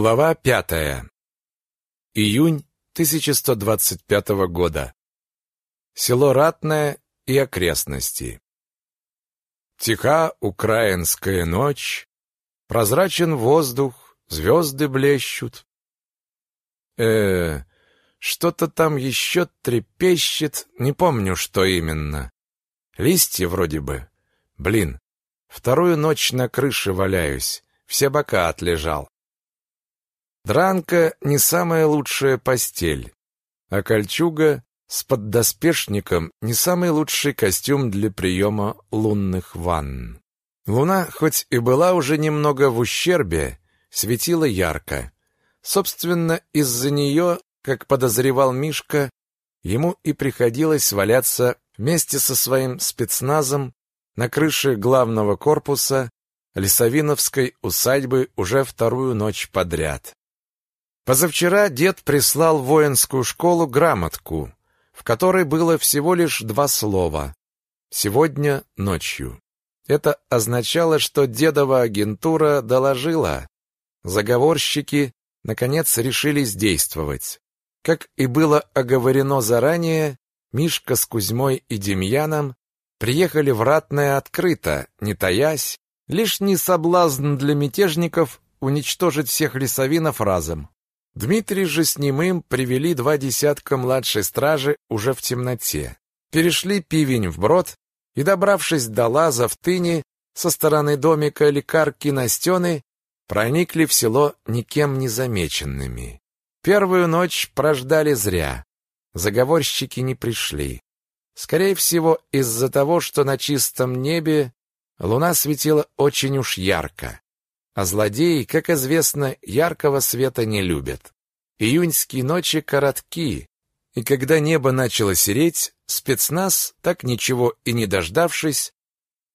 Глава пятая. Июнь 1125 года. Село Ратное и окрестности. Тиха украинская ночь, прозрачен воздух, звезды блещут. Э, что-то там еще трепещет, не помню, что именно. Листья вроде бы. Блин, вторую ночь на крыше валяюсь, все бока отлежал. Дранка не самая лучшая постель, а кольчуга с поддоспешником не самый лучший костюм для приема лунных ванн. Луна, хоть и была уже немного в ущербе, светила ярко. Собственно, из-за нее, как подозревал Мишка, ему и приходилось валяться вместе со своим спецназом на крыше главного корпуса Лесовиновской усадьбы уже вторую ночь подряд. Позавчера дед прислал в воинскую школу грамотку, в которой было всего лишь два слова «сегодня ночью». Это означало, что дедова агентура доложила. Заговорщики, наконец, решились действовать. Как и было оговорено заранее, Мишка с Кузьмой и Демьяном приехали в Ратное открыто, не таясь, лишний соблазн для мятежников уничтожить всех лесовинов разом. Дмитрий же с немым привели два десятка младшей стражи уже в темноте. Перешли пивень вброд и, добравшись до лаза в тыне со стороны домика лекарки Настены, проникли в село никем не замеченными. Первую ночь прождали зря. Заговорщики не пришли. Скорее всего, из-за того, что на чистом небе луна светила очень уж ярко. А злодеи, как известно, яркого света не любят. Июньские ночи коротки, и когда небо начало сереть, спецназ, так ничего и не дождавшись,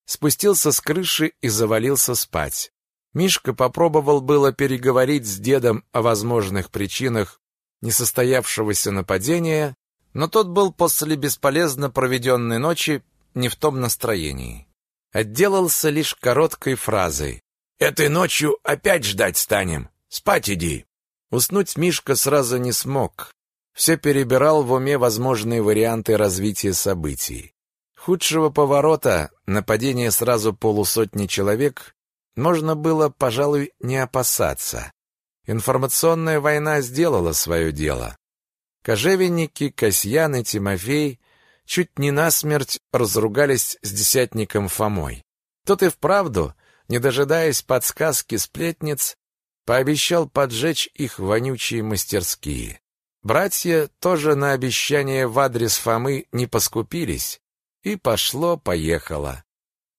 спустился с крыши и завалился спать. Мишка попробовал было переговорить с дедом о возможных причинах несостоявшегося нападения, но тот был после бесполезно проведенной ночи не в том настроении. Отделался лишь короткой фразой Этой ночью опять ждать станем. Спать иди. Уснуть Мишка сразу не смог. Все перебирал в уме возможные варианты развития событий. Худшего поворота, нападения сразу полусотни человек, можно было, пожалуй, не опасаться. Информационная война сделала свое дело. Кожевенники, Касьян и Тимофей чуть не насмерть разругались с десятником Фомой. Тот и вправду не дожидаясь подсказки сплетниц, пообещал поджечь их вонючие мастерские. Братья тоже на обещание в адрес Фомы не поскупились, и пошло-поехало.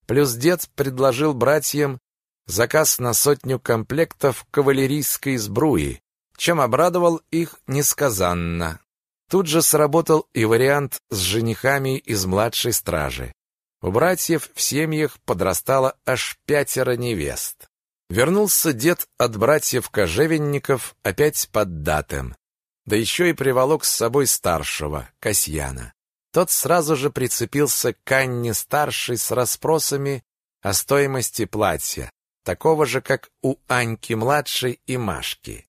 Плюс дед предложил братьям заказ на сотню комплектов кавалерийской сбруи, чем обрадовал их несказанно. Тут же сработал и вариант с женихами из младшей стражи. У братьев в семьях подрастало аж пятеро невест. Вернулся дед от братьев-кожевенников опять под датым, да еще и приволок с собой старшего, Касьяна. Тот сразу же прицепился к Анне старшей с расспросами о стоимости платья, такого же, как у Аньки-младшей и Машки.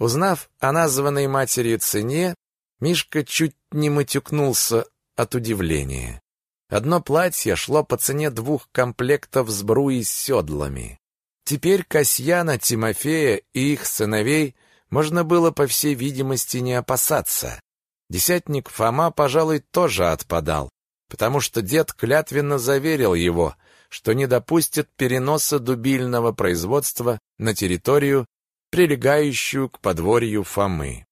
Узнав о названной матерью цене, Мишка чуть не матюкнулся от удивления. Одно платье шло по цене двух комплектов сбруи с седлами. Теперь Касьяна, Тимофея и их сыновей можно было, по всей видимости, не опасаться. Десятник Фома, пожалуй, тоже отпадал, потому что дед клятвенно заверил его, что не допустит переноса дубильного производства на территорию, прилегающую к подворью Фомы.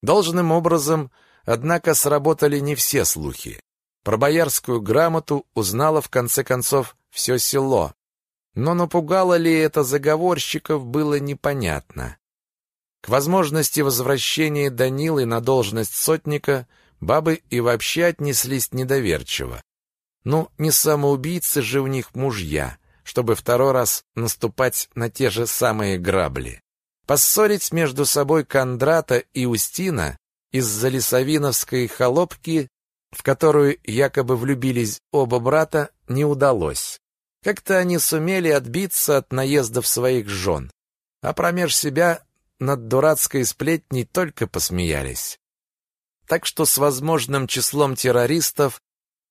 Должным образом, однако, сработали не все слухи. Про боярскую грамоту узнало в конце концов все село. Но напугало ли это заговорщиков, было непонятно. К возможности возвращения Данилы на должность сотника бабы и вообще отнеслись недоверчиво. Ну, не самоубийцы же у них мужья, чтобы второй раз наступать на те же самые грабли. Поссорить между собой Кондрата и Устина из-за лесовиновской холопки в которую якобы влюбились оба брата, не удалось. Как-то они сумели отбиться от наездов своих жен. а промеж себя над дурацкой сплетней только посмеялись. Так что с возможным числом террористов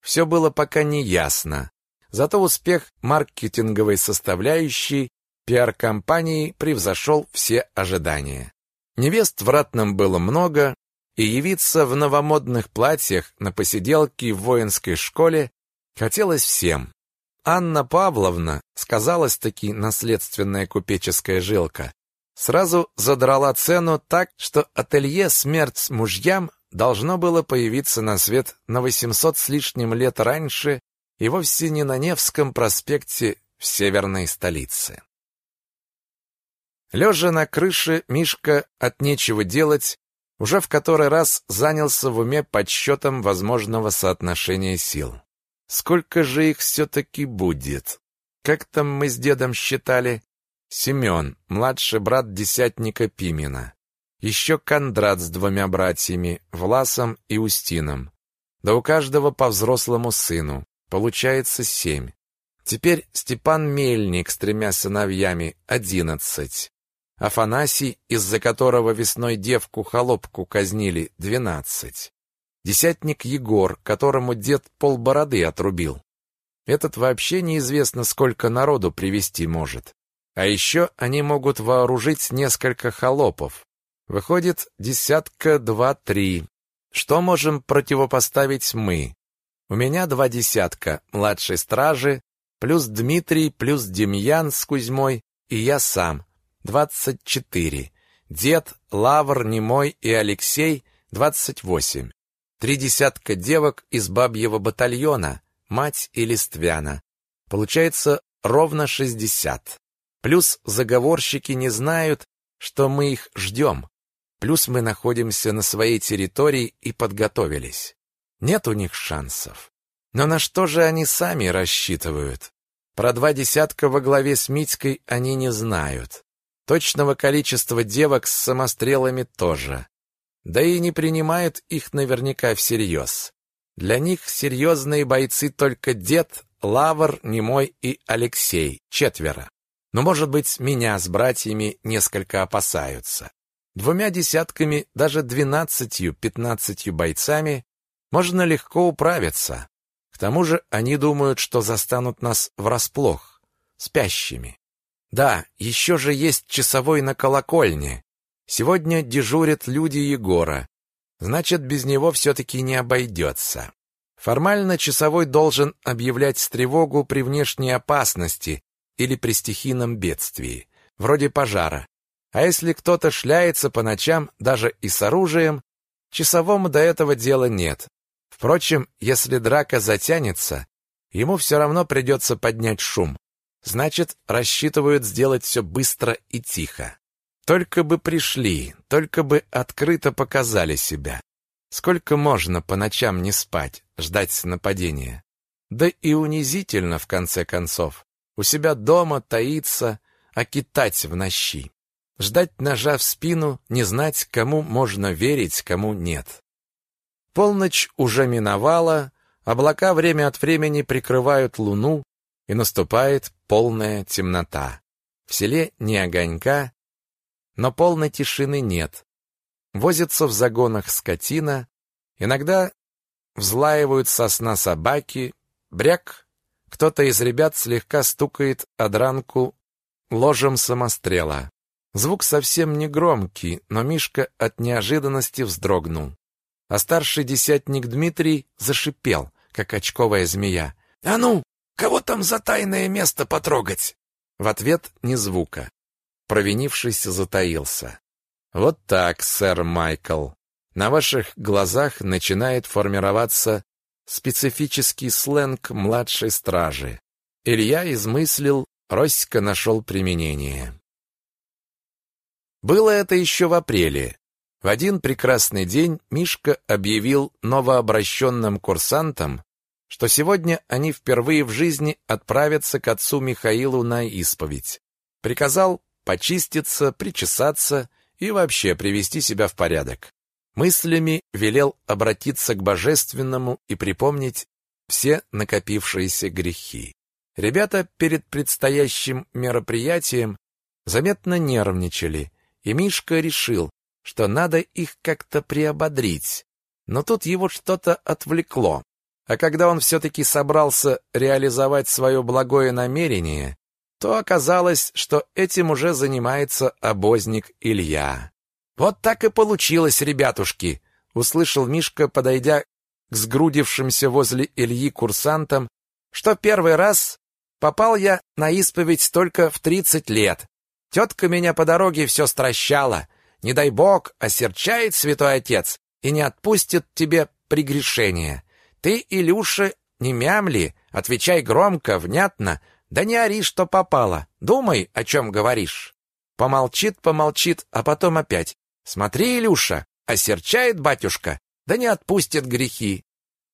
все было пока не ясно. Зато успех маркетинговой составляющей пиар-компании превзошел все ожидания. Невест в ратном было много, и явиться в новомодных платьях на посиделке в воинской школе хотелось всем. Анна Павловна, сказалась-таки наследственная купеческая жилка, сразу задрала цену так, что ателье «Смерть мужьям» должно было появиться на свет на 800 с лишним лет раньше и вовсе не на Невском проспекте в северной столице. Лежа на крыше, Мишка от нечего делать уже в который раз занялся в уме подсчетом возможного соотношения сил. Сколько же их все-таки будет? Как там мы с дедом считали? Семен, младший брат десятника Пимена. Еще Кондрат с двумя братьями, Власом и Устином. Да у каждого по взрослому сыну. Получается семь. Теперь Степан Мельник с тремя сыновьями, одиннадцать. Афанасий, из-за которого весной девку-холопку казнили, двенадцать. Десятник Егор, которому дед полбороды отрубил. Этот вообще неизвестно, сколько народу привести может. А еще они могут вооружить несколько холопов. Выходит, десятка два-три. Что можем противопоставить мы? У меня два десятка, младшей стражи, плюс Дмитрий, плюс Демьян с Кузьмой и я сам, двадцать четыре. Дед, Лавр, Немой и Алексей — двадцать восемь. Три десятка девок из бабьего батальона, мать и Листвяна. Получается ровно шестьдесят. Плюс заговорщики не знают, что мы их ждем. Плюс мы находимся на своей территории и подготовились. Нет у них шансов. Но на что же они сами рассчитывают? Про два десятка во главе с Митькой они не знают. Точного количества девок с самострелами тоже. Да и не принимают их наверняка всерьез. Для них серьезные бойцы только дед, Лавр, Немой и Алексей, четверо. Но, может быть, меня с братьями несколько опасаются. Двумя десятками, даже двенадцатью-пятнадцатью бойцами можно легко управиться. К тому же они думают, что застанут нас врасплох, спящими. Да, еще же есть часовой на колокольне. Сегодня дежурят люди Егора. Значит, без него все-таки не обойдется. Формально часовой должен объявлять тревогу при внешней опасности или при стихийном бедствии, вроде пожара. А если кто-то шляется по ночам даже и с оружием, часовому до этого дела нет. Впрочем, если драка затянется, ему все равно придется поднять шум. Значит, рассчитывают сделать все быстро и тихо. Только бы пришли, только бы открыто показали себя. Сколько можно по ночам не спать, ждать нападения? Да и унизительно, в конце концов. У себя дома таиться, а китать в ночи. Ждать ножа в спину, не знать, кому можно верить, кому нет. Полночь уже миновала, облака время от времени прикрывают луну, и наступает полная темнота. В селе ни огонька, но полной тишины нет. Возится в загонах скотина, иногда взлаивают сосна собаки, бряк, кто-то из ребят слегка стукает о дранку ложем самострела. Звук совсем не громкий, но Мишка от неожиданности вздрогнул. А старший десятник Дмитрий зашипел, как очковая змея. «А ну, Кого там за тайное место потрогать?» В ответ ни звука. Провинившийся затаился. «Вот так, сэр Майкл. На ваших глазах начинает формироваться специфический сленг младшей стражи. Илья измыслил, Роська нашел применение. Было это еще в апреле. В один прекрасный день Мишка объявил новообращенным курсантам, что сегодня они впервые в жизни отправятся к отцу Михаилу на исповедь. Приказал почиститься, причесаться и вообще привести себя в порядок. Мыслями велел обратиться к божественному и припомнить все накопившиеся грехи. Ребята перед предстоящим мероприятием заметно нервничали, и Мишка решил, что надо их как-то приободрить. Но тут его что-то отвлекло. А когда он все-таки собрался реализовать свое благое намерение, то оказалось, что этим уже занимается обозник Илья. «Вот так и получилось, ребятушки!» — услышал Мишка, подойдя к сгрудившимся возле Ильи курсантам, что первый раз попал я на исповедь только в тридцать лет. Тетка меня по дороге все стращала. Не дай бог, осерчает святой отец и не отпустит тебе прегрешение. Ты, Илюша, не мямли, отвечай громко, внятно, да не ори, что попало. Думай, о чем говоришь. Помолчит, помолчит, а потом опять. Смотри, Илюша, осерчает батюшка, да не отпустит грехи.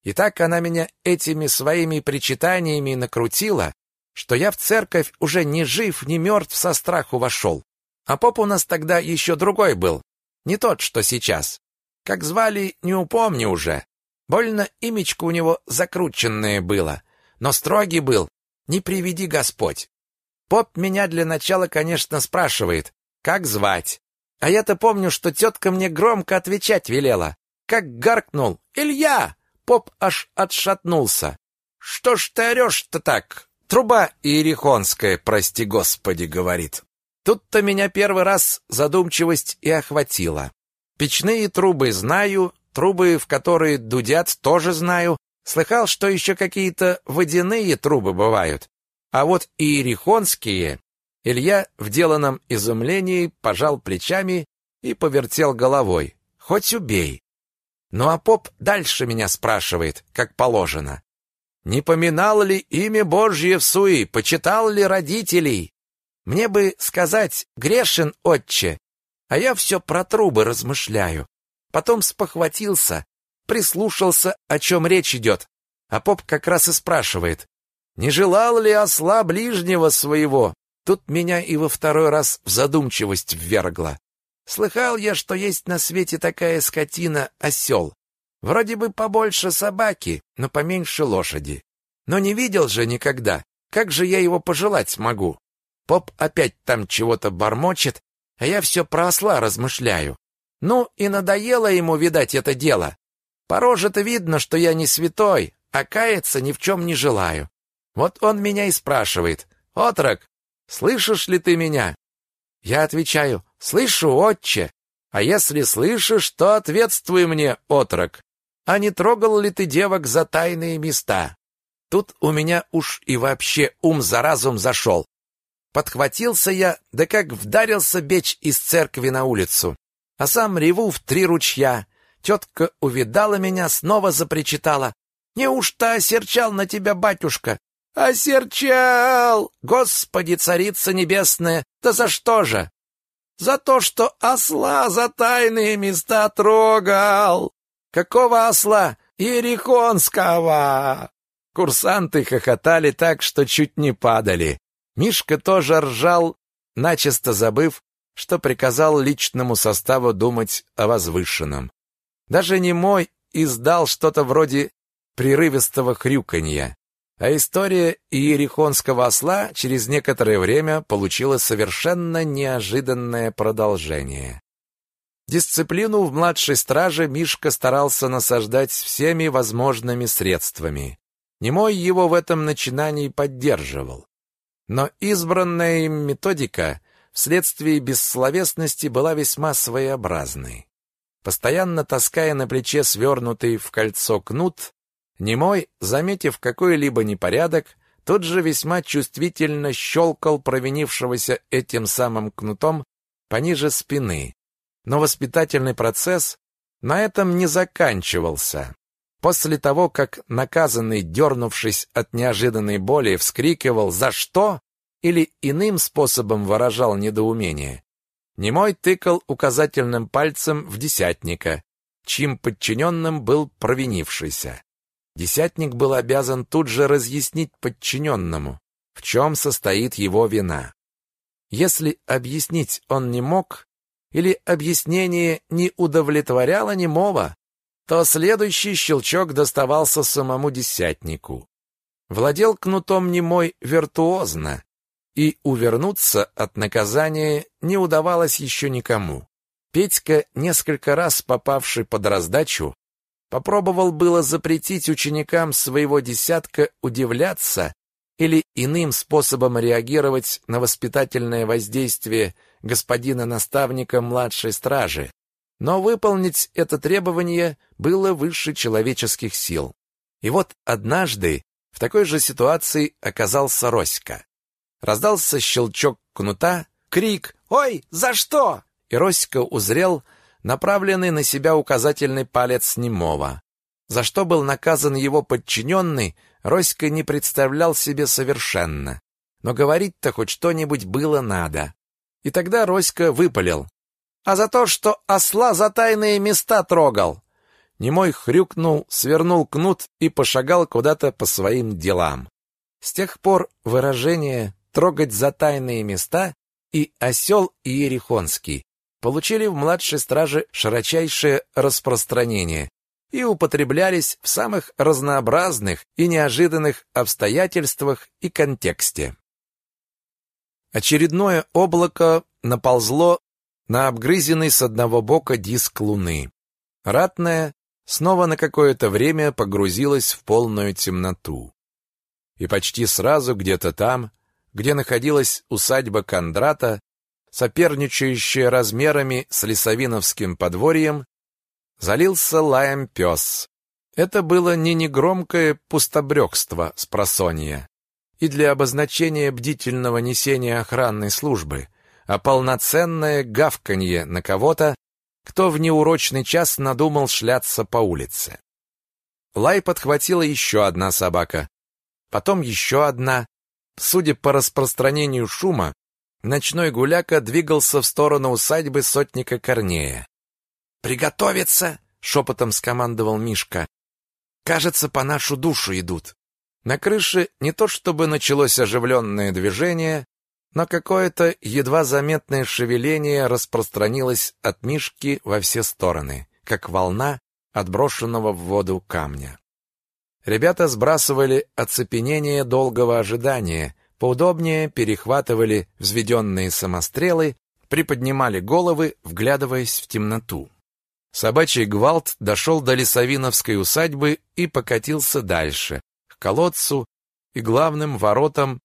И так она меня этими своими причитаниями накрутила, что я в церковь уже ни жив, ни мертв со страху вошел. А поп у нас тогда еще другой был, не тот, что сейчас. Как звали, не упомню уже. Больно имечко у него закрученное было, но строгий был, не приведи Господь. Поп меня для начала, конечно, спрашивает, как звать. А я-то помню, что тетка мне громко отвечать велела. Как гаркнул «Илья!» Поп аж отшатнулся. «Что ж ты орешь-то так?» Труба иерихонская, прости господи, говорит. Тут-то меня первый раз задумчивость и охватила. Печные трубы знаю, Трубы, в которые дудят, тоже знаю. Слыхал, что еще какие-то водяные трубы бывают. А вот иерихонские... Илья в деланном изумлении пожал плечами и повертел головой. Хоть убей. Ну а поп дальше меня спрашивает, как положено. Не поминал ли имя Божье в суе, почитал ли родителей? Мне бы сказать, грешен отче, а я все про трубы размышляю. Потом спохватился, прислушался, о чем речь идет. А поп как раз и спрашивает, не желал ли осла ближнего своего? Тут меня и во второй раз в задумчивость ввергло. Слыхал я, что есть на свете такая скотина осел. Вроде бы побольше собаки, но поменьше лошади. Но не видел же никогда. Как же я его пожелать могу? Поп опять там чего-то бормочет, а я все про осла размышляю. Ну и надоело ему, видать, это дело. По роже-то видно, что я не святой, а каяться ни в чем не желаю. Вот он меня и спрашивает, «Отрок, слышишь ли ты меня?» Я отвечаю, «Слышу, отче». А если слышишь, то ответствуй мне, отрок. А не трогал ли ты девок за тайные места? Тут у меня уж и вообще ум за разум зашел. Подхватился я, да как вдарился бечь из церкви на улицу а сам реву в три ручья. Тетка увидала меня, снова запричитала. «Неужто осерчал на тебя батюшка?» «Осерчал! Господи, царица небесная! Да за что же?» «За то, что осла за тайные места трогал!» «Какого осла? Иерихонского!» Курсанты хохотали так, что чуть не падали. Мишка тоже ржал, начисто забыв, что приказал личному составу думать о возвышенном. Даже немой издал что-то вроде прерывистого хрюканья, а история иерихонского осла через некоторое время получила совершенно неожиданное продолжение. Дисциплину в младшей страже Мишка старался насаждать всеми возможными средствами. Немой его в этом начинании поддерживал. Но избранная им методика вследствие бессловесности была весьма своеобразной. Постоянно таская на плече свернутый в кольцо кнут, немой, заметив какой-либо непорядок, тот же весьма чувствительно щелкал провинившегося этим самым кнутом пониже спины. Но воспитательный процесс на этом не заканчивался. После того, как наказанный, дернувшись от неожиданной боли, вскрикивал «За что?», или иным способом выражал недоумение. Немой тыкал указательным пальцем в десятника, чьим подчиненным был провинившийся. Десятник был обязан тут же разъяснить подчиненному, в чем состоит его вина. Если объяснить он не мог, или объяснение не удовлетворяло немого, то следующий щелчок доставался самому десятнику. Владел кнутом немой виртуозно, и увернуться от наказания не удавалось еще никому. Петька, несколько раз попавший под раздачу, попробовал было запретить ученикам своего десятка удивляться или иным способом реагировать на воспитательное воздействие господина наставника младшей стражи, но выполнить это требование было выше человеческих сил. И вот однажды в такой же ситуации оказался Роська. Раздался щелчок кнута, крик «Ой, за что?» И Роська узрел направленный на себя указательный палец немого. За что был наказан его подчиненный, Роська не представлял себе совершенно. Но говорить-то хоть что-нибудь было надо. И тогда Роська выпалил. «А за то, что осла за тайные места трогал!» Немой хрюкнул, свернул кнут и пошагал куда-то по своим делам. С тех пор выражение «трогать за тайные места» и «осел Иерихонский» получили в младшей страже широчайшее распространение и употреблялись в самых разнообразных и неожиданных обстоятельствах и контексте. Очередное облако наползло на обгрызенный с одного бока диск луны. Ратная снова на какое-то время погрузилась в полную темноту. И почти сразу где-то там, где находилась усадьба Кондрата, соперничающая размерами с Лисовиновским подворьем, залился лаем пес. Это было не негромкое пустобрекство с просонья и для обозначения бдительного несения охранной службы, а полноценное гавканье на кого-то, кто в неурочный час надумал шляться по улице. Лай подхватила еще одна собака, потом еще одна. Судя по распространению шума, ночной гуляка двигался в сторону усадьбы сотника Корнея. «Приготовиться!» — шепотом скомандовал Мишка. «Кажется, по нашу душу идут». На крыше не то чтобы началось оживленное движение, но какое-то едва заметное шевеление распространилось от Мишки во все стороны, как волна отброшенного в воду камня. Ребята сбрасывали оцепенение долгого ожидания, поудобнее перехватывали взведенные самострелы, приподнимали головы, вглядываясь в темноту. Собачий гвалт дошел до Лисовиновской усадьбы и покатился дальше, к колодцу и главным воротам,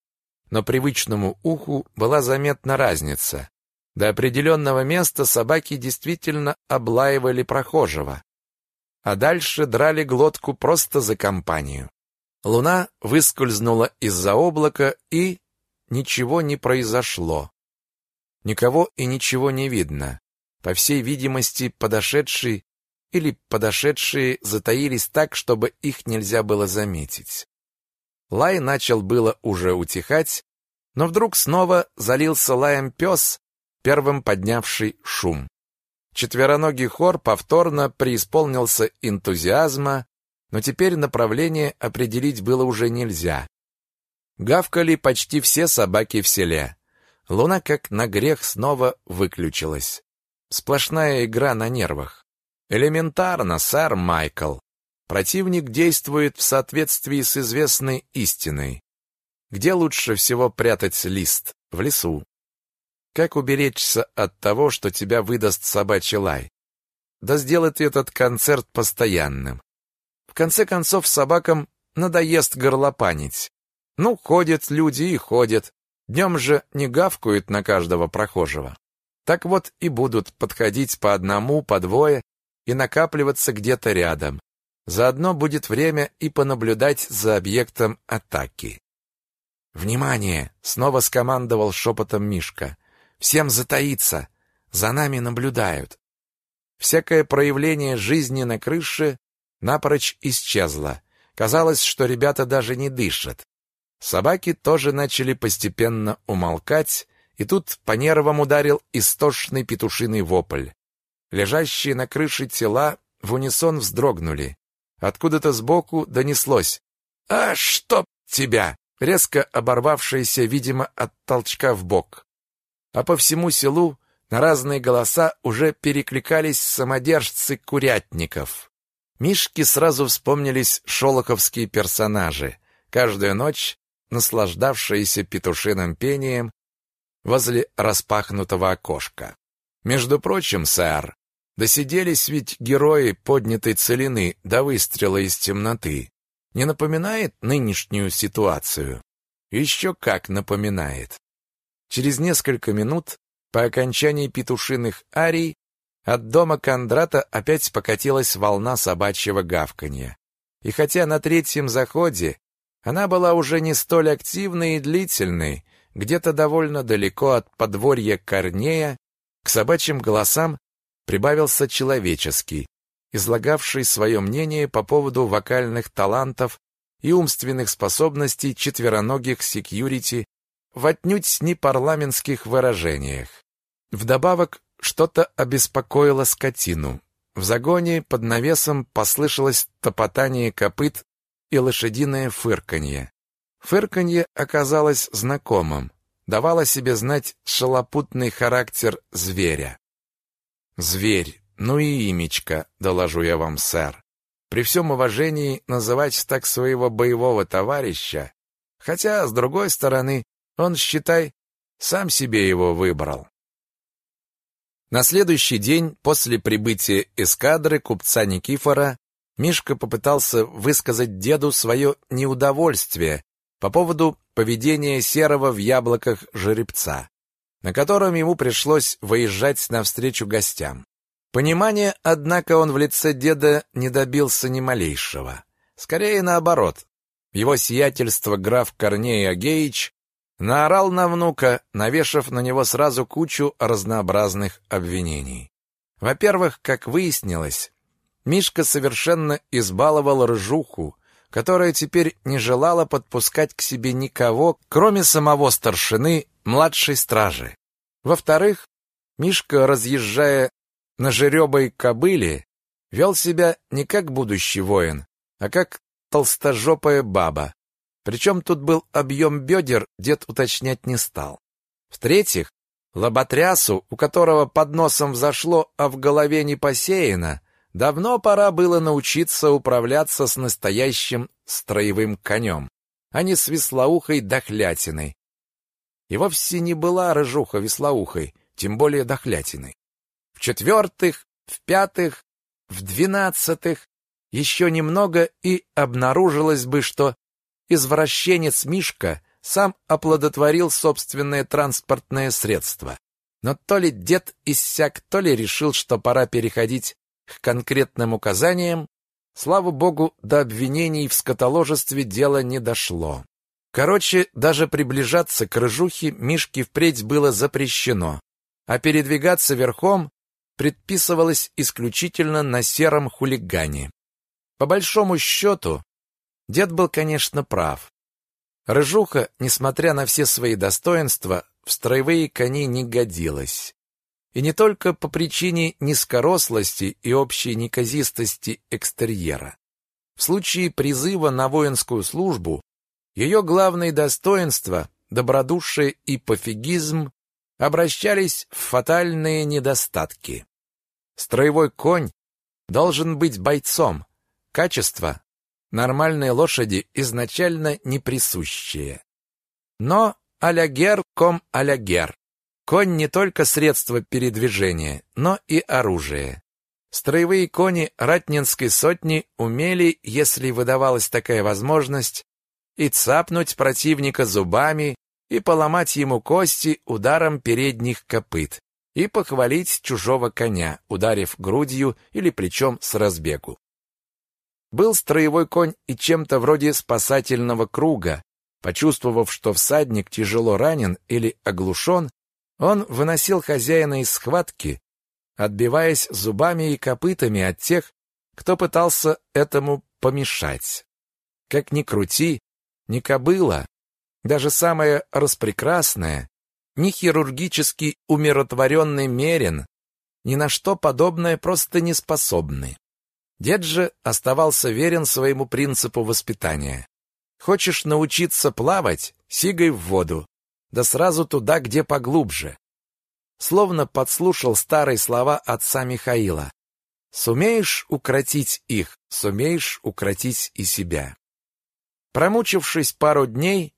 но привычному уху была заметна разница. До определенного места собаки действительно облаивали прохожего, а дальше драли глотку просто за компанию. Луна выскользнула из-за облака, и ничего не произошло. Никого и ничего не видно. По всей видимости, подошедшие или подошедшие затаились так, чтобы их нельзя было заметить. Лай начал было уже утихать, но вдруг снова залился лаем пес, первым поднявший шум. Четвероногий хор повторно преисполнился энтузиазма, но теперь направление определить было уже нельзя. Гавкали почти все собаки в селе. Луна, как на грех, снова выключилась. Сплошная игра на нервах. Элементарно, сэр Майкл. Противник действует в соответствии с известной истиной. Где лучше всего прятать лист? В лесу. Как уберечься от того, что тебя выдаст собачий лай? Да сделать этот концерт постоянным. В конце концов, собакам надоест горлопанить. Ну, ходят люди и ходят. Днем же не гавкают на каждого прохожего. Так вот и будут подходить по одному, по двое и накапливаться где-то рядом. Заодно будет время и понаблюдать за объектом атаки. «Внимание!» — снова скомандовал шепотом Мишка. «Всем затаиться! За нами наблюдают!» Всякое проявление жизни на крыше напрочь исчезло. Казалось, что ребята даже не дышат. Собаки тоже начали постепенно умолкать, и тут по нервам ударил истошный петушиный вопль. Лежащие на крыше тела в унисон вздрогнули. Откуда-то сбоку донеслось «А, чтоб тебя!» резко оборвавшееся, видимо, от толчка в бок. А по всему селу на разные голоса уже перекликались самодержцы курятников. Мишке сразу вспомнились шолоховские персонажи. Каждую ночь наслаждавшиеся петушиным пением возле распахнутого окошка. Между прочим, сэр, досиделись ведь герои поднятой целины до выстрела из темноты. Не напоминает нынешнюю ситуацию? Еще как напоминает. Через несколько минут, по окончании петушиных арий, от дома Кондрата опять покатилась волна собачьего гавканья. И хотя на третьем заходе она была уже не столь активной и длительной, где-то довольно далеко от подворья Корнея, к собачьим голосам прибавился человеческий, излагавший свое мнение по поводу вокальных талантов и умственных способностей четвероногих секьюрити в отнюдь не парламентских выражениях. Вдобавок, что-то обеспокоило скотину. В загоне под навесом послышалось топотание копыт и лошадиное фырканье. Фырканье оказалось знакомым, давало себе знать шалопутный характер зверя. Зверь, ну и имечко, доложу я вам, сэр. При всем уважении называть так своего боевого товарища, хотя, с другой стороны, он, считай, сам себе его выбрал. На следующий день после прибытия эскадры купца Никифора Мишка попытался высказать деду свое неудовольствие по поводу поведения серого в яблоках жеребца, на котором ему пришлось выезжать навстречу гостям. Понимания, однако, он в лице деда не добился ни малейшего. Скорее наоборот. Его сиятельство граф Корней Агеич наорал на внука, навешав на него сразу кучу разнообразных обвинений. Во-первых, как выяснилось, Мишка совершенно избаловал рыжуху, которая теперь не желала подпускать к себе никого, кроме самого старшины младшей стражи. Во-вторых, Мишка, разъезжая на жеребой кобыле вел себя не как будущий воин, а как толстожопая баба. Причем тут был объем бедер, дед уточнять не стал. В-третьих, лоботрясу, у которого под носом взошло, а в голове не посеяно, давно пора было научиться управляться с настоящим строевым конем, а не с веслоухой дохлятиной. И вовсе не была рыжуха веслоухой, тем более дохлятиной в-четвертых, в-пятых, в-двенадцатых, еще немного и обнаружилось бы, что извращенец Мишка сам оплодотворил собственное транспортное средство. Но то ли дед иссяк, то ли решил, что пора переходить к конкретным указаниям, слава богу, до обвинений в скотоложестве дело не дошло. Короче, даже приближаться к рыжухе Мишке впредь было запрещено, а передвигаться верхом предписывалось исключительно на сером хулигане. По большому счету, дед был, конечно, прав. Рыжуха, несмотря на все свои достоинства, в строевые кони не годилась. И не только по причине низкорослости и общей неказистости экстерьера. В случае призыва на воинскую службу ее главные достоинства, добродушие и пофигизм, обращались в фатальные недостатки. Строевой конь должен быть бойцом. Качество нормальной лошади изначально не присущее. Но алягер ком алягер. Конь не только средство передвижения, но и оружие. Строевые кони ратнинской сотни умели, если выдавалась такая возможность, и цапнуть противника зубами, и поломать ему кости ударом передних копыт, и похвалить чужого коня, ударив грудью или плечом с разбегу. Был строевой конь и чем-то вроде спасательного круга. Почувствовав, что всадник тяжело ранен или оглушен, он выносил хозяина из схватки, отбиваясь зубами и копытами от тех, кто пытался этому помешать. Как ни крути, ни кобыла, даже самая распрекрасная, ни хирургически умиротворенный Мерин, ни на что подобное просто не способны. Дед же оставался верен своему принципу воспитания. Хочешь научиться плавать — сигай в воду, да сразу туда, где поглубже. Словно подслушал старые слова отца Михаила. Сумеешь укротить их, сумеешь укротить и себя. Промучившись пару дней,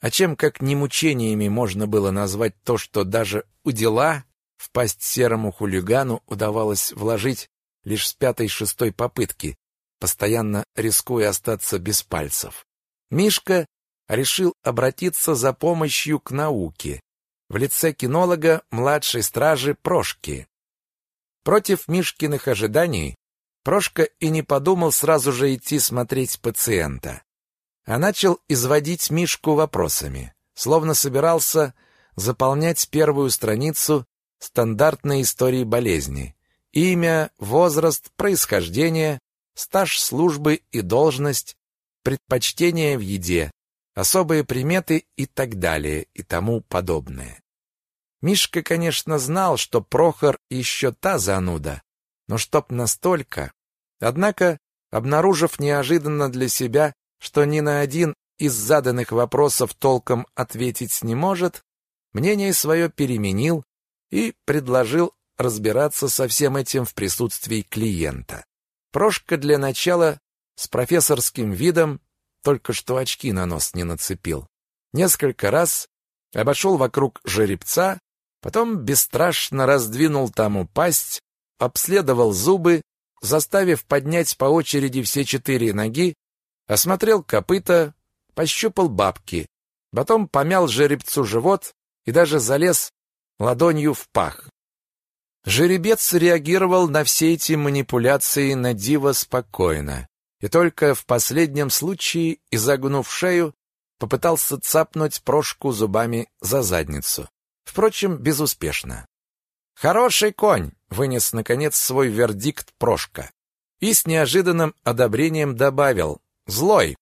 А чем как не мучениями можно было назвать то, что даже у дела в пасть серому хулигану удавалось вложить лишь с пятой-шестой попытки, постоянно рискуя остаться без пальцев. Мишка решил обратиться за помощью к науке в лице кинолога младшей стражи Прошки. Против Мишкиных ожиданий Прошка и не подумал сразу же идти смотреть пациента, а начал изводить Мишку вопросами, словно собирался заполнять первую страницу стандартной истории болезни. Имя, возраст, происхождение, стаж службы и должность, предпочтения в еде, особые приметы и так далее и тому подобное. Мишка, конечно, знал, что Прохор еще та зануда, но чтоб настолько. Однако, обнаружив неожиданно для себя, что ни на один из заданных вопросов толком ответить не может, мнение свое переменил и предложил разбираться со всем этим в присутствии клиента. Прошка для начала с профессорским видом только что очки на нос не нацепил. Несколько раз обошел вокруг жеребца, потом бесстрашно раздвинул тому пасть, обследовал зубы, заставив поднять по очереди все четыре ноги, осмотрел копыта, пощупал бабки, потом помял жеребцу живот и даже залез ладонью в пах. Жеребец реагировал на все эти манипуляции на диво спокойно, и только в последнем случае, изогнув шею, попытался цапнуть Прошку зубами за задницу. Впрочем, безуспешно. «Хороший конь!» — вынес, наконец, свой вердикт Прошка. И с неожиданным одобрением добавил «Злой!»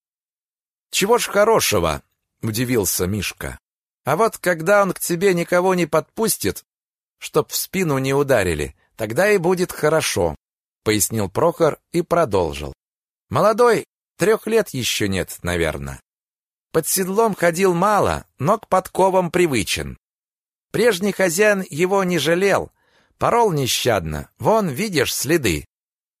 «Чего ж хорошего?» — удивился Мишка. «А вот когда он к тебе никого не подпустит, чтоб в спину не ударили, тогда и будет хорошо», — пояснил Прохор и продолжил. «Молодой, трех лет еще нет, наверное. Под седлом ходил мало, но к подковам привычен. Прежний хозяин его не жалел, порол нещадно, вон, видишь, следы.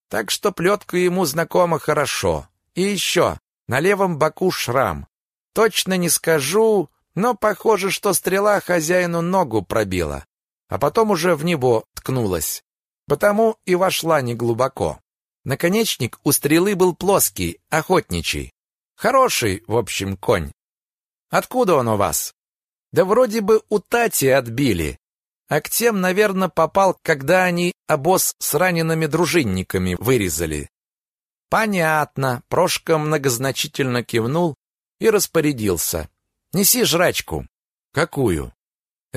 Так что плетка ему знакома хорошо. И еще, на левом боку шрам. Точно не скажу, но похоже, что стрела хозяину ногу пробила а потом уже в него ткнулась. Потому и вошла неглубоко. Наконечник у стрелы был плоский, охотничий. Хороший, в общем, конь. Откуда он у вас? Да вроде бы у Тати отбили. А к тем, наверное, попал, когда они обоз с ранеными дружинниками вырезали. Понятно. Прошка многозначительно кивнул и распорядился. Неси жрачку. Какую?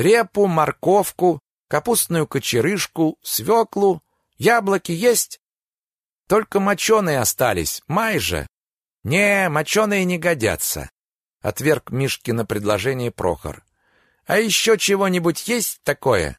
Репу, морковку, капустную кочерышку, свеклу, яблоки есть? Только моченые остались, майже. Не, моченые не годятся, отверг Мишкино предложение Прохор. А еще чего-нибудь есть такое?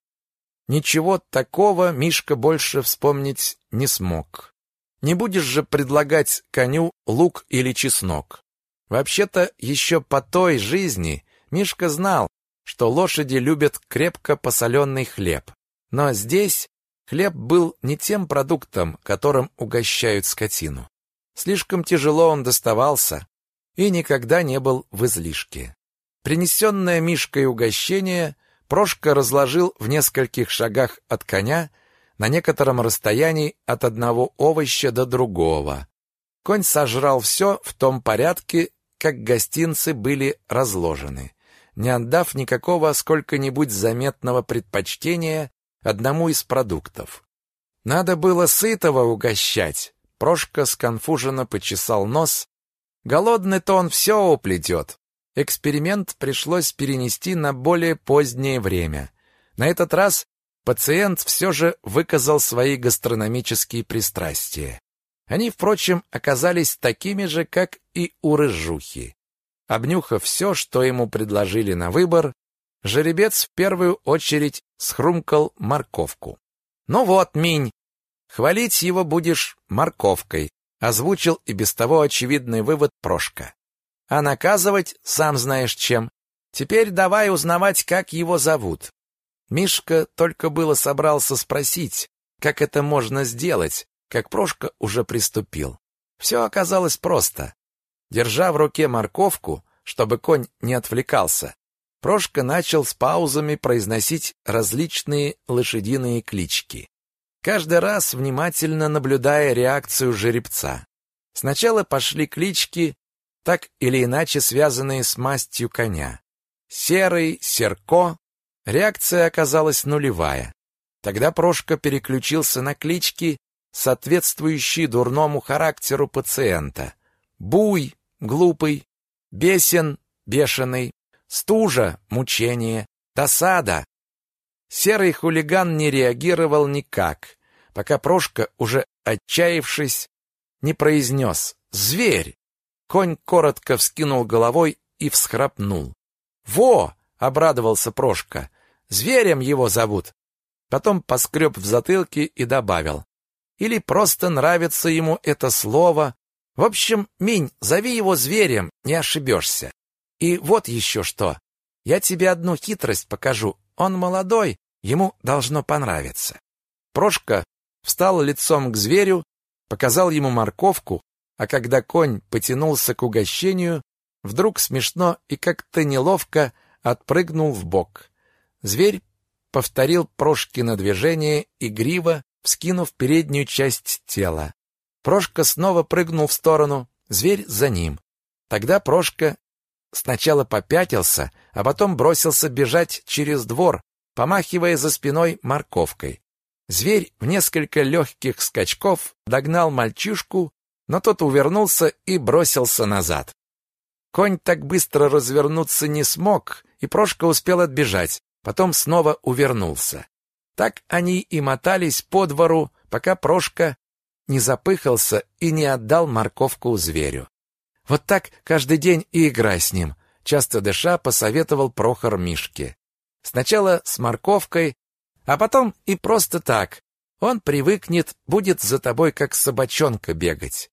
Ничего такого Мишка больше вспомнить не смог. Не будешь же предлагать коню лук или чеснок. Вообще-то еще по той жизни Мишка знал, что лошади любят крепко посоленный хлеб. Но здесь хлеб был не тем продуктом, которым угощают скотину. Слишком тяжело он доставался и никогда не был в излишке. Принесенное Мишкой угощение Прошка разложил в нескольких шагах от коня на некотором расстоянии от одного овоща до другого. Конь сожрал все в том порядке, как гостинцы были разложены не отдав никакого сколько-нибудь заметного предпочтения одному из продуктов. Надо было сытого угощать. Прошка сконфуженно почесал нос. Голодный-то он все уплетет. Эксперимент пришлось перенести на более позднее время. На этот раз пациент все же выказал свои гастрономические пристрастия. Они, впрочем, оказались такими же, как и у рыжухи. Обнюхав все, что ему предложили на выбор, жеребец в первую очередь схрумкал морковку. «Ну вот, Минь, хвалить его будешь морковкой», озвучил и без того очевидный вывод Прошка. «А наказывать, сам знаешь чем. Теперь давай узнавать, как его зовут». Мишка только было собрался спросить, как это можно сделать, как Прошка уже приступил. Все оказалось просто. Держа в руке морковку, чтобы конь не отвлекался, Прошка начал с паузами произносить различные лошадиные клички. Каждый раз внимательно наблюдая реакцию жеребца. Сначала пошли клички, так или иначе связанные с мастью коня. Серый, Серко. Реакция оказалась нулевая. Тогда Прошка переключился на клички, соответствующие дурному характеру пациента. Буй, глупый, бесен, бешеный, стужа, мучение, досада. Серый хулиган не реагировал никак, пока Прошка, уже отчаявшись, не произнес «Зверь!». Конь коротко вскинул головой и всхрапнул. «Во!» — обрадовался Прошка. «Зверем его зовут!» Потом поскреб в затылке и добавил. «Или просто нравится ему это слово. В общем, Минь, зови его зверем, не ошибешься. И вот еще что. Я тебе одну хитрость покажу. Он молодой, ему должно понравиться». Прошка встал лицом к зверю, показал ему морковку, а когда конь потянулся к угощению, вдруг смешно и как-то неловко отпрыгнул в бок. Зверь повторил Прошкино движение, игриво вскинув переднюю часть тела. Прошка снова прыгнул в сторону, зверь за ним. Тогда Прошка сначала попятился, а потом бросился бежать через двор, помахивая за спиной морковкой. Зверь в несколько легких скачков догнал мальчишку, но тот увернулся и бросился назад. Конь так быстро развернуться не смог, и Прошка успел отбежать, потом снова увернулся. Так они и мотались по двору, пока Прошка не запыхался и не отдал морковку зверю. Вот так каждый день и играй с ним, часто дыша посоветовал Прохор Мишке. Сначала с морковкой, а потом и просто так. Он привыкнет, будет за тобой как собачонка бегать.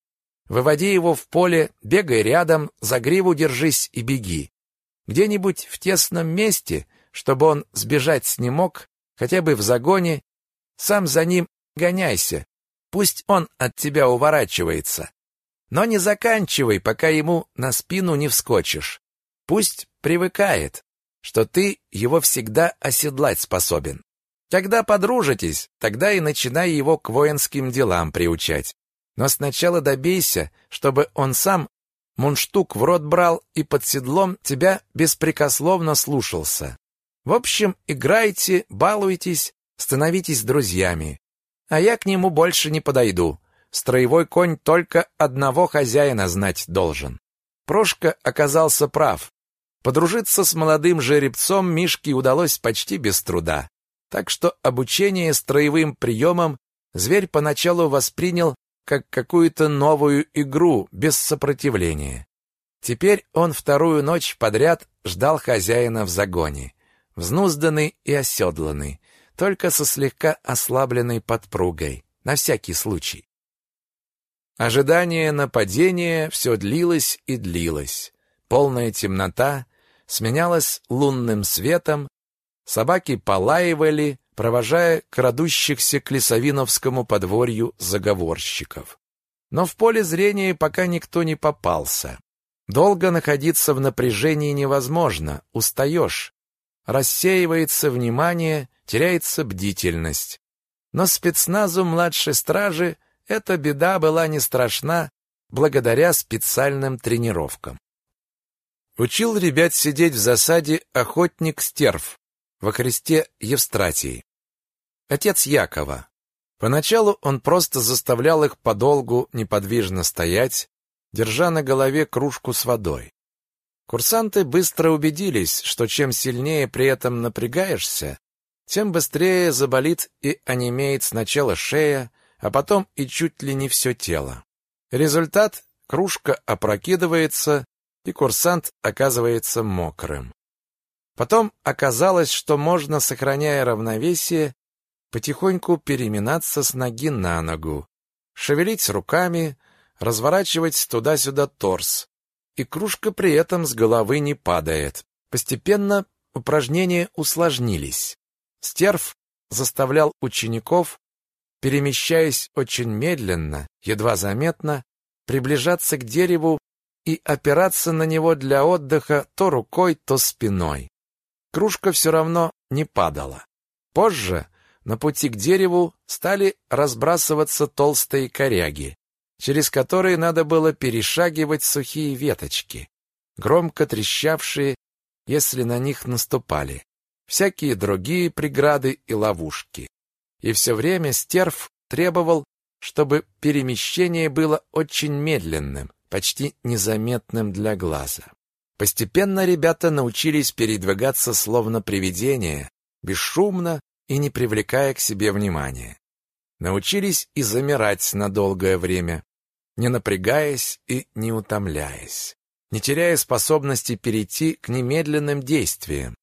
Выводи его в поле, бегай рядом, за гриву держись и беги. Где-нибудь в тесном месте, чтобы он сбежать не мог, хотя бы в загоне, сам за ним гоняйся. Пусть он от тебя уворачивается. Но не заканчивай, пока ему на спину не вскочишь. Пусть привыкает, что ты его всегда оседлать способен. Когда подружитесь, тогда и начинай его к воинским делам приучать. Но сначала добейся, чтобы он сам мундштук в рот брал и под седлом тебя беспрекословно слушался. В общем, играйте, балуйтесь, становитесь друзьями. А я к нему больше не подойду. Строевой конь только одного хозяина знать должен. Прошка оказался прав. Подружиться с молодым жеребцом Мишке удалось почти без труда. Так что обучение строевым приемам зверь поначалу воспринял как какую-то новую игру без сопротивления. Теперь он вторую ночь подряд ждал хозяина в загоне, взнузданный и оседланный, только со слегка ослабленной подпругой, на всякий случай. Ожидание нападения все длилось и длилось. Полная темнота сменялась лунным светом, Собаки полаивали, провожая крадущихся к Лисовиновскому подворью заговорщиков. Но в поле зрения пока никто не попался. Долго находиться в напряжении невозможно, устаешь. Рассеивается внимание, теряется бдительность. Но спецназу младшей стражи эта беда была не страшна благодаря специальным тренировкам. Учил ребят сидеть в засаде охотник Стерв, во кресте Евстратий. Отец Якова. Поначалу он просто заставлял их подолгу неподвижно стоять, держа на голове кружку с водой. Курсанты быстро убедились, что чем сильнее при этом напрягаешься, тем быстрее заболит и онемеет сначала шея, а потом и чуть ли не все тело. Результат – кружка опрокидывается, и курсант оказывается мокрым. Потом оказалось, что можно, сохраняя равновесие, потихоньку переминаться с ноги на ногу, шевелить руками, разворачивать туда-сюда торс, и кружка при этом с головы не падает. Постепенно упражнения усложнились. Стерв заставлял учеников, перемещаясь очень медленно, едва заметно, приближаться к дереву и опираться на него для отдыха то рукой, то спиной. Кружка все равно не падала. Позже на пути к дереву стали разбрасываться толстые коряги, через которые надо было перешагивать сухие веточки, громко трещавшие, если на них наступали, всякие другие преграды и ловушки. И все время стерв требовал, чтобы перемещение было очень медленным, почти незаметным для глаза. Постепенно ребята научились передвигаться словно привидения, бесшумно и не привлекая к себе внимания. Научились и замирать на долгое время, не напрягаясь и не утомляясь, не теряя способности перейти к немедленным действиям.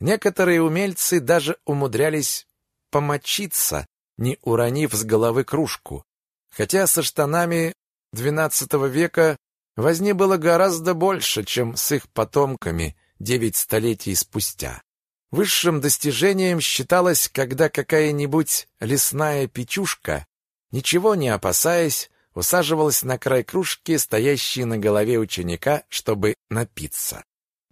Некоторые умельцы даже умудрялись помочиться, не уронив с головы кружку, хотя со штанами XII века возни было гораздо больше, чем с их потомками девять столетий спустя. Высшим достижением считалось, когда какая-нибудь лесная печушка, ничего не опасаясь, усаживалась на край кружки, стоящей на голове ученика, чтобы напиться.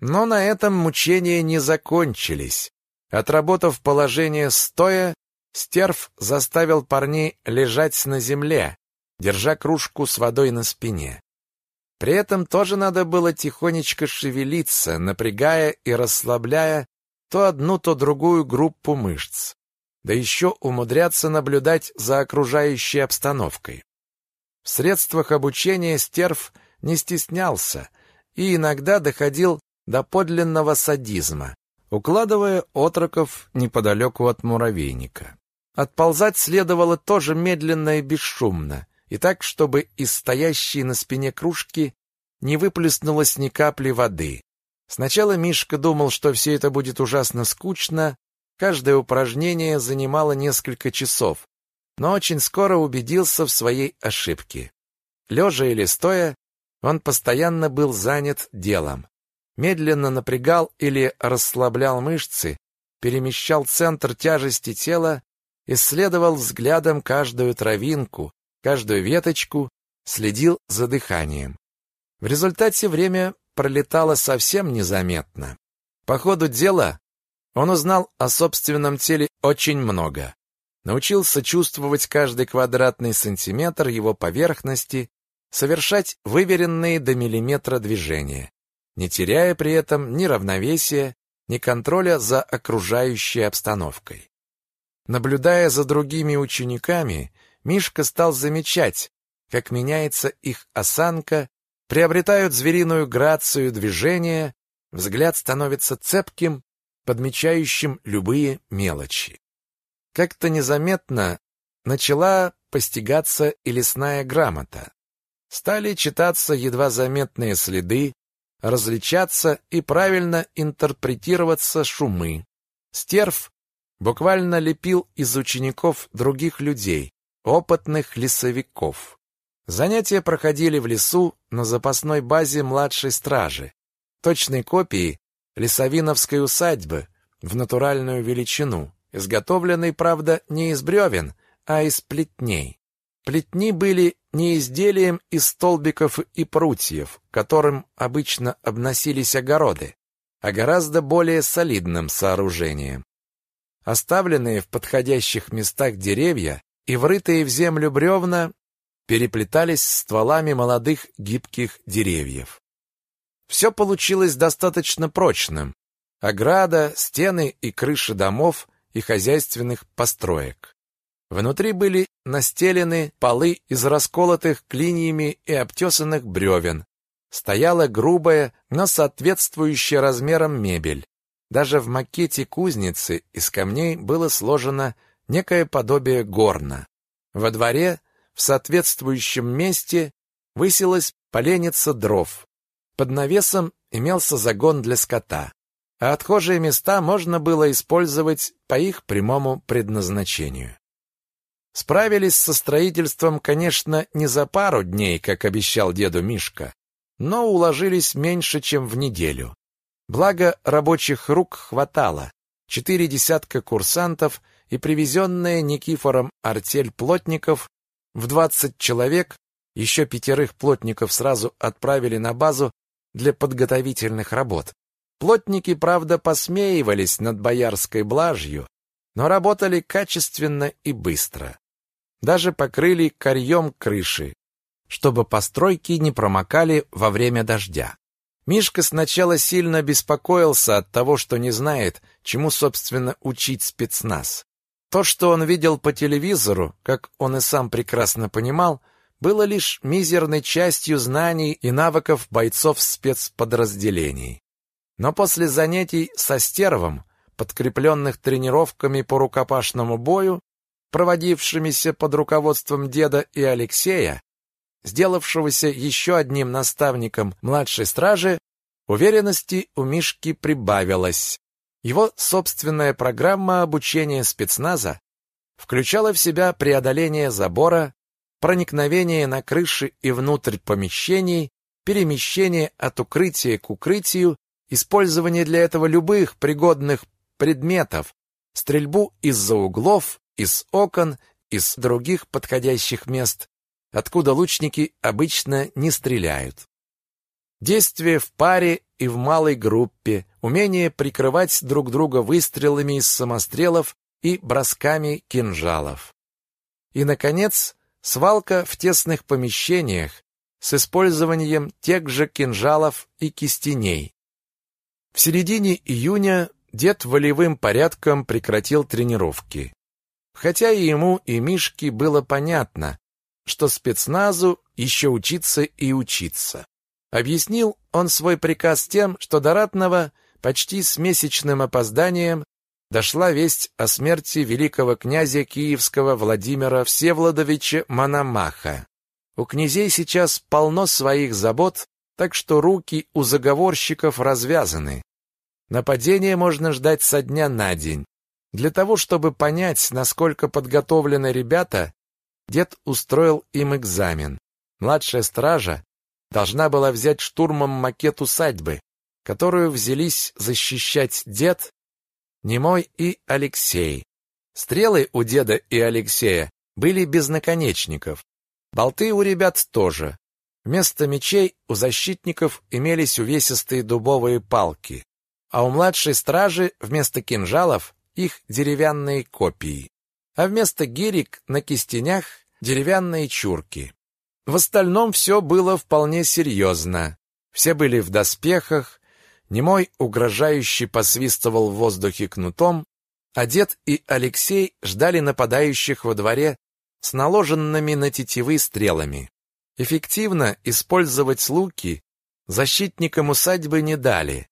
Но на этом мучения не закончились. Отработав положение стоя, стерв заставил парней лежать на земле, держа кружку с водой на спине. При этом тоже надо было тихонечко шевелиться, напрягая и расслабляя то одну, то другую группу мышц. Да еще умудряться наблюдать за окружающей обстановкой. В средствах обучения стерв не стеснялся и иногда доходил до подлинного садизма, укладывая отроков неподалеку от муравейника. Отползать следовало тоже медленно и бесшумно, и так, чтобы из стоящей на спине кружки не выплеснулось ни капли воды. Сначала Мишка думал, что все это будет ужасно скучно, каждое упражнение занимало несколько часов, но очень скоро убедился в своей ошибке. Лежа или стоя, он постоянно был занят делом. Медленно напрягал или расслаблял мышцы, перемещал центр тяжести тела, исследовал взглядом каждую травинку, каждую веточку, следил за дыханием. В результате время пролетало совсем незаметно. По ходу дела он узнал о собственном теле очень много. Научился чувствовать каждый квадратный сантиметр его поверхности, совершать выверенные до миллиметра движения, не теряя при этом ни равновесия, ни контроля за окружающей обстановкой. Наблюдая за другими учениками, Мишка стал замечать, как меняется их осанка, приобретают звериную грацию движения, взгляд становится цепким, подмечающим любые мелочи. Как-то незаметно начала постигаться и лесная грамота. Стали читаться едва заметные следы, различаться и правильно интерпретироваться шумы. Стерв буквально лепил из учеников других людей, опытных лесовиков. Занятия проходили в лесу на запасной базе младшей стражи, точной копии лесовиновской усадьбы в натуральную величину, изготовленной, правда, не из бревен, а из плетней. Плетни были не изделием из столбиков и прутьев, которым обычно обносились огороды, а гораздо более солидным сооружением. Оставленные в подходящих местах деревья и врытые в землю бревна переплетались стволами молодых гибких деревьев. Все получилось достаточно прочным. Ограда, стены и крыши домов и хозяйственных построек. Внутри были настелены полы из расколотых клиньями и обтесанных бревен. Стояла грубая, но соответствующая размерам мебель. Даже в макете кузницы из камней было сложено некое подобие горна. Во дворе в соответствующем месте высилась поленница дров. Под навесом имелся загон для скота, а отхожие места можно было использовать по их прямому предназначению. Справились со строительством, конечно, не за пару дней, как обещал деду Мишка, но уложились меньше, чем в неделю. Благо, рабочих рук хватало. Четыре десятка курсантов и привезенная Никифором артель плотников в двадцать человек Еще пятерых плотников сразу отправили на базу для подготовительных работ. Плотники, правда, посмеивались над боярской блажью, но работали качественно и быстро. Даже покрыли корьем крыши, чтобы постройки не промокали во время дождя. Мишка сначала сильно беспокоился от того, что не знает, чему, собственно, учить спецназ. То, что он видел по телевизору, как он и сам прекрасно понимал, было лишь мизерной частью знаний и навыков бойцов спецподразделений. Но после занятий со стервом, подкрепленных тренировками по рукопашному бою, проводившимися под руководством деда и Алексея, сделавшегося еще одним наставником младшей стражи, уверенности у Мишки прибавилось. Его собственная программа обучения спецназа включала в себя преодоление забора, проникновение на крыши и внутрь помещений, перемещение от укрытия к укрытию, использование для этого любых пригодных предметов, стрельбу из-за углов, из окон, из других подходящих мест, откуда лучники обычно не стреляют. Действие в паре и в малой группе, умение прикрывать друг друга выстрелами из самострелов и бросками кинжалов. И, наконец, свалка в тесных помещениях с использованием тех же кинжалов и кистеней. В середине июня дед волевым порядком прекратил тренировки. Хотя и ему, и Мишке было понятно, что спецназу еще учиться и учиться. Объяснил он свой приказ тем, что до Ратного почти с месячным опозданием дошла весть о смерти великого князя Киевского Владимира Всеволодовича Мономаха. У князей сейчас полно своих забот, так что руки у заговорщиков развязаны. Нападение можно ждать со дня на день. Для того, чтобы понять, насколько подготовлены ребята, Дед устроил им экзамен. Младшая стража должна была взять штурмом макет усадьбы, которую взялись защищать дед, Немой и Алексей. Стрелы у деда и Алексея были без наконечников. Болты у ребят тоже. Вместо мечей у защитников имелись увесистые дубовые палки, а у младшей стражи вместо кинжалов их деревянные копии а вместо гирек на кистенях деревянные чурки. В остальном все было вполне серьезно. Все были в доспехах, немой угрожающе посвистывал в воздухе кнутом, а дед и Алексей ждали нападающих во дворе с наложенными на тетивы стрелами. Эффективно использовать луки защитникам усадьбы не дали.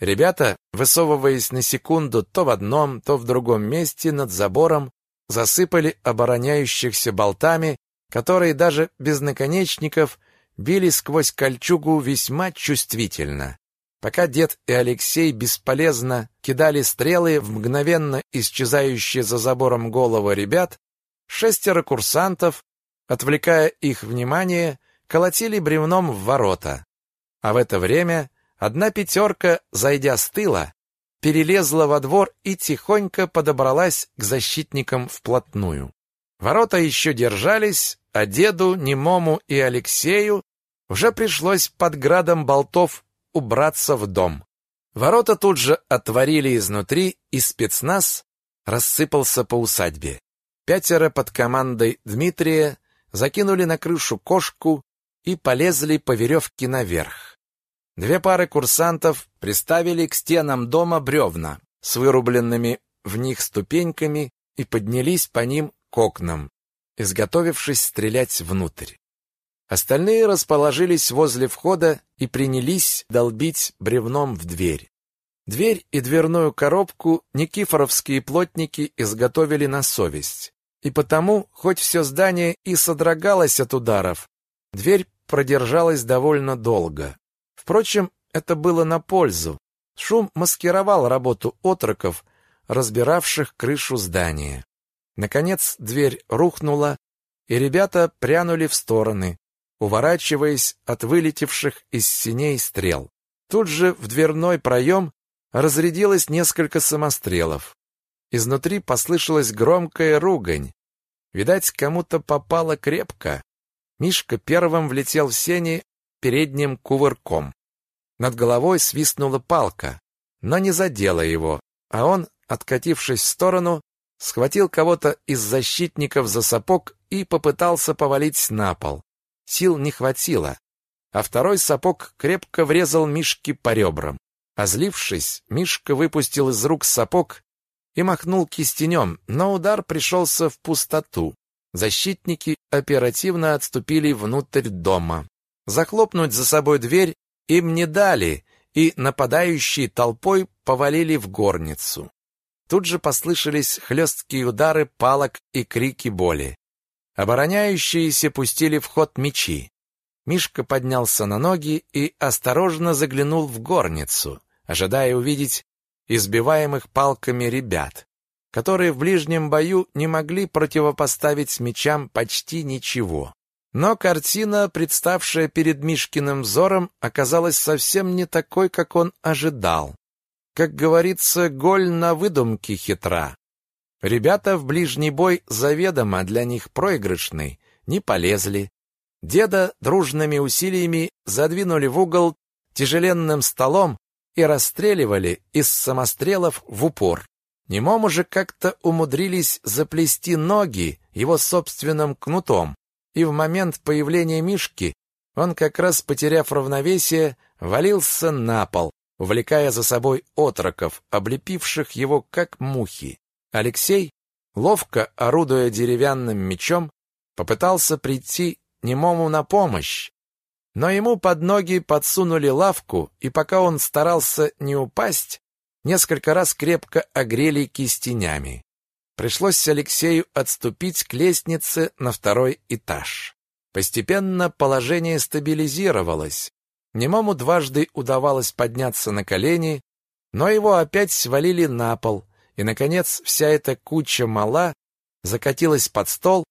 Ребята, высовываясь на секунду то в одном, то в другом месте над забором, засыпали обороняющихся болтами, которые даже без наконечников били сквозь кольчугу весьма чувствительно. Пока дед и Алексей бесполезно кидали стрелы в мгновенно исчезающие за забором головы ребят, шестеро курсантов, отвлекая их внимание, колотили бревном в ворота. А в это время одна пятерка, зайдя с тыла, перелезла во двор и тихонько подобралась к защитникам вплотную. Ворота еще держались, а деду, немому и Алексею уже пришлось под градом болтов убраться в дом. Ворота тут же отворили изнутри, и спецназ рассыпался по усадьбе. Пятеро под командой Дмитрия закинули на крышу кошку и полезли по веревке наверх. Две пары курсантов приставили к стенам дома бревна с вырубленными в них ступеньками и поднялись по ним к окнам, изготовившись стрелять внутрь. Остальные расположились возле входа и принялись долбить бревном в дверь. Дверь и дверную коробку никифоровские плотники изготовили на совесть. И потому, хоть все здание и содрогалось от ударов, дверь продержалась довольно долго. Впрочем, это было на пользу. Шум маскировал работу отроков, разбиравших крышу здания. Наконец дверь рухнула, и ребята прянули в стороны, уворачиваясь от вылетевших из синей стрел. Тут же в дверной проем разрядилось несколько самострелов. Изнутри послышалась громкая ругань. Видать, кому-то попало крепко. Мишка первым влетел в сени передним кувырком. Над головой свистнула палка, но не задела его, а он, откатившись в сторону, схватил кого-то из защитников за сапог и попытался повалить на пол. Сил не хватило, а второй сапог крепко врезал Мишке по ребрам. Озлившись, Мишка выпустил из рук сапог и махнул кистенем, но удар пришелся в пустоту. Защитники оперативно отступили внутрь дома. Захлопнуть за собой дверь им не дали, и нападающие толпой повалили в горницу. Тут же послышались хлесткие удары палок и крики боли. Обороняющиеся пустили в ход мечи. Мишка поднялся на ноги и осторожно заглянул в горницу, ожидая увидеть избиваемых палками ребят, которые в ближнем бою не могли противопоставить мечам почти ничего. Но картина, представшая перед Мишкиным взором, оказалась совсем не такой, как он ожидал. Как говорится, голь на выдумке хитра. Ребята в ближний бой заведомо для них проигрышный, не полезли. Деда дружными усилиями задвинули в угол тяжеленным столом и расстреливали из самострелов в упор. Немому же как-то умудрились заплести ноги его собственным кнутом, и в момент появления Мишки он, как раз потеряв равновесие, валился на пол, увлекая за собой отроков, облепивших его как мухи. Алексей, ловко орудуя деревянным мечом, попытался прийти немому на помощь, но ему под ноги подсунули лавку, и пока он старался не упасть, несколько раз крепко огрели кистенями. Пришлось Алексею отступить к лестнице на второй этаж. Постепенно положение стабилизировалось. Немому дважды удавалось подняться на колени, но его опять свалили на пол, и, наконец, вся эта куча мала закатилась под стол,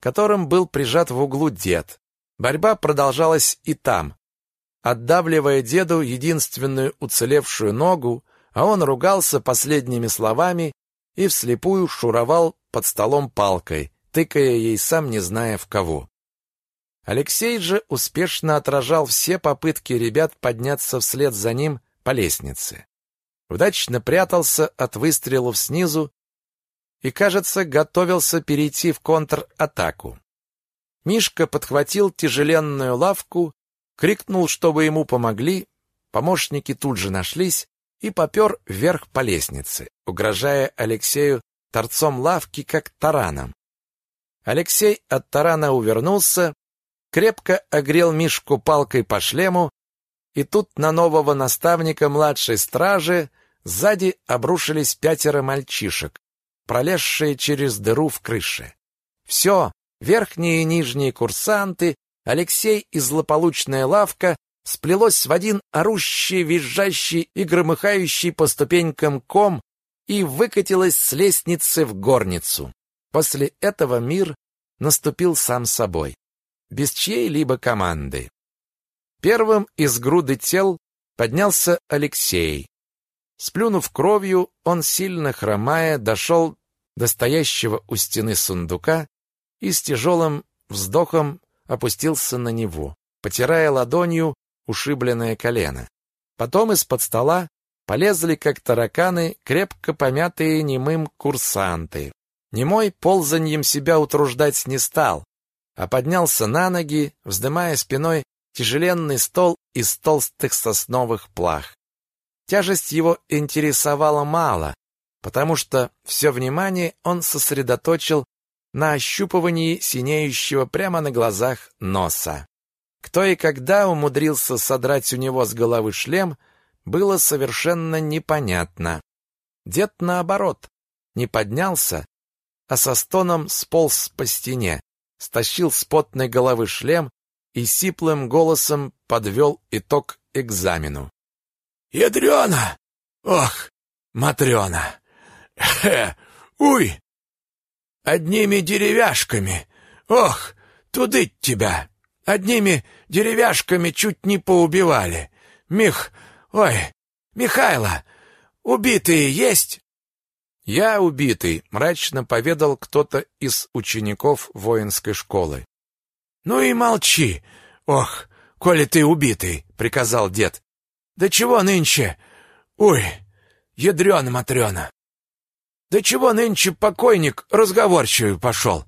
которым был прижат в углу дед. Борьба продолжалась и там. Отдавливая деду единственную уцелевшую ногу, а он ругался последними словами и вслепую шуровал под столом палкой, тыкая ей сам не зная в кого. Алексей же успешно отражал все попытки ребят подняться вслед за ним по лестнице. Удачно прятался от выстрелов снизу и, кажется, готовился перейти в контратаку. Мишка подхватил тяжеленную лавку, крикнул, чтобы ему помогли, помощники тут же нашлись, и попер вверх по лестнице, угрожая Алексею торцом лавки, как тараном. Алексей от тарана увернулся, крепко огрел Мишку палкой по шлему, и тут на нового наставника младшей стражи сзади обрушились пятеро мальчишек, пролезшие через дыру в крыше. Все, верхние и нижние курсанты, Алексей и злополучная лавка сплелось в один орущий, визжащий и громыхающий по ступенькам ком и выкатилось с лестницы в горницу. После этого мир наступил сам собой, без чьей-либо команды. Первым из груды тел поднялся Алексей. Сплюнув кровью, он, сильно хромая, дошел до стоящего у стены сундука и с тяжелым вздохом опустился на него, потирая ладонью ушибленное колено. Потом из-под стола полезли, как тараканы, крепко помятые немым курсанты. Немой ползаньем себя утруждать не стал, а поднялся на ноги, вздымая спиной тяжеленный стол из толстых сосновых плах. Тяжесть его интересовала мало, потому что все внимание он сосредоточил на ощупывании синеющего прямо на глазах носа. Кто и когда умудрился содрать у него с головы шлем, было совершенно непонятно. Дед, наоборот, не поднялся, а со стоном сполз по стене, стащил с потной головы шлем и сиплым голосом подвел итог экзамену. «Ядрена! Ох, Матрена! Хе! Уй! Одними деревяшками! Ох, туды тебя!» Одними деревяшками чуть не поубивали. Мих... Ой, Михайло, убитые есть?» «Я убитый», — мрачно поведал кто-то из учеников воинской школы. Ну и молчи. Ох, коли ты убитый, приказал дед. Да чего нынче? Ой, ядрёна-матрёна. Да чего нынче покойник разговорчивый пошел?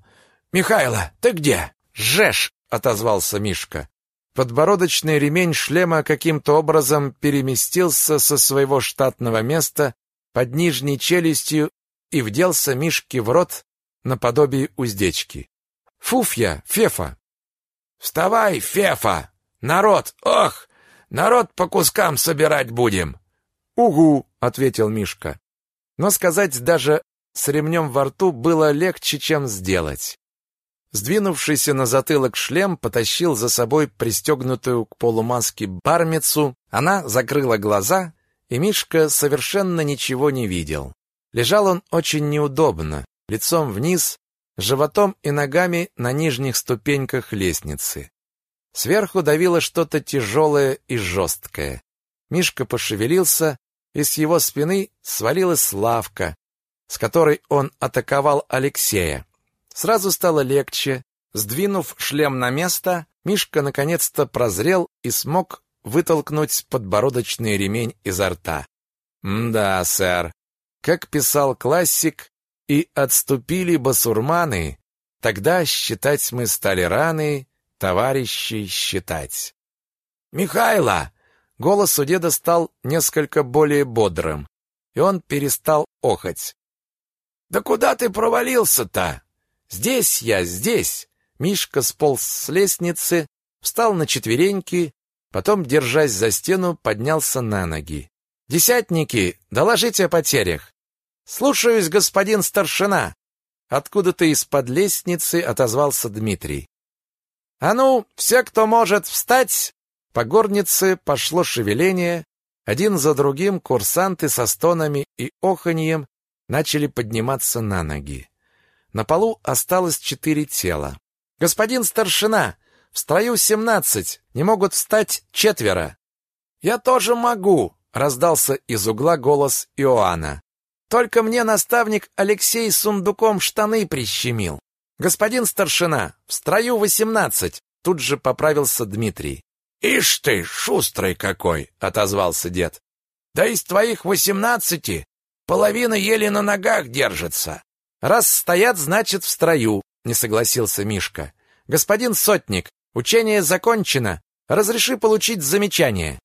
Михайло, ты где? Жеш, отозвался Мишка. Подбородочный ремень шлема каким-то образом переместился со своего штатного места под нижней челюстью и вделся Мишке в рот наподобие уздечки. Фуфья, Фефа. Вставай, Фефа! Народ, ох, народ по кускам собирать будем. Угу, ответил Мишка. Но сказать даже с ремнем во рту было легче, чем сделать. Сдвинувшийся на затылок шлем потащил за собой пристегнутую к полумаске бармицу. Она закрыла глаза, и Мишка совершенно ничего не видел. Лежал он очень неудобно, лицом вниз, животом и ногами на нижних ступеньках лестницы. Сверху давило что-то тяжелое и жесткое. Мишка пошевелился, и с его спины свалилась лавка, с которой он атаковал Алексея. Сразу стало легче. Сдвинув шлем на место, Мишка наконец-то прозрел и смог вытолкнуть подбородочный ремень изо рта. «Да, сэр, как писал классик, и отступили басурманы, тогда считать мы стали раны, товарищей считать». «Михайло!» Голос у деда стал несколько более бодрым, и он перестал охать. «Да куда ты провалился-то?» «Здесь я, здесь!» Мишка сполз с лестницы, встал на четвереньки, потом, держась за стену, поднялся на ноги. «Десятники, доложите о потерях!» «Слушаюсь, господин старшина!» Откуда-то из-под лестницы отозвался Дмитрий. «А ну, все, кто может, встать!» По горнице пошло шевеление. Один за другим курсанты со стонами и оханьем начали подниматься на ноги. На полу осталось четыре тела. «Господин старшина, в строю семнадцать, не могут встать четверо». «Я тоже могу», — раздался из угла голос Иоанна. «Только мне наставник Алексей сундуком штаны прищемил». «Господин старшина, в строю восемнадцать», — тут же поправился Дмитрий. «Ишь ты, шустрый какой!» — отозвался дед. «Да из твоих восемнадцати половина еле на ногах держится. Раз стоят, значит, в строю, не согласился Мишка. Господин сотник, учение закончено. Разреши получить замечание.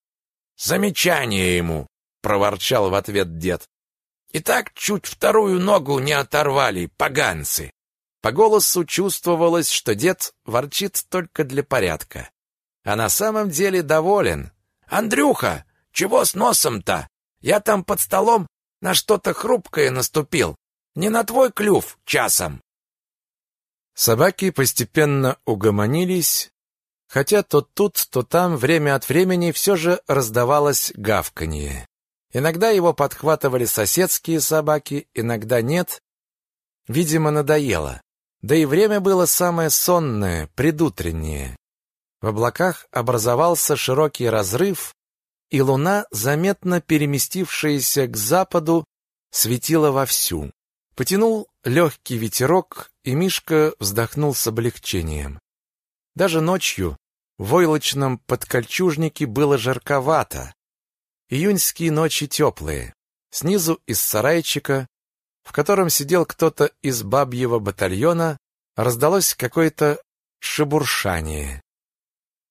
Замечание ему, проворчал в ответ дед. И так чуть вторую ногу не оторвали, поганцы. По голосу чувствовалось, что дед ворчит только для порядка. А на самом деле доволен. Андрюха, чего с носом-то? Я там под столом на что-то хрупкое наступил. Не на твой клюв часом. Собаки постепенно угомонились, хотя то тут, то там время от времени все же раздавалось гавканье. Иногда его подхватывали соседские собаки, иногда нет. Видимо, надоело. Да и время было самое сонное, предутреннее. В облаках образовался широкий разрыв, и луна, заметно переместившаяся к западу, светила вовсю. Потянул легкий ветерок, и Мишка вздохнул с облегчением. Даже ночью в войлочном подкольчужнике было жарковато. Июньские ночи теплые. Снизу из сарайчика, в котором сидел кто-то из бабьего батальона, раздалось какое-то шебуршание.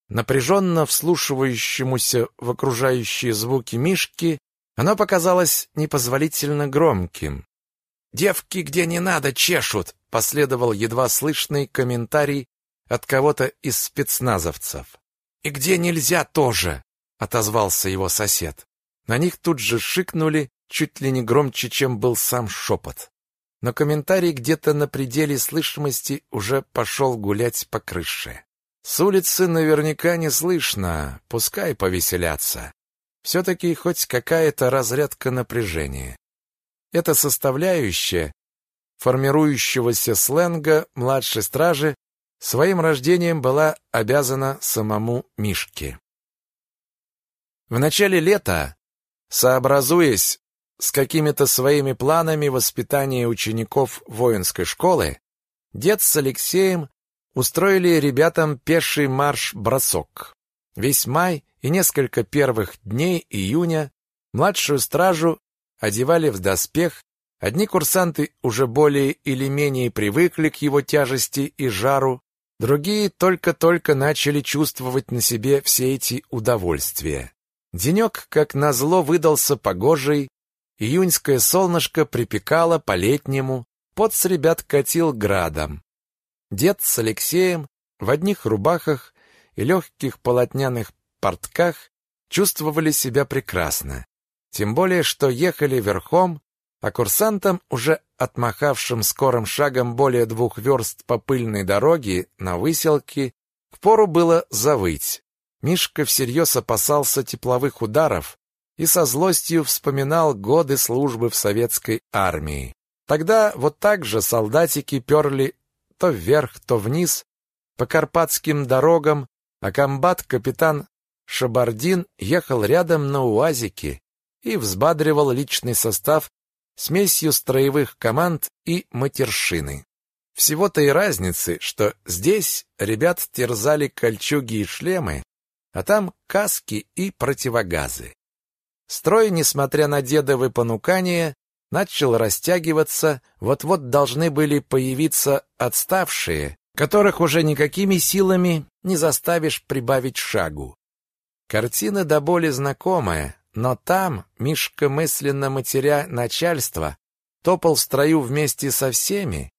Напряженно вслушивающемуся в окружающие звуки Мишки, оно показалось непозволительно громким. «Девки где не надо чешут!» — последовал едва слышный комментарий от кого-то из спецназовцев. «И где нельзя тоже!» — отозвался его сосед. На них тут же шикнули, чуть ли не громче, чем был сам шепот. Но комментарий где-то на пределе слышимости уже пошел гулять по крыше. С улицы наверняка не слышно, пускай повеселятся. Все-таки хоть какая-то разрядка напряжения. Эта составляющая формирующегося сленга младшей стражи своим рождением была обязана самому Мишке. В начале лета, сообразуясь с какими-то своими планами воспитания учеников воинской школы, дед с Алексеем устроили ребятам пеший марш-бросок. Весь май и несколько первых дней июня младшую стражу одевали в доспех, одни курсанты уже более или менее привыкли к его тяжести и жару, другие только-только начали чувствовать на себе все эти удовольствия. Денек, как назло, выдался погожий, июньское солнышко припекало по-летнему, пот с ребят катил градом. Дед с Алексеем в одних рубахах и легких полотняных портках чувствовали себя прекрасно. Тем более, что ехали верхом, а курсантам, уже отмахавшим скорым шагом более двух верст по пыльной дороге на выселке, впору было завыть. Мишка всерьез опасался тепловых ударов и со злостью вспоминал годы службы в советской армии. Тогда вот так же солдатики перли то вверх, то вниз по карпатским дорогам, а комбат-капитан Шабардин ехал рядом на УАЗике и взбадривал личный состав смесью строевых команд и матершины. Всего-то и разницы, что здесь ребят терзали кольчуги и шлемы, а там каски и противогазы. Строй, несмотря на дедовы понукания, начал растягиваться, вот-вот должны были появиться отставшие, которых уже никакими силами не заставишь прибавить шагу. Картина до боли знакомая, но там Мишка, мысленно матеря начальство, топал в строю вместе со всеми,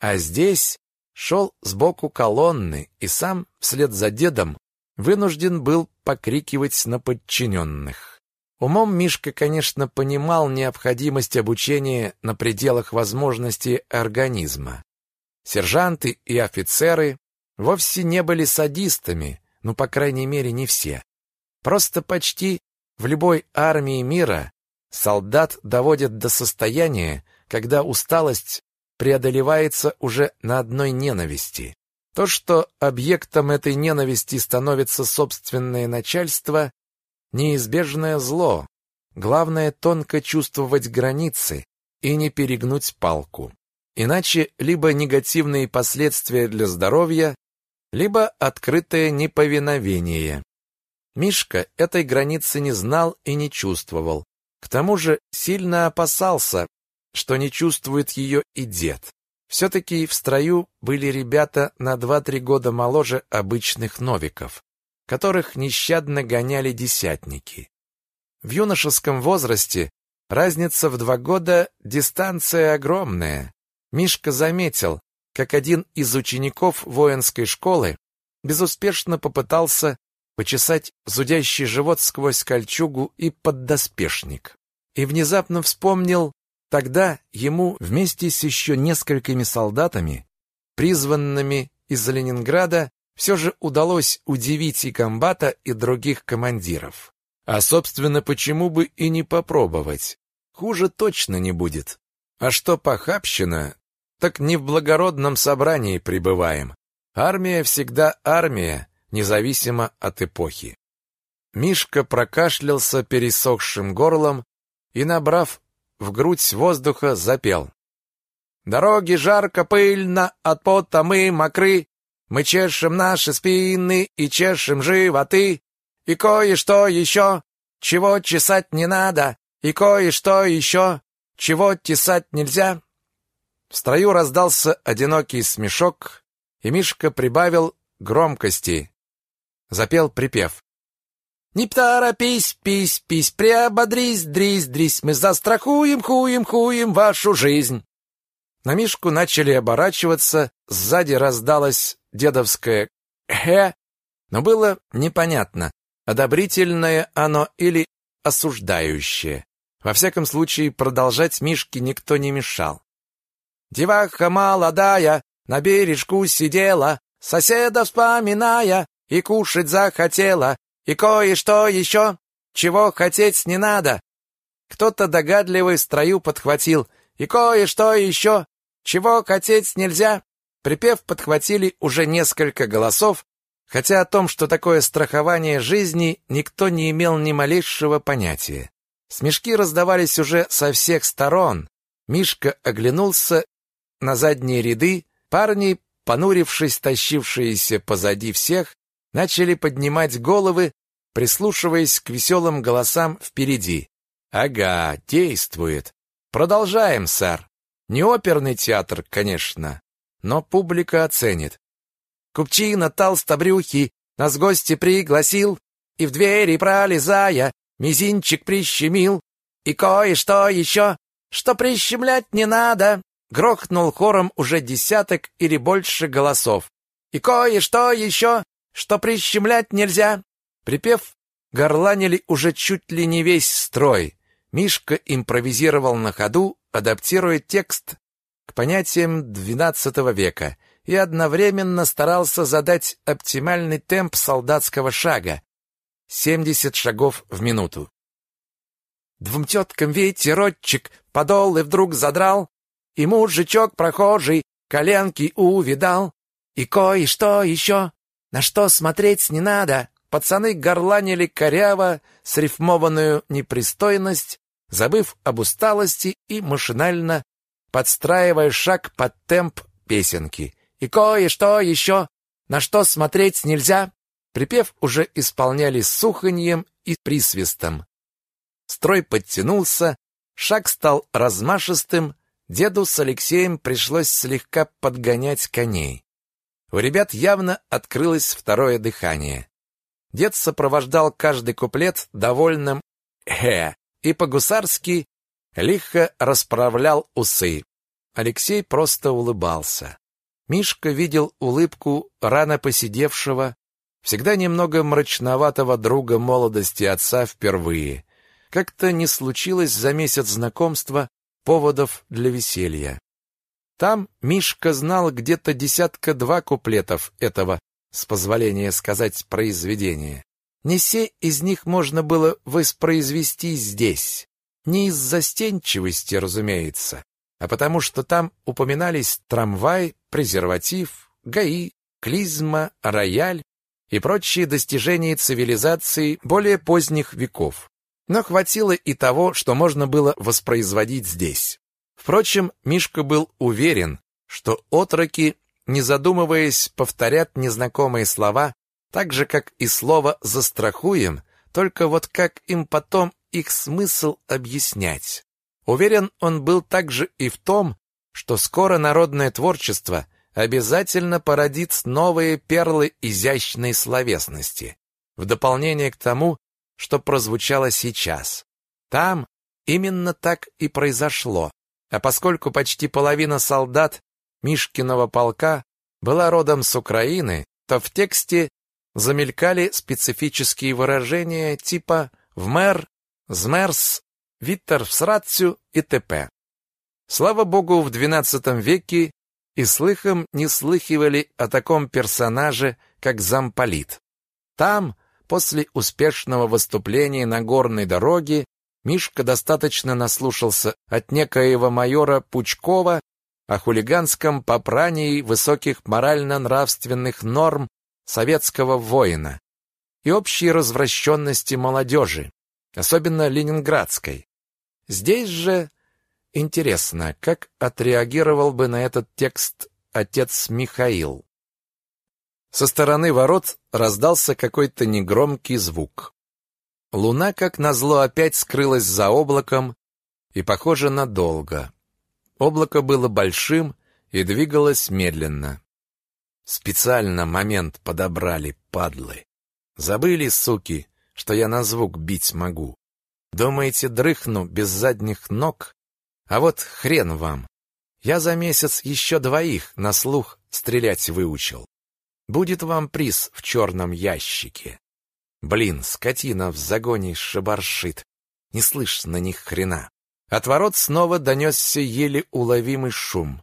а здесь шел сбоку колонны и сам, вслед за дедом, вынужден был покрикивать на подчиненных. Умом Мишка, конечно, понимал необходимость обучения на пределах возможностей организма. Сержанты и офицеры вовсе не были садистами, ну, по крайней мере, не все. Просто почти в любой армии мира солдат доводят до состояния, когда усталость преодолевается уже на одной ненависти. То, что объектом этой ненависти становится собственное начальство, неизбежное зло. Главное тонко чувствовать границы и не перегнуть палку. Иначе либо негативные последствия для здоровья, либо открытое неповиновение. Мишка этой границы не знал и не чувствовал. К тому же сильно опасался, что не чувствует ее и дед. Все-таки в строю были ребята на два-три года моложе обычных новиков, которых нещадно гоняли десятники. В юношеском возрасте разница в два года дистанция огромная. Мишка заметил, как один из учеников воинской школы безуспешно попытался почесать зудящий живот сквозь кольчугу и поддоспешник. И внезапно вспомнил Тогда ему вместе с еще несколькими солдатами, призванными из Ленинграда, все же удалось удивить и комбата, и других командиров. А, собственно, почему бы и не попробовать? Хуже точно не будет. А что похабщина, так не в благородном собрании пребываем. Армия всегда армия, независимо от эпохи. Мишка прокашлялся пересохшим горлом и, набрав в грудь воздуха запел. Дороги жарко, пыльно, от пота мы мокры, мы чешем наши спины и чешем животы, и кое-что еще, чего чесать не надо, и кое-что еще, чего тесать нельзя. В строю раздался одинокий смешок, и Мишка прибавил громкости. Запел припев. Не торопись, пись, пись, приободрись, дрись, дрись, мы застрахуем, хуем, хуем вашу жизнь. На Мишку начали оборачиваться, сзади раздалось дедовское «хе», но было непонятно, одобрительное оно или осуждающее. Во всяком случае, продолжать Мишке никто не мешал. Деваха молодая на бережку сидела, соседа вспоминая, и кушать захотела, и кое-что еще, чего хотеть не надо. Кто-то догадливый строю подхватил. И кое-что еще, чего хотеть нельзя. Припев подхватили уже несколько голосов, хотя о том, что такое страхование жизни, никто не имел ни малейшего понятия. Смешки раздавались уже со всех сторон. Мишка оглянулся на задние ряды, парни понурившись, тащившиеся позади всех, начали поднимать головы, прислушиваясь к веселым голосам впереди. «Ага, действует. Продолжаем, сэр. Не оперный театр, конечно, но публика оценит. Купчина толстобрюхий нас гости пригласил, и в двери пролезая, мизинчик прищемил, и кое-что еще, что прищемлять не надо, грохнул хором уже десяток или больше голосов. И кое-что еще, что прищемлять нельзя. Припев горланили уже чуть ли не весь строй. Мишка импровизировал на ходу, адаптируя текст к понятиям XII века и одновременно старался задать оптимальный темп солдатского шага — 70 шагов в минуту. Двум теткам ветерочек подол и вдруг задрал, и мужичок прохожий коленки увидал, и кое-что еще, на что смотреть не надо, Пацаны горланили коряво срифмованную непристойность, забыв об усталости и машинально подстраивая шаг под темп песенки. И кое-что еще, на что смотреть нельзя, припев уже исполняли суханьем и присвистом. Строй подтянулся, шаг стал размашистым, деду с Алексеем пришлось слегка подгонять коней. У ребят явно открылось второе дыхание. Дед сопровождал каждый куплет довольным «э» и по-гусарски лихо расправлял усы. Алексей просто улыбался. Мишка видел улыбку рано посидевшего, всегда немного мрачноватого друга молодости отца впервые. Как-то не случилось за месяц знакомства поводов для веселья. Там Мишка знал где-то десятка-два куплетов этого с позволения сказать, произведения. Не все из них можно было воспроизвести здесь. Не из застенчивости, разумеется, а потому что там упоминались трамвай, презерватив, ГАИ, клизма, рояль и прочие достижения цивилизации более поздних веков. Но хватило и того, что можно было воспроизводить здесь. Впрочем, Мишка был уверен, что отроки не задумываясь, повторят незнакомые слова, так же, как и слово «застрахуем», только вот как им потом их смысл объяснять. Уверен он был также и в том, что скоро народное творчество обязательно породит новые перлы изящной словесности, в дополнение к тому, что прозвучало сейчас. Там именно так и произошло. А поскольку почти половина солдат Мишкиного полка была родом с Украины, то в тексте замелькали специфические выражения типа «вмер», «змерс», «виттер всрацю» и т.п. Слава богу, в XII веке и слыхом не слыхивали о таком персонаже, как замполит. Там, после успешного выступления на горной дороге, Мишка достаточно наслушался от некоего майора Пучкова о хулиганском попрании высоких морально-нравственных норм советского воина и общей развращенности молодежи, особенно ленинградской. Здесь же интересно, как отреагировал бы на этот текст отец Михаил. Со стороны ворот раздался какой-то негромкий звук. Луна, как назло, опять скрылась за облаком и, похоже, надолго. Облако было большим и двигалось медленно. Специально момент подобрали, падлы. Забыли, суки, что я на звук бить могу. Думаете, дрыхну без задних ног? А вот хрен вам. Я за месяц еще двоих на слух стрелять выучил. Будет вам приз в черном ящике. Блин, скотина в загоне шибаршит. Не слышно ни хрена. От ворот снова донесся еле уловимый шум.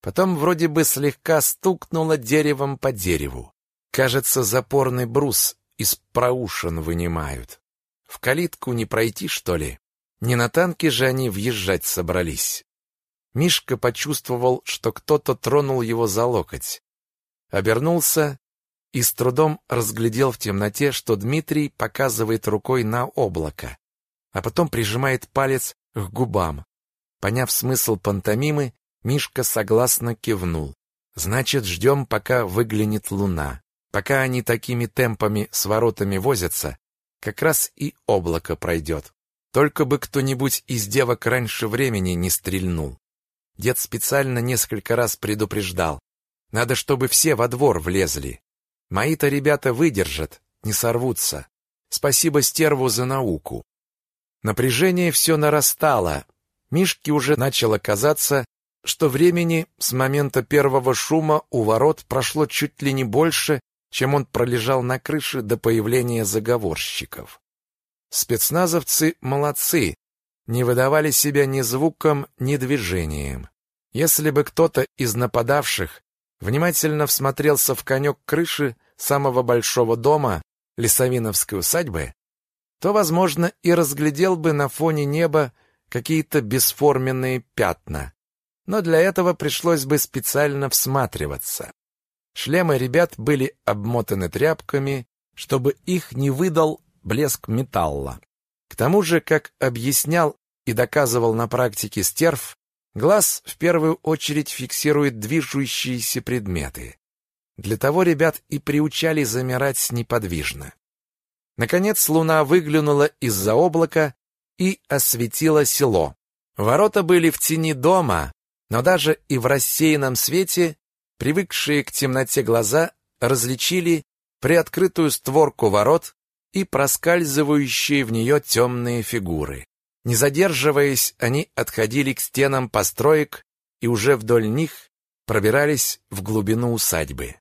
Потом вроде бы слегка стукнуло деревом по дереву. Кажется, запорный брус из проушин вынимают. В калитку не пройти, что ли? Не на танке же они въезжать собрались. Мишка почувствовал, что кто-то тронул его за локоть. Обернулся и с трудом разглядел в темноте, что Дмитрий показывает рукой на облако, а потом прижимает палец к губам. Поняв смысл пантомимы, Мишка согласно кивнул. Значит, ждем, пока выглянет луна. Пока они такими темпами с воротами возятся, как раз и облако пройдет. Только бы кто-нибудь из девок раньше времени не стрельнул. Дед специально несколько раз предупреждал. Надо, чтобы все во двор влезли. Мои-то ребята выдержат, не сорвутся. Спасибо стерву за науку. Напряжение все нарастало. Мишке уже начало казаться, что времени с момента первого шума у ворот прошло чуть ли не больше, чем он пролежал на крыше до появления заговорщиков. Спецназовцы молодцы, не выдавали себя ни звуком, ни движением. Если бы кто-то из нападавших внимательно всмотрелся в конек крыши самого большого дома Лесовиновской усадьбы, то, возможно, и разглядел бы на фоне неба какие-то бесформенные пятна. Но для этого пришлось бы специально всматриваться. Шлемы ребят были обмотаны тряпками, чтобы их не выдал блеск металла. К тому же, как объяснял и доказывал на практике стерв, глаз в первую очередь фиксирует движущиеся предметы. Для того ребят и приучали замирать неподвижно. Наконец луна выглянула из-за облака и осветила село. Ворота были в тени дома, но даже и в рассеянном свете Привыкшие к темноте глаза различили приоткрытую створку ворот и проскальзывающие в нее темные фигуры. Не задерживаясь, они отходили к стенам построек и уже вдоль них пробирались в глубину усадьбы.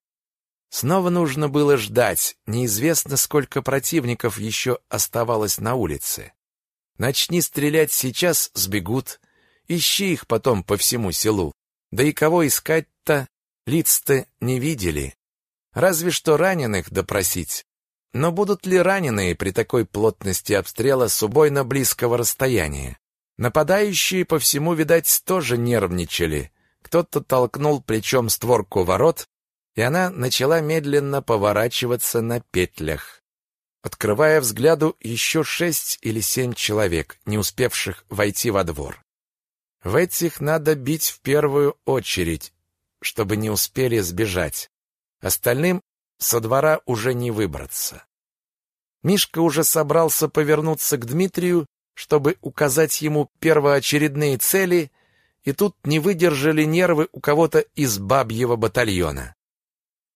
Снова нужно было ждать, неизвестно, сколько противников еще оставалось на улице. Начни стрелять сейчас, сбегут, ищи их потом по всему селу. Да и кого искать-то, Лиц-то не видели. Разве что раненых допросить. Но будут ли раненые при такой плотности обстрела с убойно близкого расстояния? Нападающие по всему, видать, тоже нервничали. Кто-то толкнул плечом створку ворот, и она начала медленно поворачиваться на петлях, открывая взгляду еще шесть или семь человек, не успевших войти во двор. В этих надо бить в первую очередь, чтобы не успели сбежать. Остальным со двора уже не выбраться. Мишка уже собрался повернуться к Дмитрию, чтобы указать ему первоочередные цели, и тут не выдержали нервы у кого-то из бабьего батальона.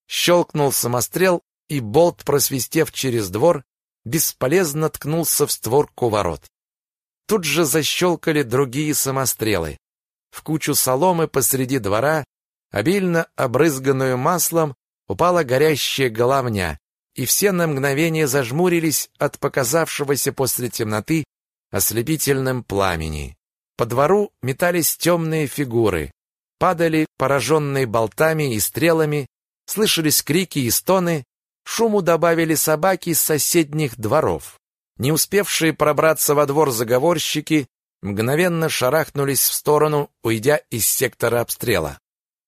Щелкнул самострел, и болт, просвистев через двор, бесполезно ткнулся в створку ворот. Тут же защелкали другие самострелы. В кучу соломы посреди двора обильно обрызганную маслом, упала горящая головня, и все на мгновение зажмурились от показавшегося после темноты ослепительным пламени. По двору метались темные фигуры, падали пораженные болтами и стрелами, слышались крики и стоны, шуму добавили собаки из соседних дворов. Не успевшие пробраться во двор заговорщики мгновенно шарахнулись в сторону, уйдя из сектора обстрела.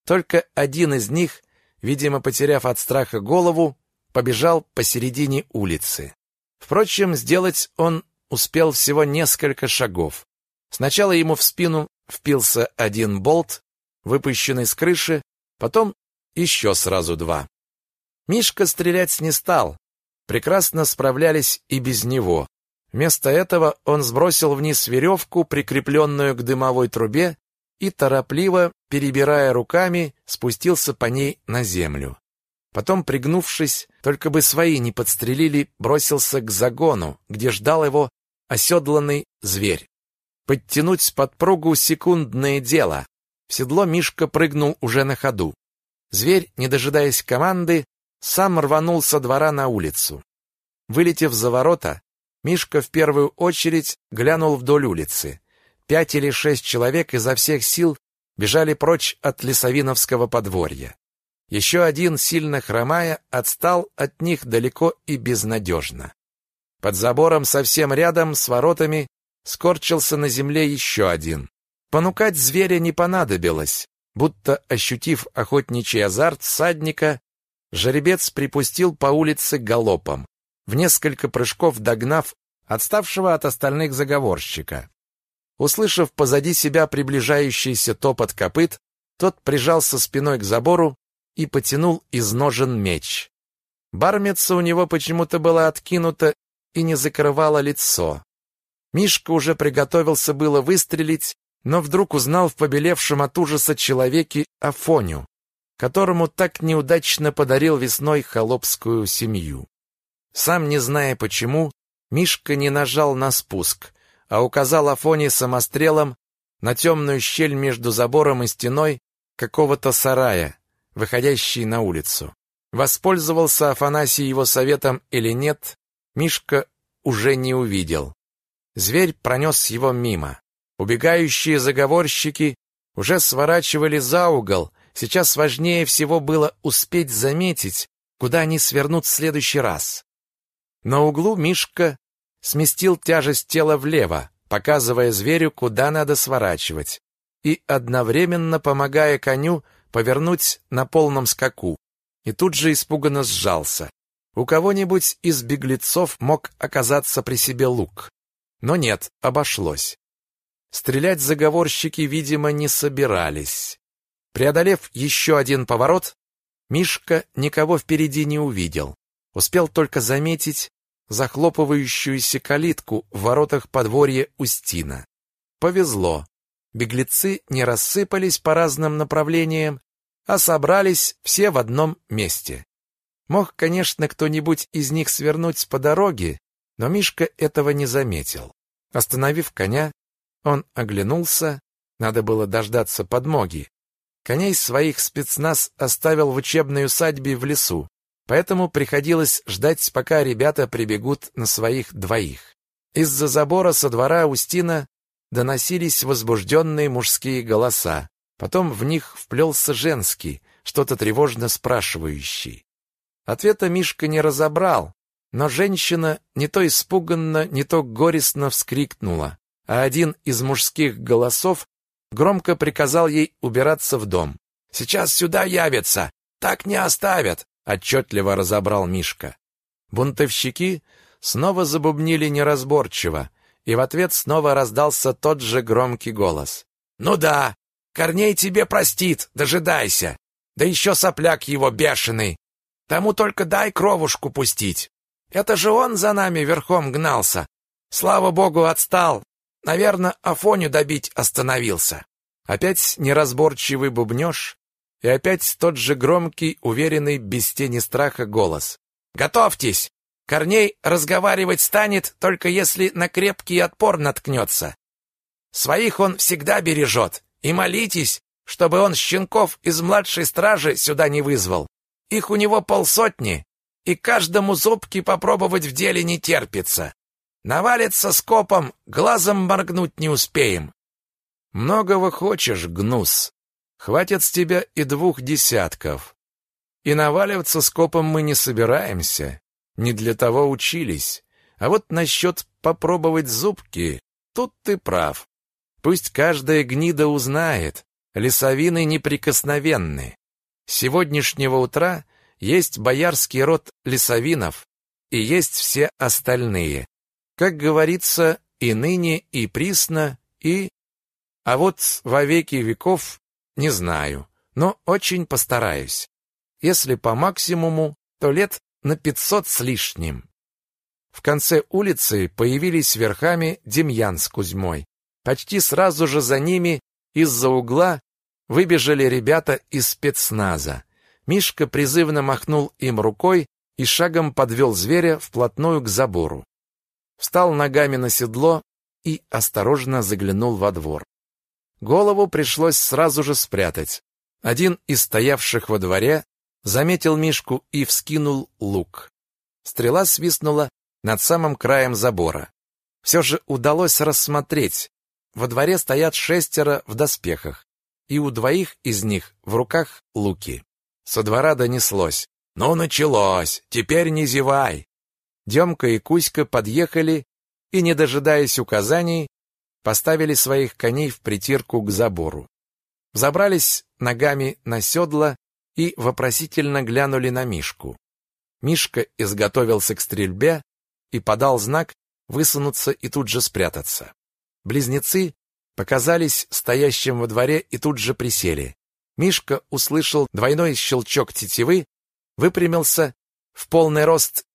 Только один из них, видимо, потеряв от страха голову, побежал посередине улицы. Впрочем, сделать он успел всего несколько шагов. Сначала ему в спину впился один болт, выпущенный с крыши, потом еще сразу два. Мишка стрелять не стал. Прекрасно справлялись и без него. Вместо этого он сбросил вниз веревку, прикрепленную к дымовой трубе, и торопливо, перебирая руками, спустился по ней на землю. Потом, пригнувшись, только бы свои не подстрелили, бросился к загону, где ждал его оседланный зверь. Подтянуть подпругу секундное дело. В седло Мишка прыгнул уже на ходу. Зверь, не дожидаясь команды, сам рванул со двора на улицу. Вылетев за ворота, Мишка в первую очередь глянул вдоль улицы. Пять или шесть человек изо всех сил бежали прочь от лесовиновского подворья. Еще один, сильно хромая, отстал от них далеко и безнадежно. Под забором совсем рядом с воротами скорчился на земле еще один. Понукать зверя не понадобилось. Будто ощутив охотничий азарт всадника, жеребец припустил по улице галопом, в несколько прыжков догнав отставшего от остальных заговорщика. Услышав позади себя приближающийся топот копыт, тот прижался спиной к забору и потянул из ножен меч. Бармица у него почему-то была откинута и не закрывала лицо. Мишка уже приготовился было выстрелить, но вдруг узнал в побелевшем от ужаса человеке Афоню, которому так неудачно подарил весной холопскую семью. Сам не зная почему, Мишка не нажал на спуск, а указал Афоне самострелом на темную щель между забором и стеной какого-то сарая, выходящей на улицу. Воспользовался Афанасий его советом или нет, Мишка уже не увидел. Зверь пронес его мимо. Убегающие заговорщики уже сворачивали за угол. Сейчас важнее всего было успеть заметить, куда они свернут в следующий раз. На углу Мишка сместил тяжесть тела влево, показывая зверю, куда надо сворачивать, и одновременно помогая коню повернуть на полном скаку. И тут же испуганно сжался. У кого-нибудь из беглецов мог оказаться при себе лук. Но нет, обошлось. Стрелять заговорщики, видимо, не собирались. Преодолев еще один поворот, Мишка никого впереди не увидел. Успел только заметить захлопывающуюся калитку в воротах подворья Устина. Повезло. Беглецы не рассыпались по разным направлениям, а собрались все в одном месте. Мог, конечно, кто-нибудь из них свернуть по дороге, но Мишка этого не заметил. Остановив коня, он оглянулся, надо было дождаться подмоги. Коней своих спецназ оставил в учебной усадьбе в лесу, поэтому приходилось ждать, пока ребята прибегут на своих двоих. Из-за забора со двора Устина доносились возбужденные мужские голоса. Потом в них вплелся женский, что-то тревожно спрашивающий. Ответа Мишка не разобрал, но женщина не то испуганно, не то горестно вскрикнула, а один из мужских голосов громко приказал ей убираться в дом. «Сейчас сюда явятся! Так не оставят!» — отчетливо разобрал Мишка. Бунтовщики снова забубнили неразборчиво, и в ответ снова раздался тот же громкий голос. «Ну да, Корней тебе простит, дожидайся. Да еще сопляк его бешеный. Тому только дай кровушку пустить. Это же он за нами верхом гнался. Слава богу, отстал. Наверное, Афоню добить остановился». Опять неразборчивый бубнёж, и опять тот же громкий, уверенный, без тени страха голос. «Готовьтесь! Корней разговаривать станет, только если на крепкий отпор наткнется. Своих он всегда бережет, и молитесь, чтобы он щенков из младшей стражи сюда не вызвал. Их у него полсотни, и каждому зубки попробовать в деле не терпится. Навалится скопом, глазом моргнуть не успеем. Многого хочешь, гнус. Хватит с тебя и двух десятков. И наваливаться скопом мы не собираемся. Не для того учились. А вот насчет попробовать зубки, тут ты прав. Пусть каждая гнида узнает, лесовины неприкосновенны. С сегодняшнего утра есть боярский род лесовинов, и есть все остальные. Как говорится, и ныне, и присно, и... А вот во веки веков не знаю, но очень постараюсь. Если по максимуму, то лет на пятьсот с лишним. В конце улицы появились верхами Демьян с Кузьмой. Почти сразу же за ними из-за угла выбежали ребята из спецназа. Мишка призывно махнул им рукой и шагом подвел зверя вплотную к забору. Встал ногами на седло и осторожно заглянул во двор. Голову пришлось сразу же спрятать. Один из стоявших во дворе заметил Мишку и вскинул лук. Стрела свистнула над самым краем забора. Все же удалось рассмотреть. Во дворе стоят шестеро в доспехах, и у двоих из них в руках луки. Со двора донеслось. «Ну, началось! Теперь не зевай!» Демка и Кузька подъехали и, не дожидаясь указаний, поставили своих коней в притирку к забору. Забрались ногами на седла и вопросительно глянули на Мишку. Мишка изготовился к стрельбе и подал знак высунуться и тут же спрятаться. Близнецы показались стоящим во дворе и тут же присели. Мишка услышал двойной щелчок тетивы, выпрямился в полный рост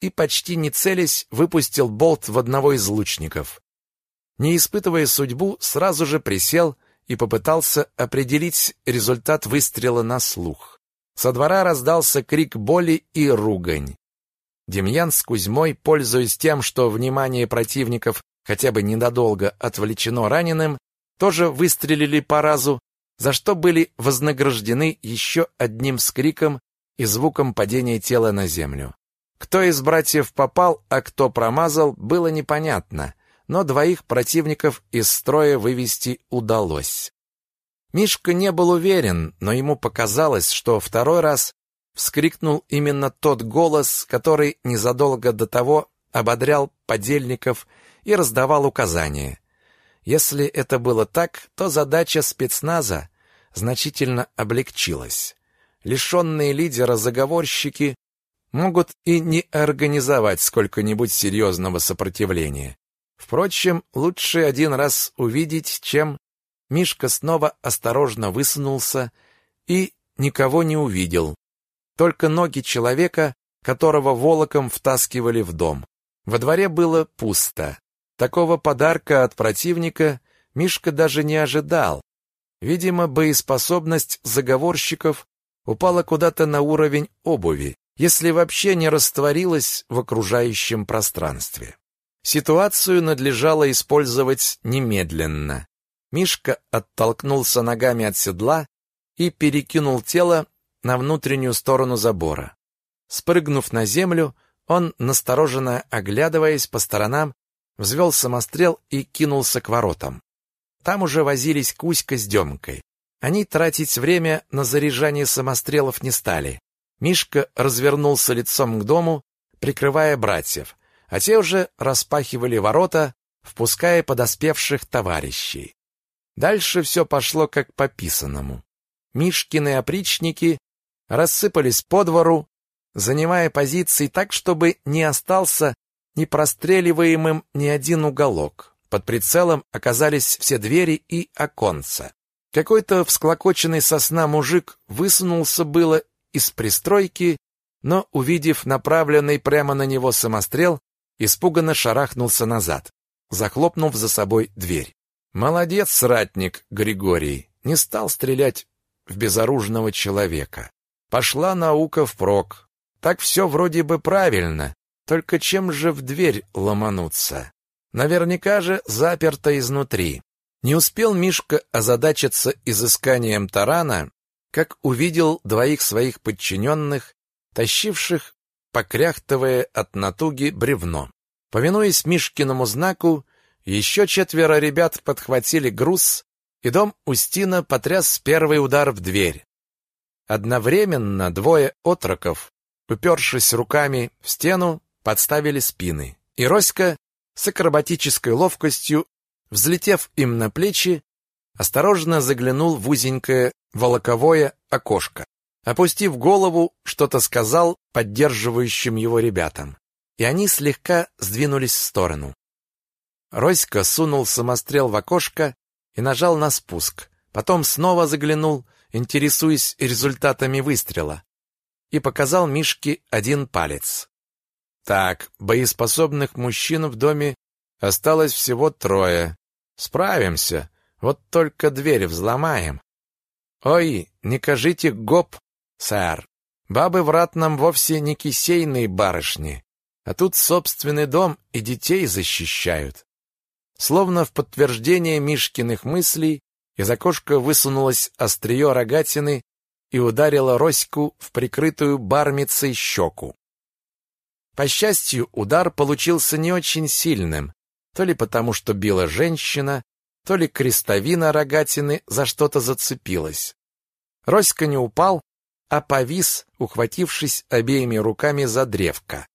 и, почти не целясь, выпустил болт в одного из лучников. Не испытывая судьбу, сразу же присел и попытался определить результат выстрела на слух. Со двора раздался крик боли и ругань. Демьян с Кузьмой, пользуясь тем, что внимание противников хотя бы ненадолго отвлечено раненым, тоже выстрелили по разу, за что были вознаграждены еще одним скриком и звуком падения тела на землю. Кто из братьев попал, а кто промазал, было непонятно, но двоих противников из строя вывести удалось. Мишка не был уверен, но ему показалось, что второй раз вскрикнул именно тот голос, который незадолго до того ободрял подельников и раздавал указания. Если это было так, то задача спецназа значительно облегчилась. Лишенные лидера заговорщики могут и не организовать сколько-нибудь серьезного сопротивления. Впрочем, лучше один раз увидеть, чем Мишка снова осторожно высунулся и никого не увидел. Только ноги человека, которого волоком втаскивали в дом. Во дворе было пусто. Такого подарка от противника Мишка даже не ожидал. Видимо, боеспособность заговорщиков упала куда-то на уровень обуви если вообще не растворилась в окружающем пространстве. Ситуацию надлежало использовать немедленно. Мишка оттолкнулся ногами от седла и перекинул тело на внутреннюю сторону забора. Спрыгнув на землю, он, настороженно оглядываясь по сторонам, взвел самострел и кинулся к воротам. Там уже возились Кузька с Демкой. Они тратить время на заряжание самострелов не стали. Мишка развернулся лицом к дому, прикрывая братьев, а те уже распахивали ворота, впуская подоспевших товарищей. Дальше все пошло как по писанному. Мишкины опричники рассыпались по двору, занимая позиции так, чтобы не остался непростреливаемым ни один уголок. Под прицелом оказались все двери и оконца. Какой-то всклокоченный сосна мужик высунулся было из пристройки, но, увидев направленный прямо на него самострел, испуганно шарахнулся назад, захлопнув за собой дверь. Молодец, ратник Григорий, не стал стрелять в безоружного человека. Пошла наука впрок. Так все вроде бы правильно, только чем же в дверь ломануться? Наверняка же заперто изнутри. Не успел Мишка озадачиться изысканием тарана, как увидел двоих своих подчиненных, тащивших, покряхтывая от натуги, бревно. Повинуясь Мишкиному знаку, еще четверо ребят подхватили груз, и дом Устина потряс первый удар в дверь. Одновременно двое отроков, упершись руками в стену, подставили спины. И Роська с акробатической ловкостью, взлетев им на плечи, осторожно заглянул в узенькое волоковое окошко. Опустив голову, что-то сказал поддерживающим его ребятам, и они слегка сдвинулись в сторону. Роська сунул самострел в окошко и нажал на спуск. Потом снова заглянул, интересуясь результатами выстрела, и показал Мишке один палец. Так, боеспособных мужчин в доме осталось всего трое. Справимся, вот только дверь взломаем. Ой, не кажите гоп, сэр. Бабы в ратном вовсе не кисейные барышни, а тут собственный дом и детей защищают. Словно в подтверждение Мишкиных мыслей из окошка высунулось острие рогатины и ударило Роську в прикрытую бармицей щеку. По счастью, удар получился не очень сильным, то ли потому, что била женщина, то ли крестовина рогатины за что-то зацепилась. Роська не упал, а повис, ухватившись обеими руками за древко.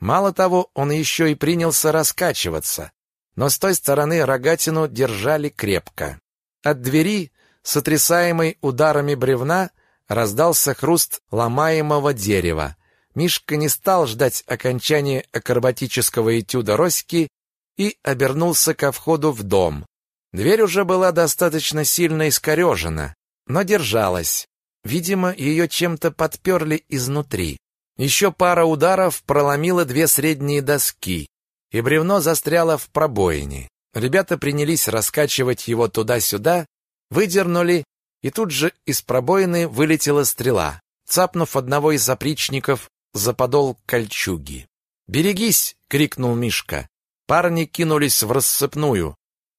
Мало того, он еще и принялся раскачиваться, но с той стороны рогатину держали крепко. От двери, сотрясаемой ударами бревна, раздался хруст ломаемого дерева. Мишка не стал ждать окончания акробатического этюда Роськи и обернулся ко входу в дом. Дверь уже была достаточно сильно искорежена, но держалась. Видимо, ее чем-то подперли изнутри. Еще пара ударов проломила две средние доски, и бревно застряло в пробоине. Ребята принялись раскачивать его туда-сюда, выдернули, и тут же из пробоины вылетела стрела, цапнув одного из опричников за подол кольчуги. «Берегись!» — крикнул Мишка. Парни кинулись в рассыпную.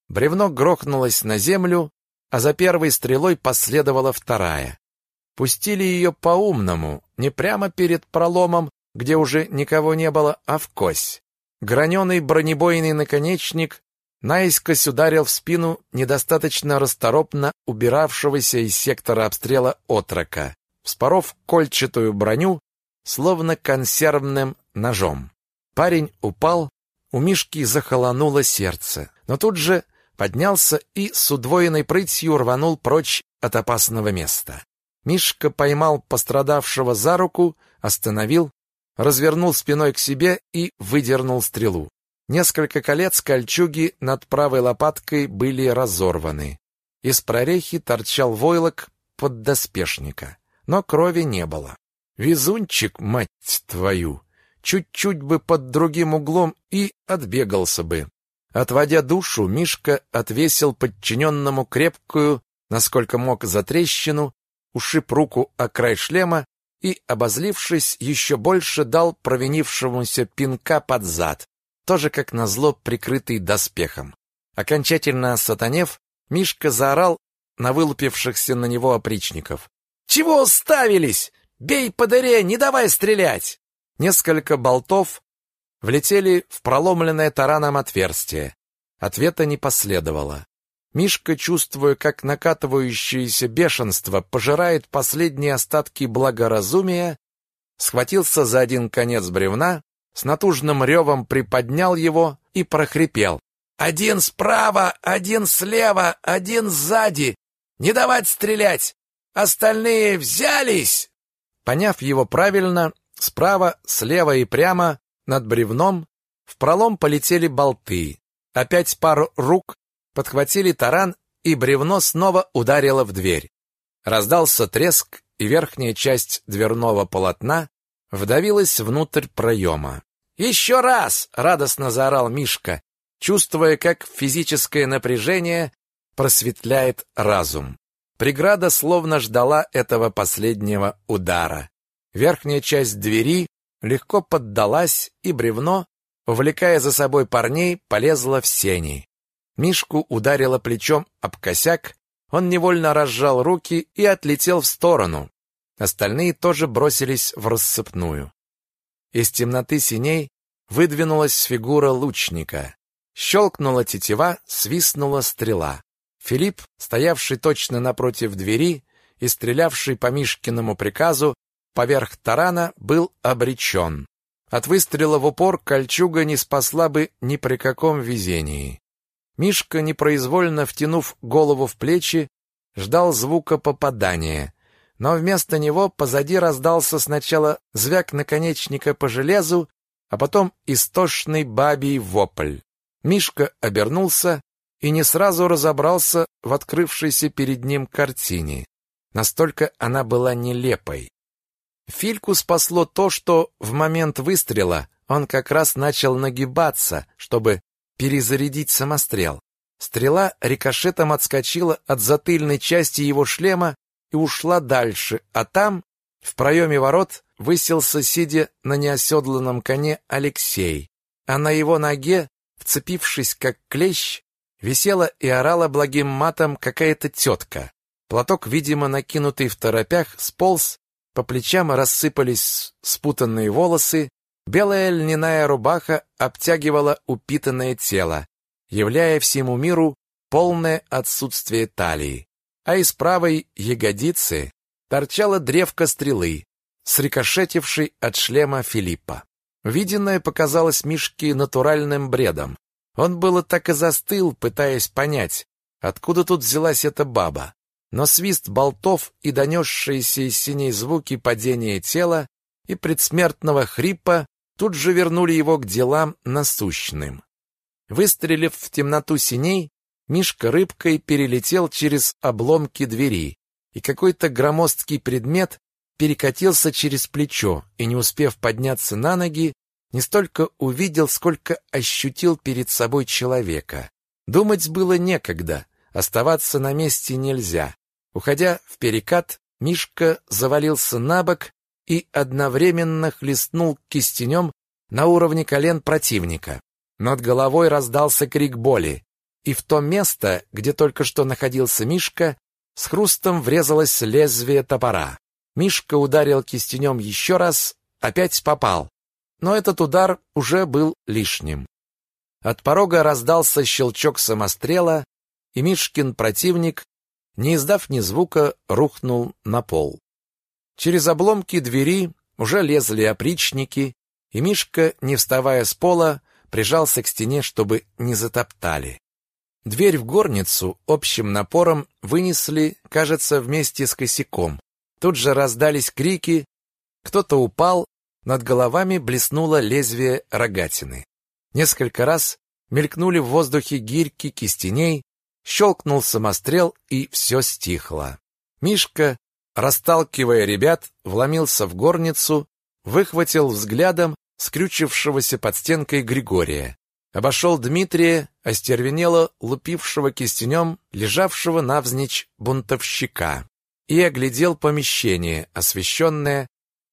Бревно грохнулось на землю, а за первой стрелой последовала вторая. Пустили ее по-умному, не прямо перед проломом, где уже никого не было, а в кось. Граненый бронебойный наконечник наискось ударил в спину недостаточно расторопно убиравшегося из сектора обстрела отрока, вспоров кольчатую броню, словно консервным ножом. Парень упал, у Мишки захолонуло сердце, но тут же поднялся и с удвоенной прытью рванул прочь от опасного места. Мишка поймал пострадавшего за руку, остановил, развернул спиной к себе и выдернул стрелу. Несколько колец кольчуги над правой лопаткой были разорваны. Из прорехи торчал войлок поддоспешника, но крови не было. Везунчик, мать твою! Чуть-чуть бы под другим углом и отбегался бы. Отводя душу, Мишка отвесил подчиненному крепкую, насколько мог, затрещину, ушиб руку о край шлема и, обозлившись, еще больше дал провинившемуся пинка под зад, тоже как назло прикрытый доспехом. Окончательно сатанев, Мишка заорал на вылупившихся на него опричников. «Чего уставились? Бей по дыре, не давай стрелять!» Несколько болтов влетели в проломленное тараном отверстие. Ответа не последовало. Мишка, чувствуя, как накатывающееся бешенство пожирает последние остатки благоразумия, схватился за один конец бревна, с натужным ревом приподнял его и прохрипел. «Один справа, один слева, один сзади! Не давать стрелять! Остальные взялись!» Поняв его правильно, справа, слева и прямо над бревном в пролом полетели болты. Опять пару рук подхватили таран, и бревно снова ударило в дверь. Раздался треск, и верхняя часть дверного полотна вдавилась внутрь проема. «Еще раз!» — радостно заорал Мишка, чувствуя, как физическое напряжение просветляет разум. Преграда словно ждала этого последнего удара. Верхняя часть двери легко поддалась, и бревно, увлекая за собой парней, полезло в сени. Мишку ударило плечом об косяк, он невольно разжал руки и отлетел в сторону. Остальные тоже бросились в рассыпную. Из темноты синей выдвинулась фигура лучника. Щелкнула тетива, свистнула стрела. Филипп, стоявший точно напротив двери и стрелявший по Мишкиному приказу поверх тарана, был обречен. От выстрела в упор кольчуга не спасла бы ни при каком везении. Мишка, непроизвольно втянув голову в плечи, ждал звука попадания, но вместо него позади раздался сначала звяк наконечника по железу, а потом истошный бабий вопль. Мишка обернулся и не сразу разобрался в открывшейся перед ним картине. Настолько она была нелепой. Фильку спасло то, что в момент выстрела он как раз начал нагибаться, чтобы перезарядить самострел. Стрела рикошетом отскочила от затыльной части его шлема и ушла дальше, а там, в проеме ворот, высился, сидя на неоседланном коне, Алексей, а на его ноге, вцепившись как клещ, висела и орала благим матом какая-то тетка. Платок, видимо, накинутый в торопях, сполз, по плечам рассыпались спутанные волосы, Белая льняная рубаха обтягивала упитанное тело, являя всему миру полное отсутствие талии, а из правой ягодицы торчала древко стрелы, срикошетившей от шлема Филиппа. Виденное показалось Мишке натуральным бредом. Он было так и застыл, пытаясь понять, откуда тут взялась эта баба. Но свист болтов и донесшиеся из синей звуки падения тела и предсмертного хрипа тут же вернули его к делам насущным. Выстрелив в темноту синей, Мишка рыбкой перелетел через обломки двери и какой-то громоздкий предмет перекатился через плечо и, не успев подняться на ноги, не столько увидел, сколько ощутил перед собой человека. Думать было некогда, оставаться на месте нельзя. Уходя в перекат, Мишка завалился на бок и одновременно хлестнул кистенем на уровне колен противника. Над головой раздался крик боли, и в то место, где только что находился Мишка, с хрустом врезалось лезвие топора. Мишка ударил кистенем еще раз, опять попал. Но этот удар уже был лишним. От порога раздался щелчок самострела, и Мишкин противник, не издав ни звука, рухнул на пол. Через обломки двери уже лезли опричники, и Мишка, не вставая с пола, прижался к стене, чтобы не затоптали. Дверь в горницу общим напором вынесли, кажется, вместе с косяком. Тут же раздались крики, кто-то упал, над головами блеснуло лезвие рогатины. Несколько раз мелькнули в воздухе гирьки кистеней, щелкнул самострел, и все стихло. Мишка, расталкивая ребят, вломился в горницу, выхватил взглядом скрючившегося под стенкой Григория. Обошел Дмитрия, остервенело лупившего кистенем, лежавшего навзничь бунтовщика, и оглядел помещение, освещенное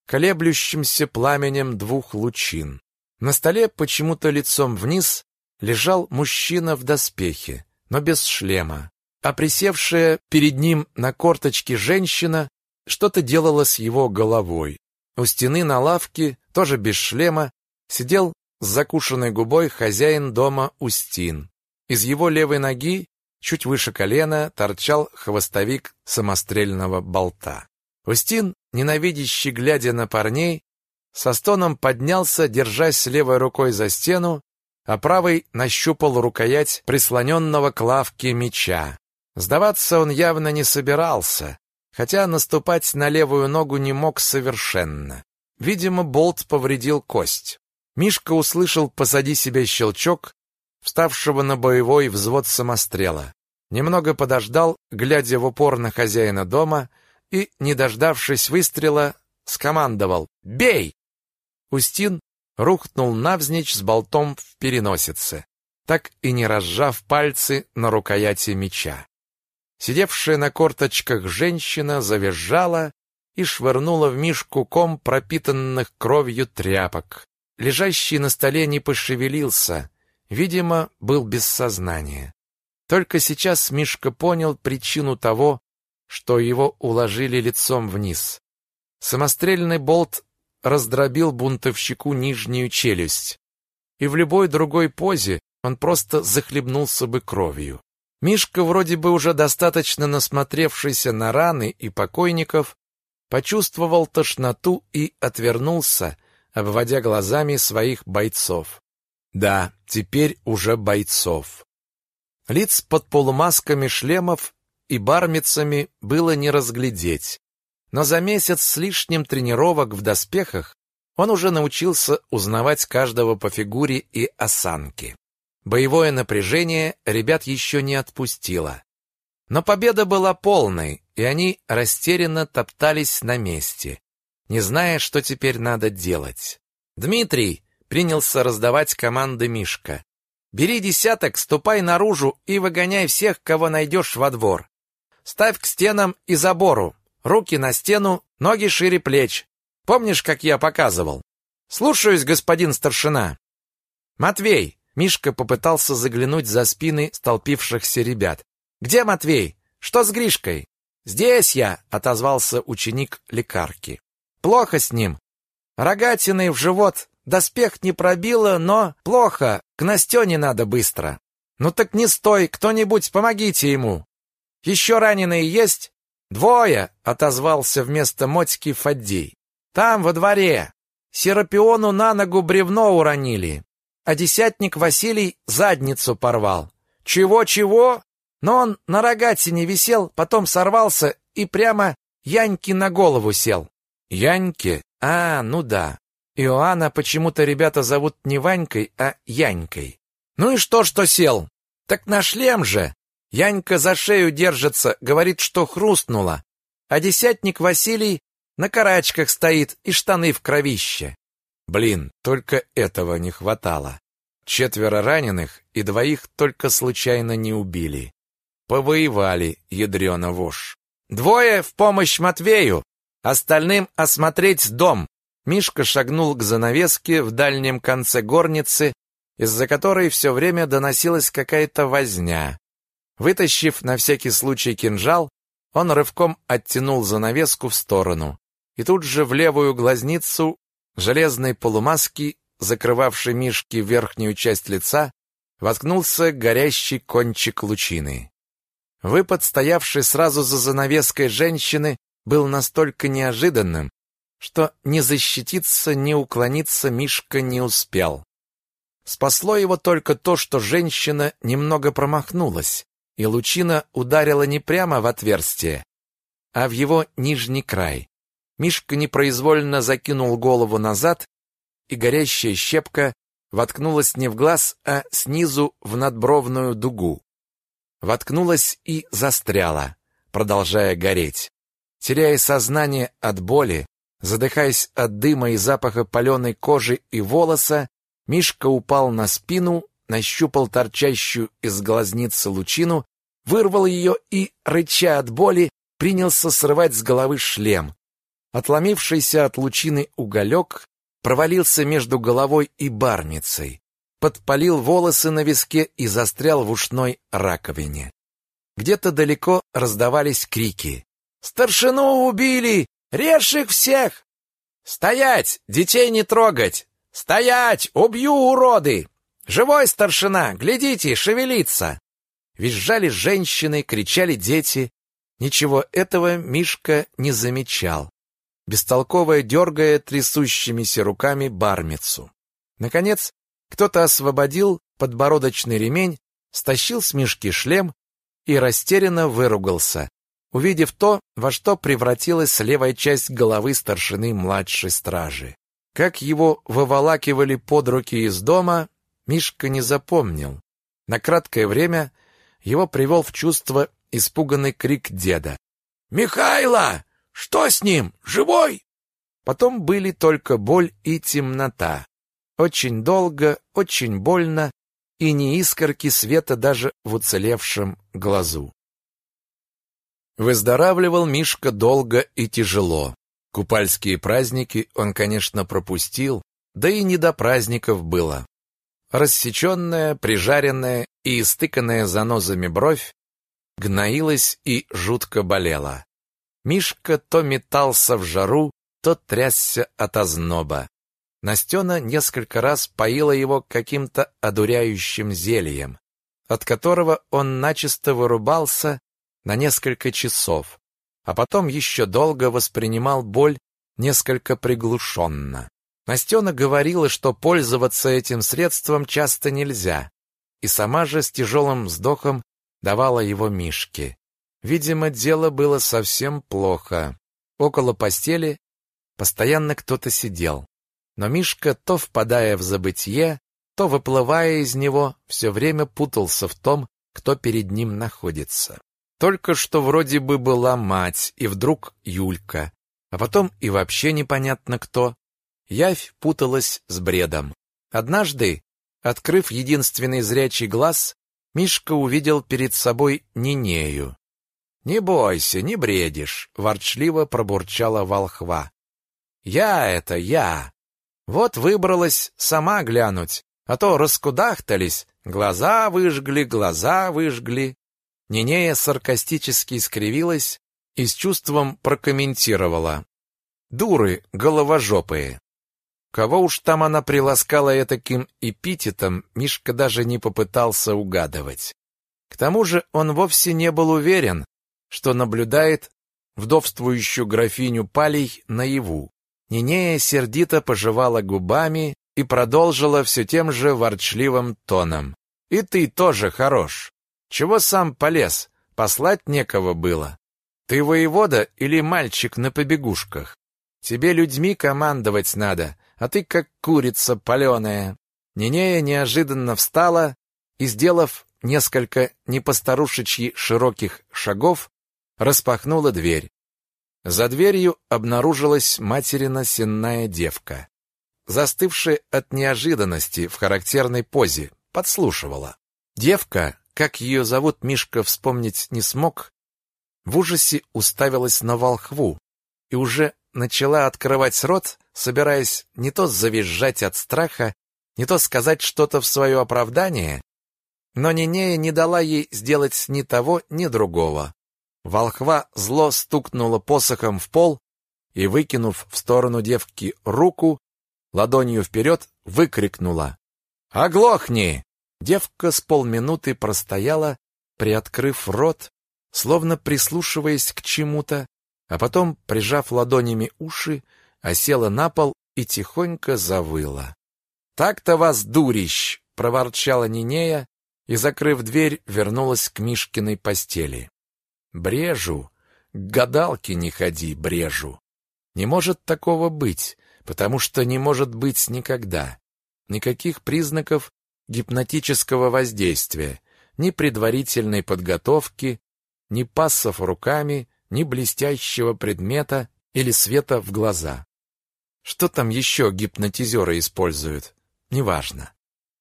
колеблющимся пламенем двух лучин. На столе почему-то лицом вниз лежал мужчина в доспехе, но без шлема, а присевшая перед ним на корточке женщина что-то делала с его головой. У стены на лавке, тоже без шлема, сидел с закушенной губой хозяин дома Устин. Из его левой ноги, чуть выше колена, торчал хвостовик самострельного болта. Устин, ненавидящий глядя на парней, со стоном поднялся, держась левой рукой за стену, а правой нащупал рукоять прислоненного к лавке меча. Сдаваться он явно не собирался, хотя наступать на левую ногу не мог совершенно. Видимо, болт повредил кость. Мишка услышал позади себя щелчок, вставшего на боевой взвод самострела. Немного подождал, глядя в упор на хозяина дома, и, не дождавшись выстрела, скомандовал «Бей!». Устин рухнул навзничь с болтом в переносице, так и не разжав пальцы на рукояти меча. Сидевшая на корточках женщина завизжала и швырнула в Мишку ком пропитанных кровью тряпок. Лежащий на столе не пошевелился, видимо, был без сознания. Только сейчас Мишка понял причину того, что его уложили лицом вниз. Самострельный болт раздробил бунтовщику нижнюю челюсть, и в любой другой позе он просто захлебнулся бы кровью. Мишка, вроде бы уже достаточно насмотревшийся на раны и покойников, почувствовал тошноту и отвернулся, обводя глазами своих бойцов. Да, теперь уже бойцов. Лиц под полумасками шлемов и бармицами было не разглядеть. Но за месяц с лишним тренировок в доспехах он уже научился узнавать каждого по фигуре и осанке. Боевое напряжение ребят еще не отпустило. Но победа была полной, и они растерянно топтались на месте не зная, что теперь надо делать. «Дмитрий!» — принялся раздавать команды Мишка. «Бери десяток, ступай наружу и выгоняй всех, кого найдешь во двор. Ставь к стенам и забору, руки на стену, ноги шире плеч. Помнишь, как я показывал?» «Слушаюсь, господин старшина!» «Матвей!» — Мишка попытался заглянуть за спины столпившихся ребят. «Где Матвей? Что с Гришкой?» «Здесь я!» — отозвался ученик лекарки. Плохо с ним. Рогатиной в живот. Доспех не пробило, но плохо. К Настене надо быстро. Ну так не стой, кто-нибудь помогите ему. Еще раненые есть? Двое, отозвался вместо Мотьки Фаддей. Там, во дворе. Серапиону на ногу бревно уронили, а десятник Василий задницу порвал. Чего-чего? Но он на рогатине висел, потом сорвался и прямо Яньки на голову сел. Яньке? А, ну да. Иоанна почему-то ребята зовут не Ванькой, а Янькой. Ну и что, что сел? Так на шлем же. Янька за шею держится, говорит, что хрустнула. а десятник Василий на карачках стоит и штаны в кровище. Блин, только этого не хватало. Четверо раненых и двоих только случайно не убили. Повоевали, ядрёна вошь. Двое в помощь Матвею, остальным осмотреть дом. Мишка шагнул к занавеске в дальнем конце горницы, из-за которой все время доносилась какая-то возня. Вытащив на всякий случай кинжал, он рывком оттянул занавеску в сторону, и тут же в левую глазницу железной полумаски, закрывавшей Мишке верхнюю часть лица, воткнулся горящий кончик лучины. Выпад, стоявший сразу за занавеской женщины, был настолько неожиданным, что ни защититься, ни уклониться Мишка не успел. Спасло его только то, что женщина немного промахнулась, и лучина ударила не прямо в отверстие, а в его нижний край. Мишка непроизвольно закинул голову назад, и горящая щепка воткнулась не в глаз, а снизу в надбровную дугу. Воткнулась и застряла, продолжая гореть. Теряя сознание от боли, задыхаясь от дыма и запаха паленой кожи и волоса, Мишка упал на спину, нащупал торчащую из глазницы лучину, вырвал ее и, рыча от боли, принялся срывать с головы шлем. Отломившийся от лучины уголек провалился между головой и бармицей, подпалил волосы на виске и застрял в ушной раковине. Где-то далеко раздавались крики. «Старшину убили! Режь их всех! Стоять! Детей не трогать! Стоять! Убью, уроды! Живой старшина! Глядите, шевелится!» Визжали женщины, кричали дети. Ничего этого Мишка не замечал бестолково дергая трясущимися руками бармицу. Наконец, кто-то освободил подбородочный ремень, стащил с Мишки шлем и растерянно выругался, увидев то, во что превратилась левая часть головы старшины младшей стражи. Как его выволакивали под руки из дома, Мишка не запомнил. На краткое время его привел в чувство испуганный крик деда. «Михайло! Что с ним? Живой? Потом были только боль и темнота. Очень долго, очень больно, и ни искорки света даже в уцелевшем глазу. Выздоравливал Мишка долго и тяжело. Купальские праздники он, конечно, пропустил, да и не до праздников было. Рассеченная, прижаренная и истыканная занозами бровь гноилась и жутко болела. Мишка то метался в жару, то трясся от озноба. Настена несколько раз поила его каким-то одуряющим зельем, от которого он начисто вырубался на несколько часов, а потом еще долго воспринимал боль несколько приглушенно. Настена говорила, что пользоваться этим средством часто нельзя, и сама же с тяжелым вздохом давала его Мишке. Видимо, дело было совсем плохо. Около постели постоянно кто-то сидел. Но Мишка, то впадая в забытье, то выплывая из него, все время путался в том, кто перед ним находится. Только что вроде бы была мать, и вдруг Юлька, а потом и вообще непонятно кто. Явь путалась с бредом. Однажды, открыв единственный зрячий глаз, Мишка увидел перед собой Нинею. «Не бойся, не бредишь», — ворчливо пробурчала волхва. «Я это, я. Вот выбралась сама глянуть, а то раскудахтались, глаза выжгли, глаза выжгли». Нинея саркастически скривилась и с чувством прокомментировала. «Дуры головожопые». Кого уж там она приласкала таким эпитетом, Мишка даже не попытался угадывать. К тому же он вовсе не был уверен, что наблюдает вдовствующую графиню Палей наяву. Нинея сердито пожевала губами и продолжила все тем же ворчливым тоном. «И ты тоже хорош. Чего сам полез? Послать некого было. Ты воевода или мальчик на побегушках? Тебе людьми командовать надо, а ты как курица паленая». Нинея неожиданно встала и, сделав несколько непостарушечьи широких шагов, распахнула дверь. За дверью обнаружилась материна сенная девка, застывшая от неожиданности в характерной позе, подслушивала. Девка, как ее зовут, Мишка вспомнить не смог, в ужасе уставилась на волхву и уже начала открывать рот, собираясь не то завизжать от страха, не то сказать что-то в свое оправдание, но Нинея не дала ей сделать ни того, ни другого. Волхва зло стукнула посохом в пол и, выкинув в сторону девки руку, ладонью вперед выкрикнула «Оглохни!». Девка с полминуты простояла, приоткрыв рот, словно прислушиваясь к чему-то, а потом, прижав ладонями уши, осела на пол и тихонько завыла. «Так-то вас, дурищ!» — проворчала Нинея и, закрыв дверь, вернулась к Мишкиной постели. «Брежу! К гадалке не ходи, брежу! Не может такого быть, потому что не может быть никогда. Никаких признаков гипнотического воздействия, ни предварительной подготовки, ни пассов руками, ни блестящего предмета или света в глаза. Что там еще гипнотизеры используют? Неважно.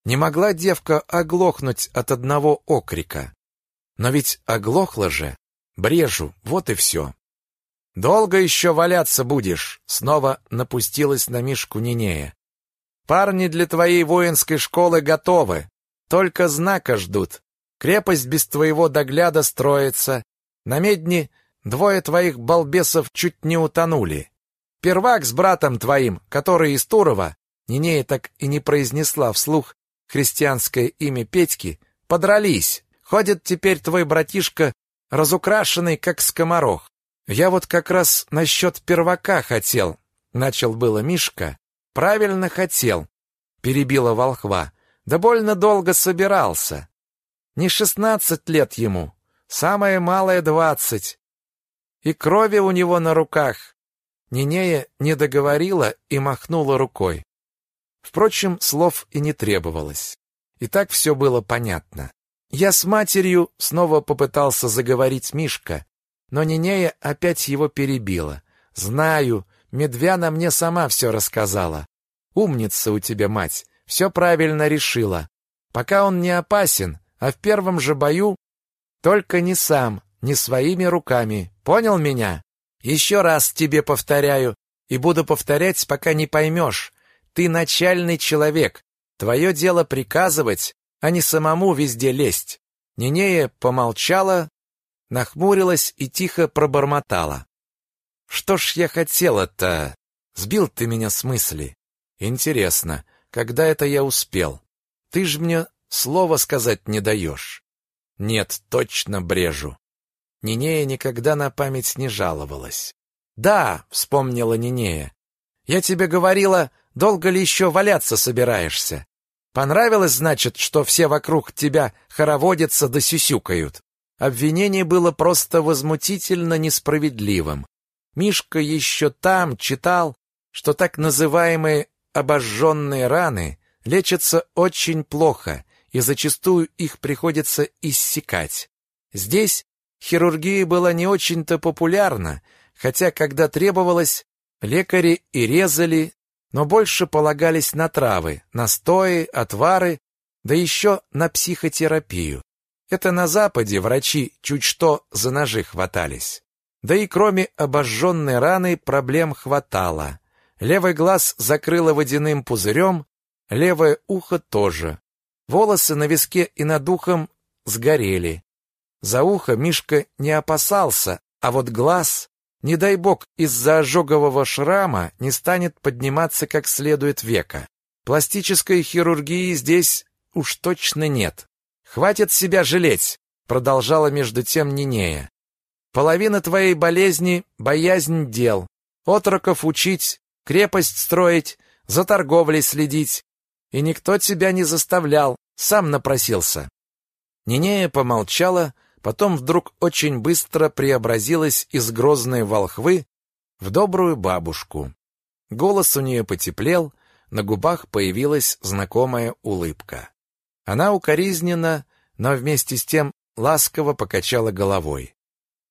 Не могла девка оглохнуть от одного окрика. Но ведь оглохла же. Брежу, вот и все. «Долго еще валяться будешь?» Снова напустилась на Мишку Нинея. «Парни для твоей воинской школы готовы. Только знака ждут. Крепость без твоего догляда строится. На медне двое твоих балбесов чуть не утонули. Первак с братом твоим, который из Турова, Нинея так и не произнесла вслух христианское имя Петьки, подрались. Ходит теперь твой братишка разукрашенный, как скоморох. Я вот как раз насчет первака хотел, начал было Мишка. Правильно хотел, перебила волхва. Да больно долго собирался. Не шестнадцать лет ему, самое малое двадцать. И крови у него на руках. Нинея не договорила и махнула рукой. Впрочем, слов и не требовалось. И так все было понятно. Я с матерью снова попытался заговорить Мишка, но Нинея опять его перебила. «Знаю, Медвяна мне сама все рассказала. Умница у тебя, мать, все правильно решила. Пока он не опасен, а в первом же бою только не сам, не своими руками. Понял меня? Еще раз тебе повторяю, и буду повторять, пока не поймешь. Ты начальный человек. Твое дело приказывать, а не самому везде лезть. Нинея помолчала, нахмурилась и тихо пробормотала. Что ж я хотела-то? Сбил ты меня с мысли. Интересно, когда это я успел? Ты ж мне слова сказать не даешь. Нет, точно брежу. Нинея никогда на память не жаловалась. Да, вспомнила Нинея. Я тебе говорила, долго ли еще валяться собираешься? Понравилось, значит, что все вокруг тебя хороводятся да сюсюкают. Обвинение было просто возмутительно несправедливым. Мишка еще там читал, что так называемые обожженные раны лечатся очень плохо, и зачастую их приходится иссекать. Здесь хирургия была не очень-то популярна, хотя, когда требовалось, лекари и резали, но больше полагались на травы, настои, отвары, да еще на психотерапию. Это на Западе врачи чуть что за ножи хватались. Да и кроме обожженной раны проблем хватало. Левый глаз закрыло водяным пузырем, левое ухо тоже. Волосы на виске и над ухом сгорели. За ухо Мишка не опасался, а вот глаз, не дай бог, из-за ожогового шрама не станет подниматься как следует века. Пластической хирургии здесь уж точно нет. «Хватит себя жалеть», — продолжала между тем Нинея. «Половина твоей болезни — боязнь дел. Отроков учить, крепость строить, за торговлей следить. И никто тебя не заставлял, сам напросился». Нинея помолчала, потом вдруг очень быстро преобразилась из грозной волхвы в добрую бабушку. Голос у нее потеплел, на губах появилась знакомая улыбка. Она укоризненно, но вместе с тем ласково покачала головой.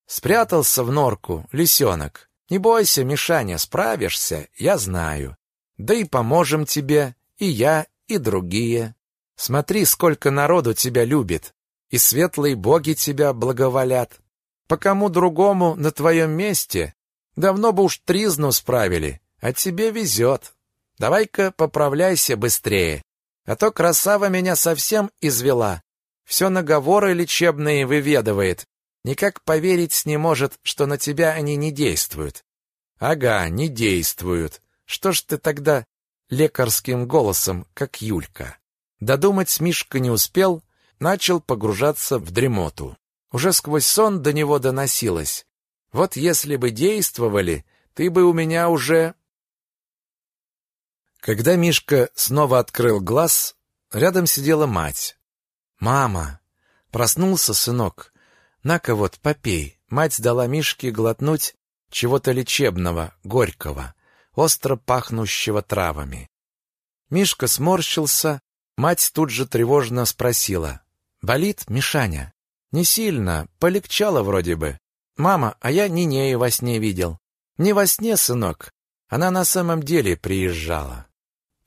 Спрятался в норку лисенок. Не бойся, Мишаня, справишься, я знаю. Да и поможем тебе, и я, и другие. Смотри, сколько народу тебя любит, и светлые боги тебя благоволят. По кому другому на твоем месте давно бы уж тризну справили, а тебе везет. Давай-ка поправляйся быстрее, а то красава меня совсем извела. Все наговоры лечебные выведывает, никак поверить не может, что на тебя они не действуют. Ага, не действуют. Что ж ты тогда лекарским голосом, как Юлька? Додумать Мишка не успел, начал погружаться в дремоту. Уже сквозь сон до него доносилось. Вот если бы действовали, ты бы у меня уже... Когда Мишка снова открыл глаз, рядом сидела мать. «Мама!» Проснулся сынок. «На-ка вот, попей». Мать дала Мишке глотнуть чего-то лечебного, горького, остро пахнущего травами. Мишка сморщился, мать тут же тревожно спросила. «Болит, Мишаня?» «Не сильно, полегчало вроде бы. Мама, а я Нинею во сне видел». «Не во сне, сынок. Она на самом деле приезжала».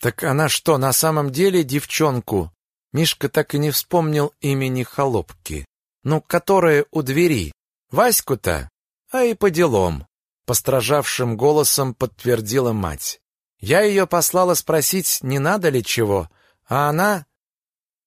«Так она что, на самом деле девчонку?» Мишка так и не вспомнил имени холопки. «Ну, которая у двери. Ваську-то? А и по делам. Постражавшим голосом подтвердила мать. Я ее послала спросить, не надо ли чего, а она...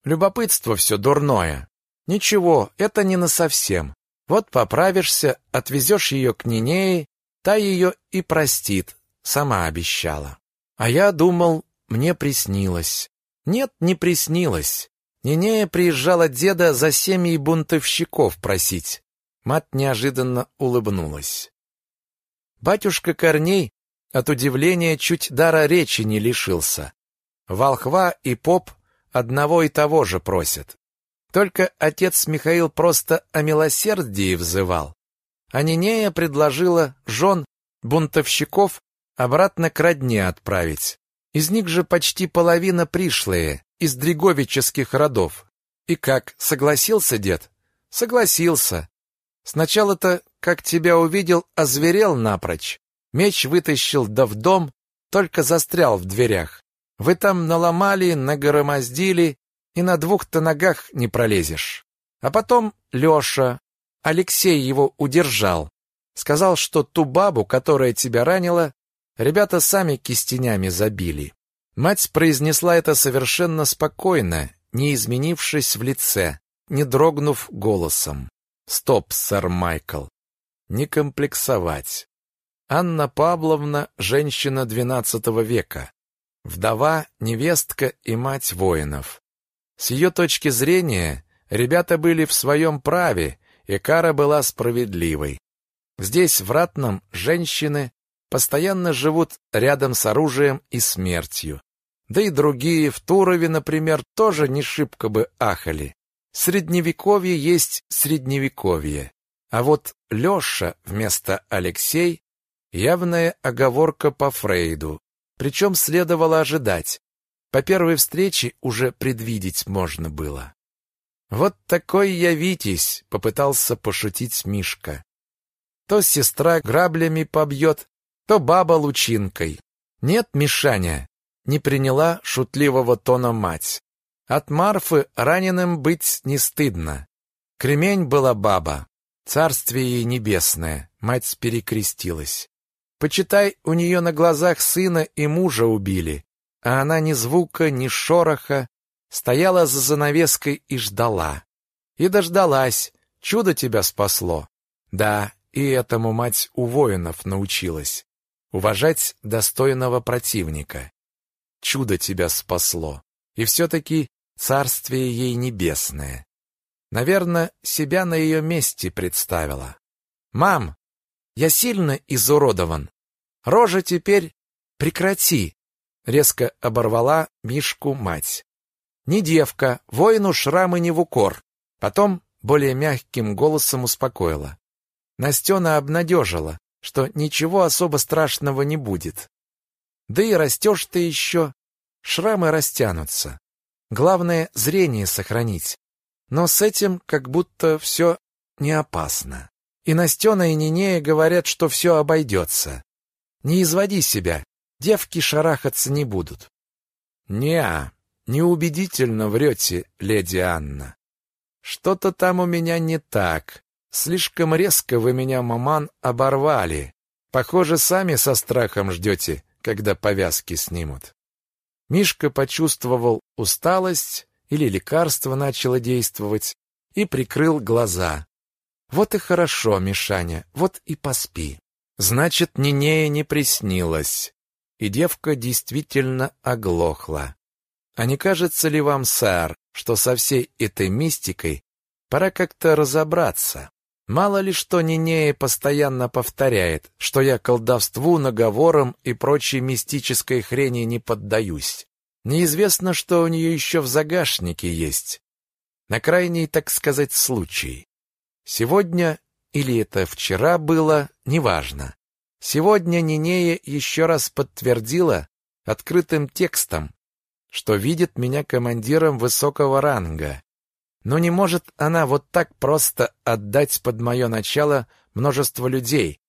Любопытство все дурное. Ничего, это не насовсем. Вот поправишься, отвезешь ее к Нинее, та ее и простит, сама обещала. А я думал, мне приснилось. Нет, не приснилось. Нинея приезжала деда за семьей бунтовщиков просить. Мать неожиданно улыбнулась. Батюшка Корней от удивления чуть дара речи не лишился. Волхва и поп одного и того же просят. Только отец Михаил просто о милосердии взывал. А Нинея предложила жен бунтовщиков обратно к родне отправить. Из них же почти половина пришлые, из дриговических родов. И как, согласился дед? Согласился. Сначала-то, как тебя увидел, озверел напрочь. Меч вытащил да в дом, только застрял в дверях. Вы там наломали, нагромоздили, и на двух-то ногах не пролезешь. А потом Леша, Алексей его удержал. Сказал, что ту бабу, которая тебя ранила, ребята сами кистенями забили. Мать произнесла это совершенно спокойно, не изменившись в лице, не дрогнув голосом. Стоп, сэр Майкл. Не комплексовать. Анна Павловна – женщина XII века. Вдова, невестка и мать воинов. С ее точки зрения, ребята были в своем праве, и кара была справедливой. Здесь, в Ратном, женщины постоянно живут рядом с оружием и смертью. Да и другие в Турове, например, тоже не шибко бы ахали. Средневековье есть средневековье. А вот Леша вместо Алексей – явная оговорка по Фрейду. Причем следовало ожидать. По первой встрече уже предвидеть можно было. «Вот такой я Витязь», — попытался пошутить Мишка. То сестра граблями побьет, то баба лучинкой. Нет, Мишаня, не приняла шутливого тона мать. От Марфы раненым быть не стыдно. Кремень была баба, царствие ей небесное, мать перекрестилась. Почитай, у нее на глазах сына и мужа убили, а она ни звука, ни шороха, стояла за занавеской и ждала. И дождалась, чудо тебя спасло. Да, и этому мать у воинов научилась. Уважать достойного противника. Чудо тебя спасло. И все-таки Царствие ей небесное. Наверное, себя на ее месте представила. «Мам, я сильно изуродован. Рожа теперь прекрати!» Резко оборвала Мишку мать. «Не девка, воину шрамы не в укор». Потом более мягким голосом успокоила. Настена обнадежила, что ничего особо страшного не будет. Да и растешь ты еще, шрамы растянутся. Главное — зрение сохранить. Но с этим как будто все не опасно. И Настена и Нинея говорят, что все обойдется. Не изводи себя, девки шарахаться не будут. Неа, неубедительно врете, леди Анна. Что-то там у меня не так. Слишком резко вы меня, маман, оборвали. Похоже, сами со страхом ждете, когда повязки снимут. Мишка почувствовал усталость или лекарство начало действовать и прикрыл глаза. Вот и хорошо, Мишаня, вот и поспи. Значит, Нинея не приснилось, и девка действительно оглохла. А не кажется ли вам, сэр, что со всей этой мистикой пора как-то разобраться? Мало ли что Нинея постоянно повторяет, что я колдовству, наговорам и прочей мистической хрени не поддаюсь. Неизвестно, что у нее еще в загашнике есть. На крайний, так сказать, случай. Сегодня, или это вчера было, неважно. Сегодня Нинея еще раз подтвердила открытым текстом, что видит меня командиром высокого ранга, но не может она вот так просто отдать под мое начало множество людей,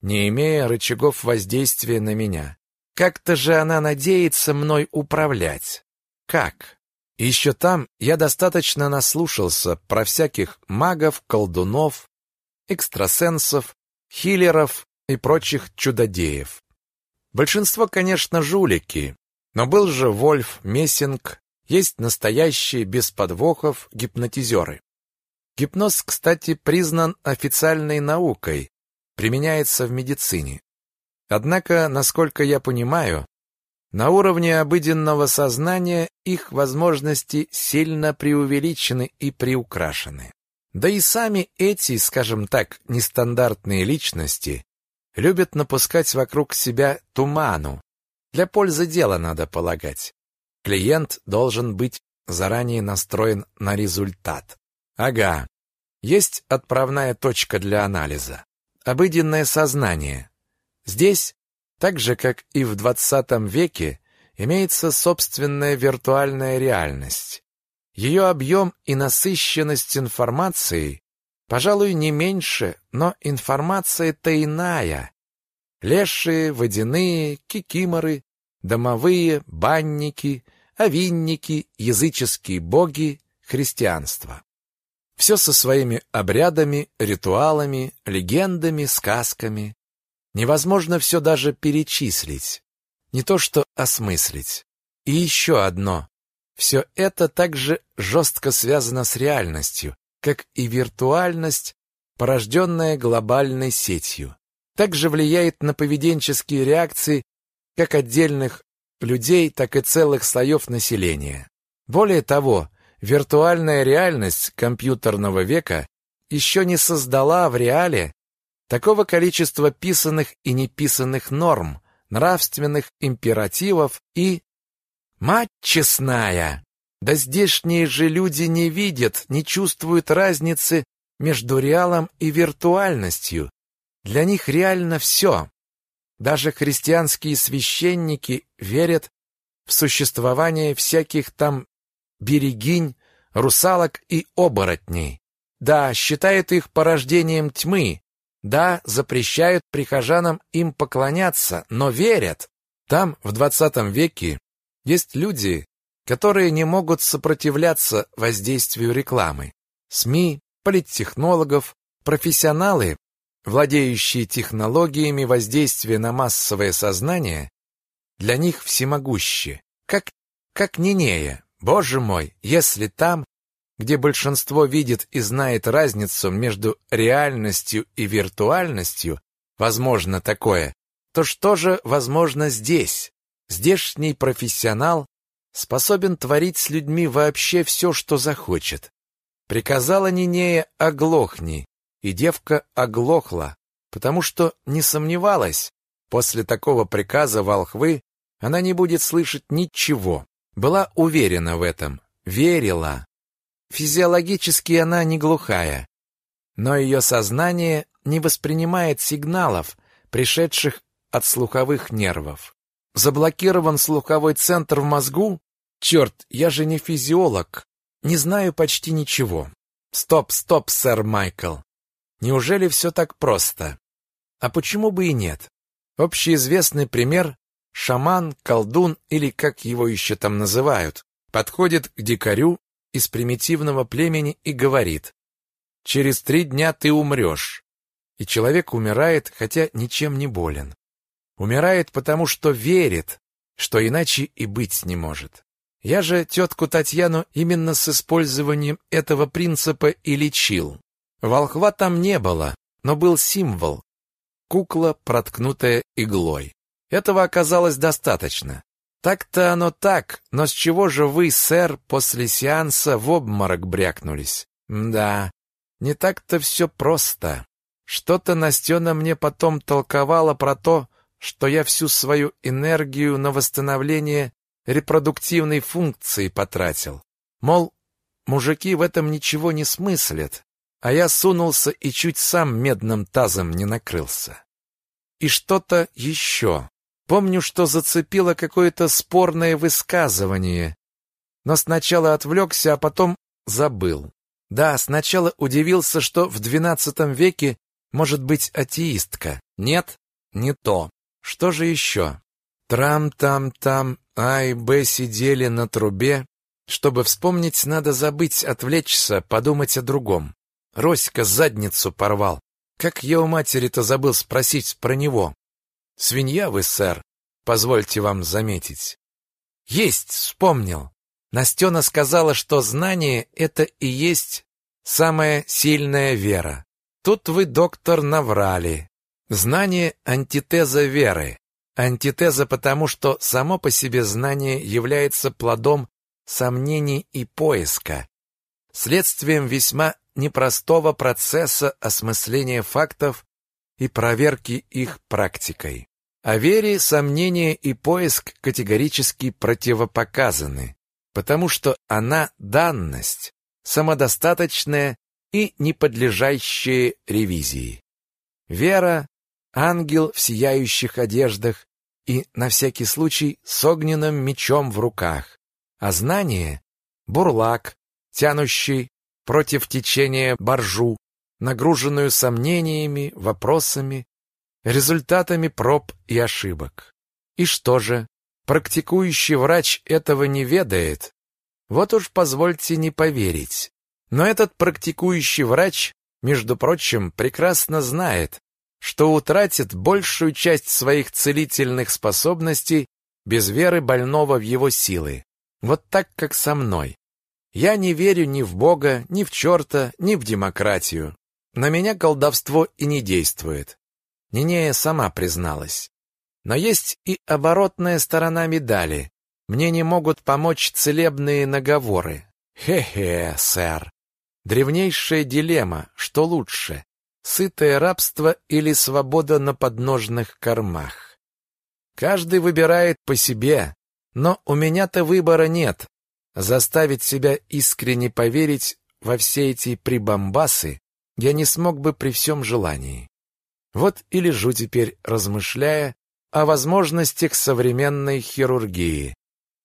не имея рычагов воздействия на меня. Как-то же она надеется мной управлять. Как? Еще там я достаточно наслушался про всяких магов, колдунов, экстрасенсов, хиллеров и прочих чудодеев. Большинство, конечно, жулики, но был же Вольф Мессинг, есть настоящие без подвохов гипнотизеры. Гипноз, кстати, признан официальной наукой, применяется в медицине. Однако, насколько я понимаю, на уровне обыденного сознания их возможности сильно преувеличены и приукрашены. Да и сами эти, скажем так, нестандартные личности любят напускать вокруг себя туману. Для пользы дела надо полагать. Клиент должен быть заранее настроен на результат. Ага. Есть отправная точка для анализа. Обыденное сознание. Здесь, так же как и в 20 веке, имеется собственная виртуальная реальность. Ее объем и насыщенность информацией, пожалуй, не меньше, но информация-то иная. Лешие, водяные, кикиморы, домовые, банники — овинники, языческие боги, христианство. Все со своими обрядами, ритуалами, легендами, сказками. Невозможно все даже перечислить, не то что осмыслить. И еще одно. Все это также жестко связано с реальностью, как и виртуальность, порожденная глобальной сетью. Также влияет на поведенческие реакции как отдельных людей, так и целых слоев населения. Более того, виртуальная реальность компьютерного века еще не создала в реале такого количества писанных и неписанных норм, нравственных императивов и... Мать честная! Да здешние же люди не видят, не чувствуют разницы между реалом и виртуальностью. Для них реально все. Даже христианские священники верят в существование всяких там берегинь, русалок и оборотней. Да, считают их порождением тьмы. Да, запрещают прихожанам им поклоняться, но верят. Там, в двадцатом веке, есть люди, которые не могут сопротивляться воздействию рекламы. СМИ, политтехнологов, профессионалы, владеющие технологиями воздействия на массовое сознание, для них всемогущи, как, как Нинея. Боже мой, если там, где большинство видит и знает разницу между реальностью и виртуальностью, возможно такое, то что же возможно здесь? Здешний профессионал способен творить с людьми вообще все, что захочет. Приказала Нинея «оглохни», и девка оглохла, потому что не сомневалась, после такого приказа волхвы она не будет слышать ничего. Была уверена в этом, верила. Физиологически она не глухая, но ее сознание не воспринимает сигналов, пришедших от слуховых нервов. Заблокирован слуховой центр в мозгу? Черт, я же не физиолог, не знаю почти ничего. Стоп, стоп, сэр Майкл. Неужели все так просто? А почему бы и нет? Общеизвестный пример – шаман, колдун или как его еще там называют, подходит к дикарю из примитивного племени и говорит «Через три дня ты умрешь». И человек умирает, хотя ничем не болен. Умирает, потому что верит, что иначе и быть не может. Я же тетку Татьяну именно с использованием этого принципа и лечил. Волхва там не было, но был символ. Кукла, проткнутая иглой. Этого оказалось достаточно. Так-то оно так, но с чего же вы, сэр, после сеанса в обморок брякнулись? Да, не так-то все просто. Что-то Настена мне потом толковала про то, что я всю свою энергию на восстановление репродуктивной функции потратил. Мол, мужики в этом ничего не смыслят, а я сунулся и чуть сам медным тазом не накрылся. И что-то еще. Помню, что зацепило какое-то спорное высказывание, но сначала отвлекся, а потом забыл. Да, сначала удивился, что в XII веке может быть атеистка. Нет, не то. Что же еще? Трам-там-там, А и Б сидели на трубе. Чтобы вспомнить, надо забыть, отвлечься, подумать о другом. Роська задницу порвал. Как я у матери-то забыл спросить про него. Свинья вы, сэр, позвольте вам заметить. Есть, вспомнил. Настена сказала, что знание — это и есть самая сильная вера. Тут вы, доктор, наврали. Знание — антитеза веры. Антитеза потому, что само по себе знание является плодом сомнений и поиска, следствием весьма непростого процесса осмысления фактов и проверки их практикой. О вере сомнение и поиск категорически противопоказаны, потому что она данность, самодостаточная и не подлежащая ревизии. Вера – ангел в сияющих одеждах и, на всякий случай, с огненным мечом в руках, а знание – бурлак, тянущий против течения боржу, нагруженную сомнениями, вопросами, результатами проб и ошибок. И что же, практикующий врач этого не ведает? Вот уж позвольте не поверить. Но этот практикующий врач, между прочим, прекрасно знает, что утратит большую часть своих целительных способностей без веры больного в его силы. Вот так, как со мной. Я не верю ни в Бога, ни в черта, ни в демократию. На меня колдовство и не действует. Нинея сама призналась. Но есть и оборотная сторона медали. Мне не могут помочь целебные наговоры. Хе-хе, сэр. Древнейшая дилемма, что лучше, сытое рабство или свобода на подножных кормах. Каждый выбирает по себе, но у меня-то выбора нет, Заставить себя искренне поверить во все эти прибамбасы я не смог бы при всем желании. Вот и лежу теперь, размышляя о возможностях современной хирургии.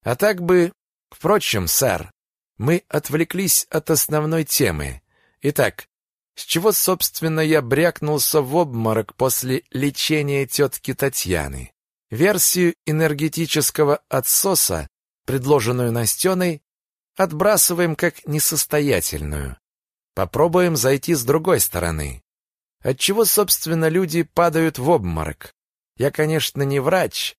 А так бы... Впрочем, сэр, мы отвлеклись от основной темы. Итак, с чего, собственно, я брякнулся в обморок после лечения тетки Татьяны? Версию энергетического отсоса предложенную Настеной, отбрасываем как несостоятельную. Попробуем зайти с другой стороны. Отчего, собственно, люди падают в обморок? Я, конечно, не врач,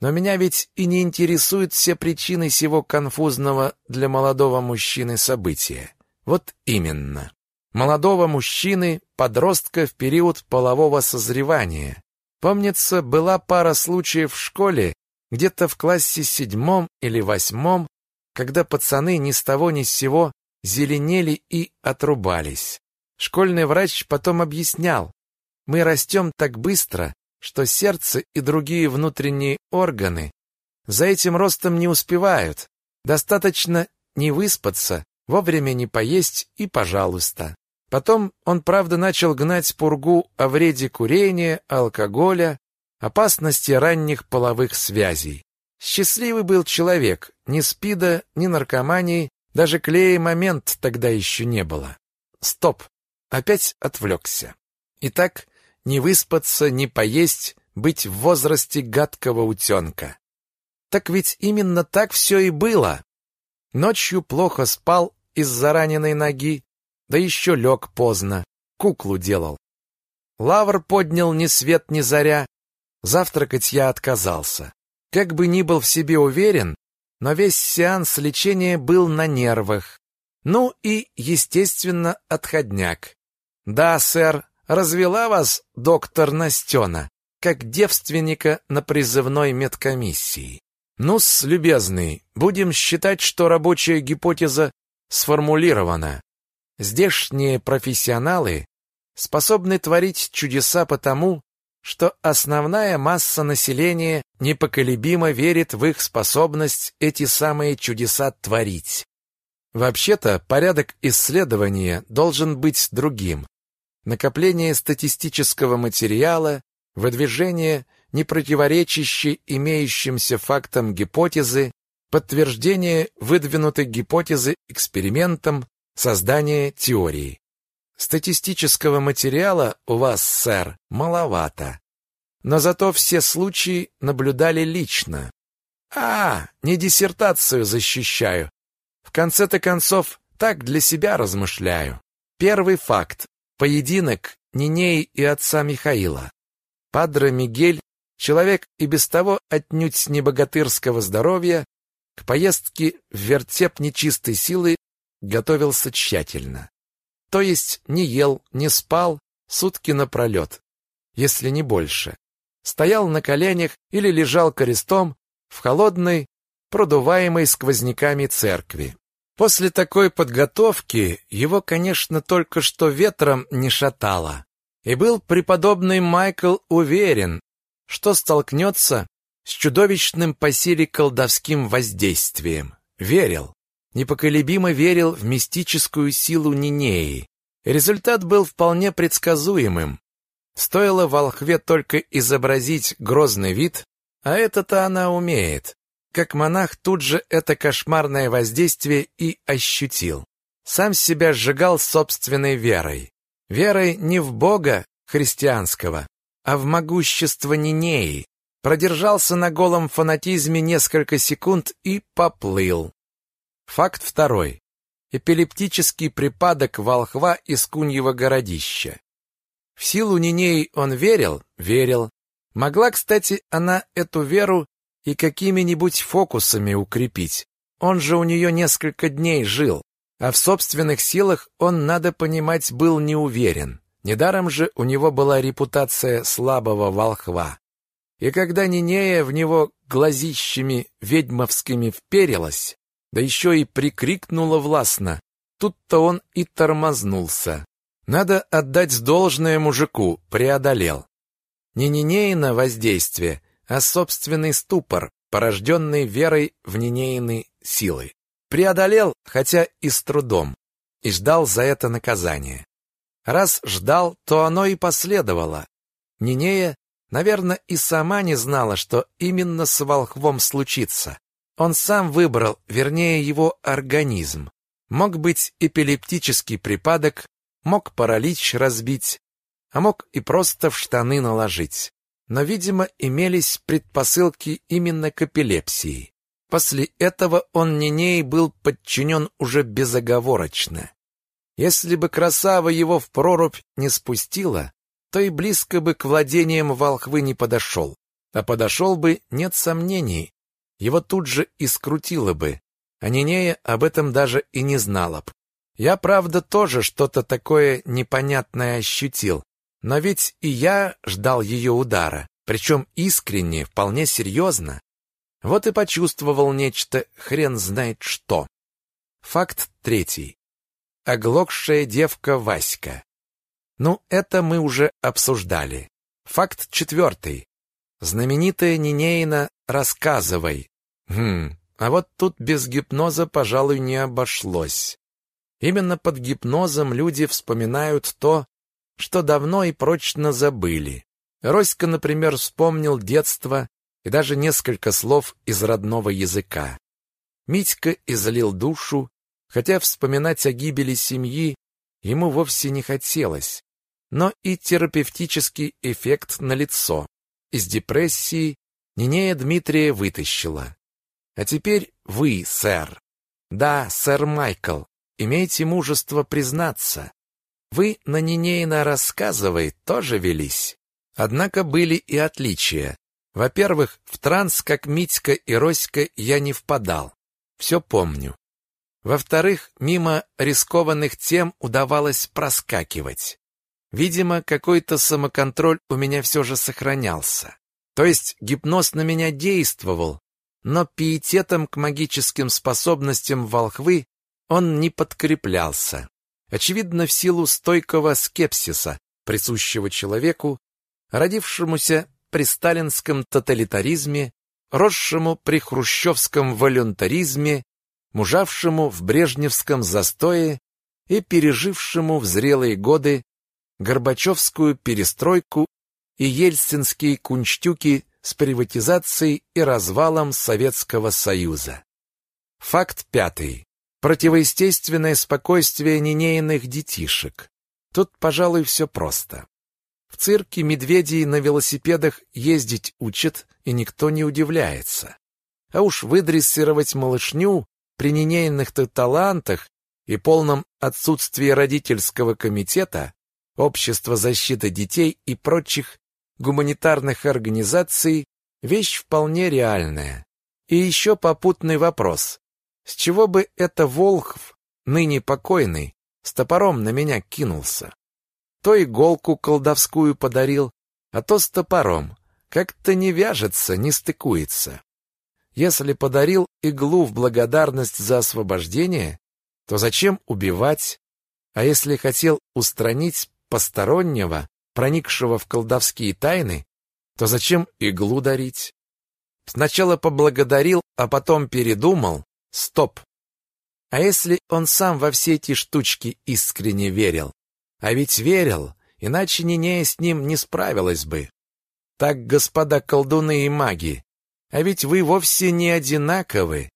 но меня ведь и не интересуют все причины сего конфузного для молодого мужчины события. Вот именно. Молодого мужчины, подростка в период полового созревания. Помнится, была пара случаев в школе, где-то в классе седьмом или восьмом, когда пацаны ни с того ни с сего зеленели и отрубались. Школьный врач потом объяснял, мы растем так быстро, что сердце и другие внутренние органы за этим ростом не успевают. Достаточно не выспаться, вовремя не поесть и пожалуйста. Потом он, правда, начал гнать пургу о вреде курения, алкоголя, опасности ранних половых связей. Счастливый был человек, ни спида, ни наркомании, даже клея момент тогда еще не было. Стоп! опять отвлекся. Итак, не выспаться, не поесть, быть в возрасте гадкого утенка. Так ведь именно так все и было. Ночью плохо спал из-за раненой ноги, да еще лег поздно, куклу делал. Лавр поднял ни свет ни заря, завтракать я отказался. Как бы ни был в себе уверен, но весь сеанс лечения был на нервах. Ну и, естественно, отходняк. Да, сэр, развела вас доктор Настена, как девственника на призывной медкомиссии. Ну-с, любезный, будем считать, что рабочая гипотеза сформулирована. Здешние профессионалы способны творить чудеса потому, что основная масса населения непоколебимо верит в их способность эти самые чудеса творить. Вообще-то, порядок исследования должен быть другим. Накопление статистического материала, выдвижение непротиворечащей имеющимся фактам гипотезы, подтверждение выдвинутой гипотезы экспериментом, создание теории. Статистического материала у вас, сэр, маловато. Но зато все случаи наблюдали лично. А, не диссертацию защищаю. В конце-то концов, так для себя размышляю. Первый факт. Поединок Нинеи и отца Михаила. Падре Мигель, человек и без того отнюдь не богатырского здоровья, к поездке в вертеп нечистой силы готовился тщательно. То есть не ел, не спал сутки напролет, если не больше. Стоял на коленях или лежал крестом в холодной, продуваемой сквозняками церкви. После такой подготовки его, конечно, только что ветром не шатало. И был преподобный Майкл уверен, что столкнется с чудовищным по силе колдовским воздействием. Верил непоколебимо верил в мистическую силу Нинеи. Результат был вполне предсказуемым. Стоило волхве только изобразить грозный вид, а это-то она умеет. Как монах тут же это кошмарное воздействие и ощутил. Сам себя сжигал собственной верой. Верой не в Бога христианского, а в могущество Нинеи. Продержался на голом фанатизме несколько секунд и поплыл. Факт второй. Эпилептический припадок волхва из Куньего городища. В силу Ниней он верил? Верил. Могла, кстати, она эту веру и какими-нибудь фокусами укрепить. Он же у нее несколько дней жил, а в собственных силах он, надо понимать, был не уверен. Недаром же у него была репутация слабого волхва. И когда Нинея в него глазищами ведьмовскими вперилась, да еще и прикрикнула властно. Тут-то он и тормознулся. Надо отдать должное мужику, преодолел. Не Нинеина воздействие, а собственный ступор, порожденный верой в Нинеины силы. Преодолел, хотя и с трудом, и ждал за это наказания. Раз ждал, то оно и последовало. Нинея, наверное, и сама не знала, что именно с волхвом случится. Он сам выбрал, вернее, его организм. Мог быть эпилептический припадок, мог паралич разбить, а мог и просто в штаны наложить. Но, видимо, имелись предпосылки именно к эпилепсии. После этого он Ниней был подчинен уже безоговорочно. Если бы красава его в прорубь не спустила, то и близко бы к владениям волхвы не подошел. А подошел бы, нет сомнений, его тут же и скрутило бы, а Нинея об этом даже и не знала б. Я, правда, тоже что-то такое непонятное ощутил, но ведь и я ждал ее удара, причем искренне, вполне серьезно. Вот и почувствовал нечто, хрен знает что. Факт третий. Оглохшая девка Васька. Ну, это мы уже обсуждали. Факт четвертый. Знаменитая Нинеина «Рассказывай», Хм, а вот тут без гипноза, пожалуй, не обошлось. Именно под гипнозом люди вспоминают то, что давно и прочно забыли. Роська, например, вспомнил детство и даже несколько слов из родного языка. Митька излил душу, хотя вспоминать о гибели семьи ему вовсе не хотелось. Но и терапевтический эффект налицо. Из депрессии Нинея Дмитрия вытащила. А теперь вы, сэр. Да, сэр Майкл, имейте мужество признаться. Вы на Нинейна рассказывай тоже велись. Однако были и отличия. Во-первых, в транс, как Митька и Роська, я не впадал. Все помню. Во-вторых, мимо рискованных тем удавалось проскакивать. Видимо, какой-то самоконтроль у меня все же сохранялся. То есть гипноз на меня действовал, но пиететом к магическим способностям волхвы он не подкреплялся. Очевидно, в силу стойкого скепсиса, присущего человеку, родившемуся при сталинском тоталитаризме, росшему при хрущевском волюнтаризме, мужавшему в брежневском застое и пережившему в зрелые годы Горбачевскую перестройку и ельцинские кунштюки с приватизацией и развалом Советского Союза. Факт пятый. Противоестественное спокойствие ненейных детишек. Тут, пожалуй, все просто. В цирке медведей на велосипедах ездить учат, и никто не удивляется. А уж выдрессировать малышню при ненейных-то талантах и полном отсутствии родительского комитета, общества защиты детей и прочих гуманитарных организаций вещь вполне реальная. И еще попутный вопрос. С чего бы это Волхв, ныне покойный, с топором на меня кинулся? То иголку колдовскую подарил, а то с топором. Как-то не вяжется, не стыкуется. Если подарил иглу в благодарность за освобождение, то зачем убивать? А если хотел устранить постороннего, проникшего в колдовские тайны, то зачем иглу дарить? Сначала поблагодарил, а потом передумал. Стоп. А если он сам во все эти штучки искренне верил? А ведь верил, иначе Нинея с ним не справилась бы. Так, господа колдуны и маги, а ведь вы вовсе не одинаковы.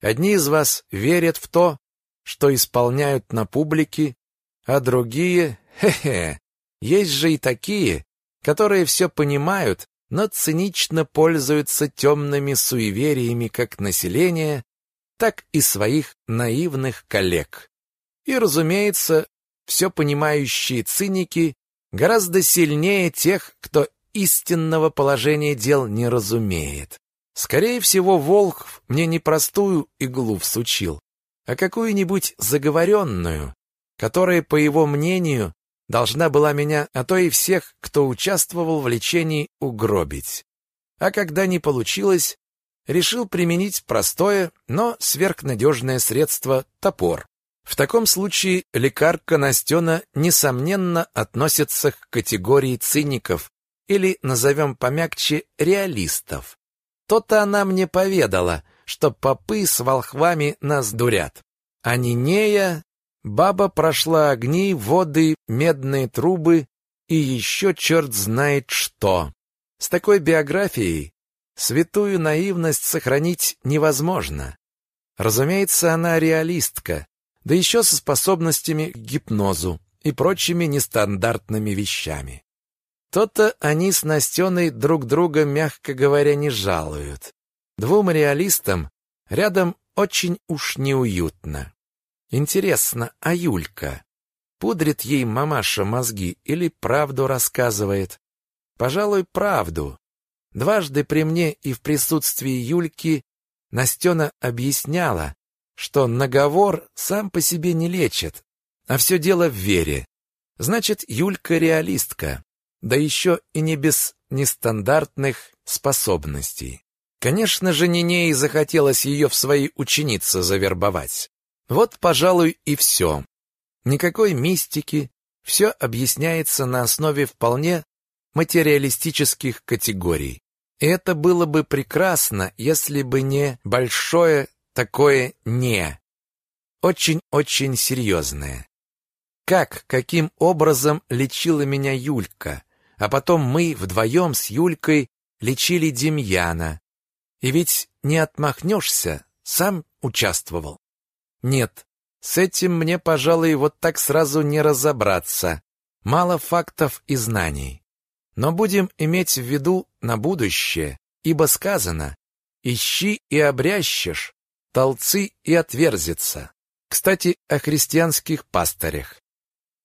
Одни из вас верят в то, что исполняют на публике, а другие, хе-хе, есть же и такие, которые все понимают, но цинично пользуются темными суевериями как населения, так и своих наивных коллег. И, разумеется, все понимающие циники гораздо сильнее тех, кто истинного положения дел не разумеет. Скорее всего, Волк мне не простую иглу всучил, а какую-нибудь заговоренную, которая, по его мнению, должна была меня, а то и всех, кто участвовал в лечении, угробить. А когда не получилось, решил применить простое, но сверхнадежное средство — топор. В таком случае лекарка Настена, несомненно, относится к категории циников или, назовем помягче, реалистов. То-то она мне поведала, что попы с волхвами нас дурят. А Нинея, баба прошла огни, воды, медные трубы и еще черт знает что. С такой биографией святую наивность сохранить невозможно. Разумеется, она реалистка, да еще со способностями к гипнозу и прочими нестандартными вещами. То-то они с Настеной друг друга, мягко говоря, не жалуют. Двум реалистам рядом очень уж неуютно. Интересно, а Юлька? Пудрит ей мамаша мозги или правду рассказывает? Пожалуй, правду. Дважды при мне и в присутствии Юльки Настена объясняла, что наговор сам по себе не лечит, а все дело в вере. Значит, Юлька реалистка, да еще и не без нестандартных способностей. Конечно же, Нинеи захотелось ее в свои ученицы завербовать. Вот, пожалуй, и все. Никакой мистики, все объясняется на основе вполне материалистических категорий. И это было бы прекрасно, если бы не большое такое «не». Очень-очень серьезное. Как, каким образом лечила меня Юлька, а потом мы вдвоем с Юлькой лечили Демьяна. И ведь не отмахнешься, сам участвовал. Нет, С этим мне, пожалуй, вот так сразу не разобраться. Мало фактов и знаний. Но будем иметь в виду на будущее, ибо сказано «Ищи и обрящешь, толцы и отверзится». Кстати, о христианских пастырях.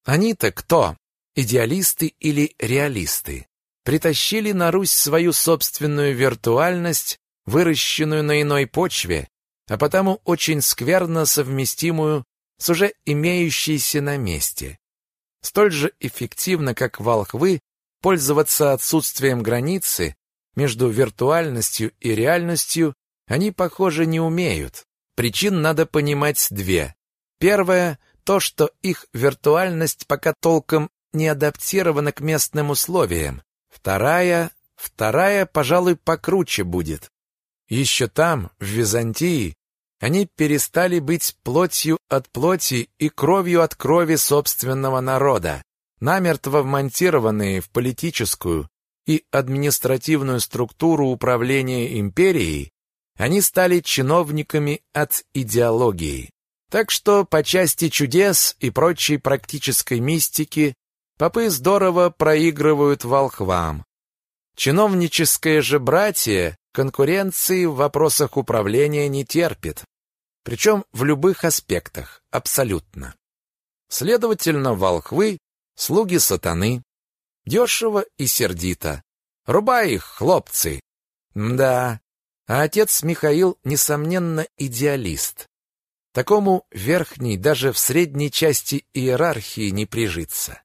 Они-то кто? Идеалисты или реалисты? Притащили на Русь свою собственную виртуальность, выращенную на иной почве, а потому очень скверно совместимую с уже имеющейся на месте. Столь же эффективно, как волхвы, пользоваться отсутствием границы между виртуальностью и реальностью они, похоже, не умеют. Причин надо понимать две. Первое – то, что их виртуальность пока толком не адаптирована к местным условиям. Вторая, вторая, пожалуй, покруче будет. Еще там, в Византии, они перестали быть плотью от плоти и кровью от крови собственного народа, намертво вмонтированные в политическую и административную структуру управления империей, они стали чиновниками от идеологии. Так что по части чудес и прочей практической мистики попы здорово проигрывают волхвам. Чиновническое же братье конкуренции в вопросах управления не терпит, причем в любых аспектах, абсолютно. Следовательно, волхвы — слуги сатаны. Дешево и сердито. Рубай их, хлопцы! Да, а отец Михаил, несомненно, идеалист. Такому верхней, даже в средней части иерархии не прижиться.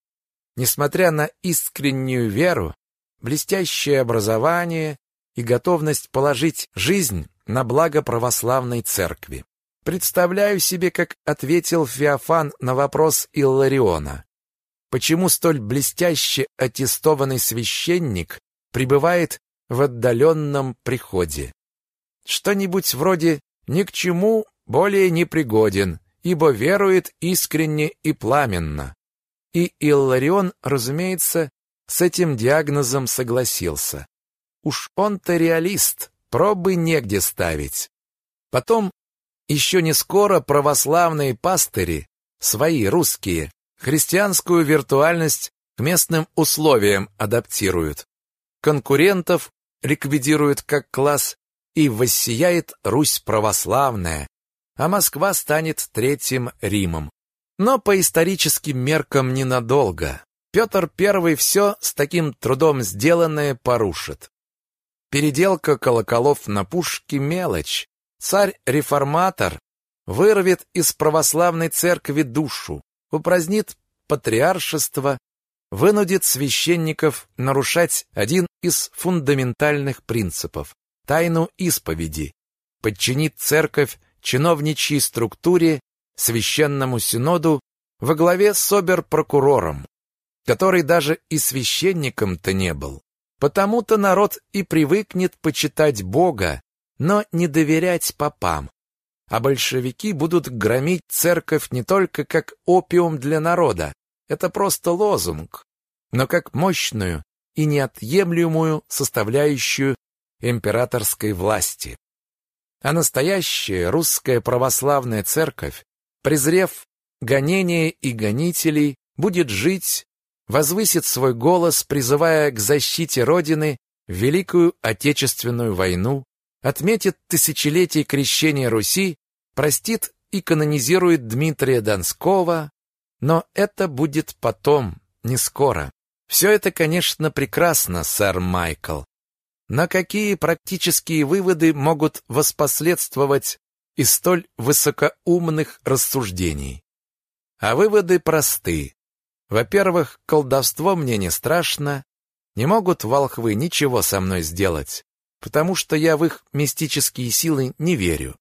Несмотря на искреннюю веру, блестящее образование и готовность положить жизнь на благо православной церкви. Представляю себе, как ответил Феофан на вопрос Иллариона. Почему столь блестяще аттестованный священник пребывает в отдаленном приходе? Что-нибудь вроде «ни к чему более непригоден, ибо верует искренне и пламенно. И Илларион, разумеется, с этим диагнозом согласился. Уж он-то реалист, пробы негде ставить. Потом, еще не скоро православные пастыри, свои русские, христианскую виртуальность к местным условиям адаптируют. Конкурентов ликвидируют как класс, и воссияет Русь православная, а Москва станет Третьим Римом. Но по историческим меркам ненадолго. Петр I все с таким трудом сделанное порушит. Переделка колоколов на пушки – мелочь. Царь-реформатор вырвет из православной церкви душу, упразднит патриаршество, вынудит священников нарушать один из фундаментальных принципов – тайну исповеди, подчинит церковь чиновничьей структуре, священному синоду во главе с обер-прокурором, который даже и священником-то не был. Потому-то народ и привыкнет почитать Бога, но не доверять попам. А большевики будут громить церковь не только как опиум для народа, это просто лозунг, но как мощную и неотъемлемую составляющую императорской власти. А настоящая русская православная церковь, презрев гонения и гонителей, будет жить, возвысит свой голос, призывая к защите Родины Великую Отечественную войну, отметит тысячелетие крещения Руси, простит и канонизирует Дмитрия Донского, но это будет потом, не скоро. Все это, конечно, прекрасно, сэр Майкл, на какие практические выводы могут воспоследствовать из столь высокоумных рассуждений? А выводы просты. Во-первых, колдовство мне не страшно, не могут волхвы ничего со мной сделать, потому что я в их мистические силы не верю.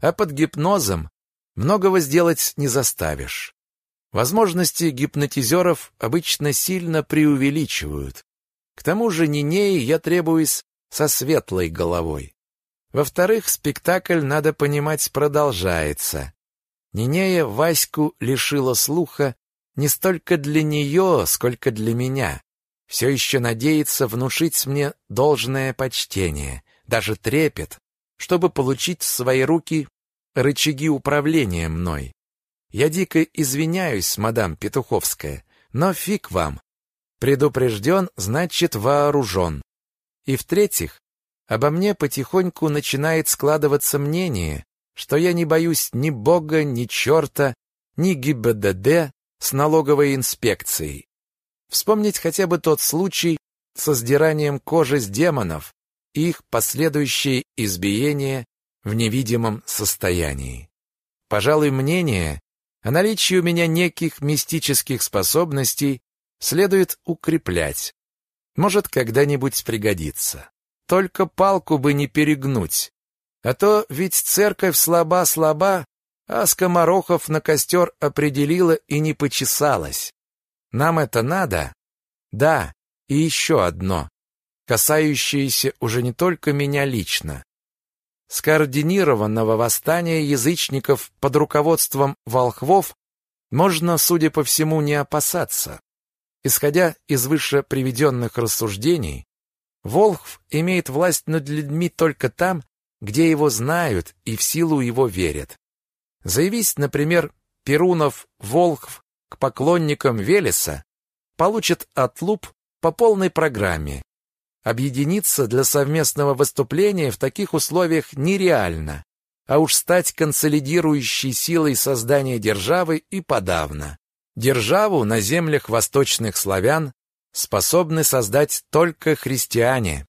А под гипнозом многого сделать не заставишь. Возможности гипнотизеров обычно сильно преувеличивают. К тому же Нинеи я требуюсь со светлой головой. Во-вторых, спектакль, надо понимать, продолжается. Нинея Ваську лишила слуха не столько для нее, сколько для меня. Все еще надеется внушить мне должное почтение, даже трепет, чтобы получить в свои руки рычаги управления мной. Я дико извиняюсь, мадам Петуховская, но фиг вам. Предупрежден, значит вооружен. И в-третьих, обо мне потихоньку начинает складываться мнение, что я не боюсь ни бога, ни черта, ни ГИБДД с налоговой инспекцией. Вспомнить хотя бы тот случай со сдиранием кожи с демонов и их последующее избиение в невидимом состоянии. Пожалуй, мнение о наличии у меня неких мистических способностей следует укреплять. Может, когда-нибудь пригодится. Только палку бы не перегнуть. А то ведь церковь слаба-слаба, а скоморохов на костер определила и не почесалась. Нам это надо? Да, и еще одно, касающееся уже не только меня лично. Скоординированного восстания язычников под руководством волхвов можно, судя по всему, не опасаться. Исходя из выше приведенных рассуждений, Волхв имеет власть над людьми только там, где его знают и в силу его верят. Заявись, например, Перунов Волхв к поклонникам Велеса, получит отлуп по полной программе. Объединиться для совместного выступления в таких условиях нереально, а уж стать консолидирующей силой создания державы и подавно. Державу на землях восточных славян способны создать только христиане.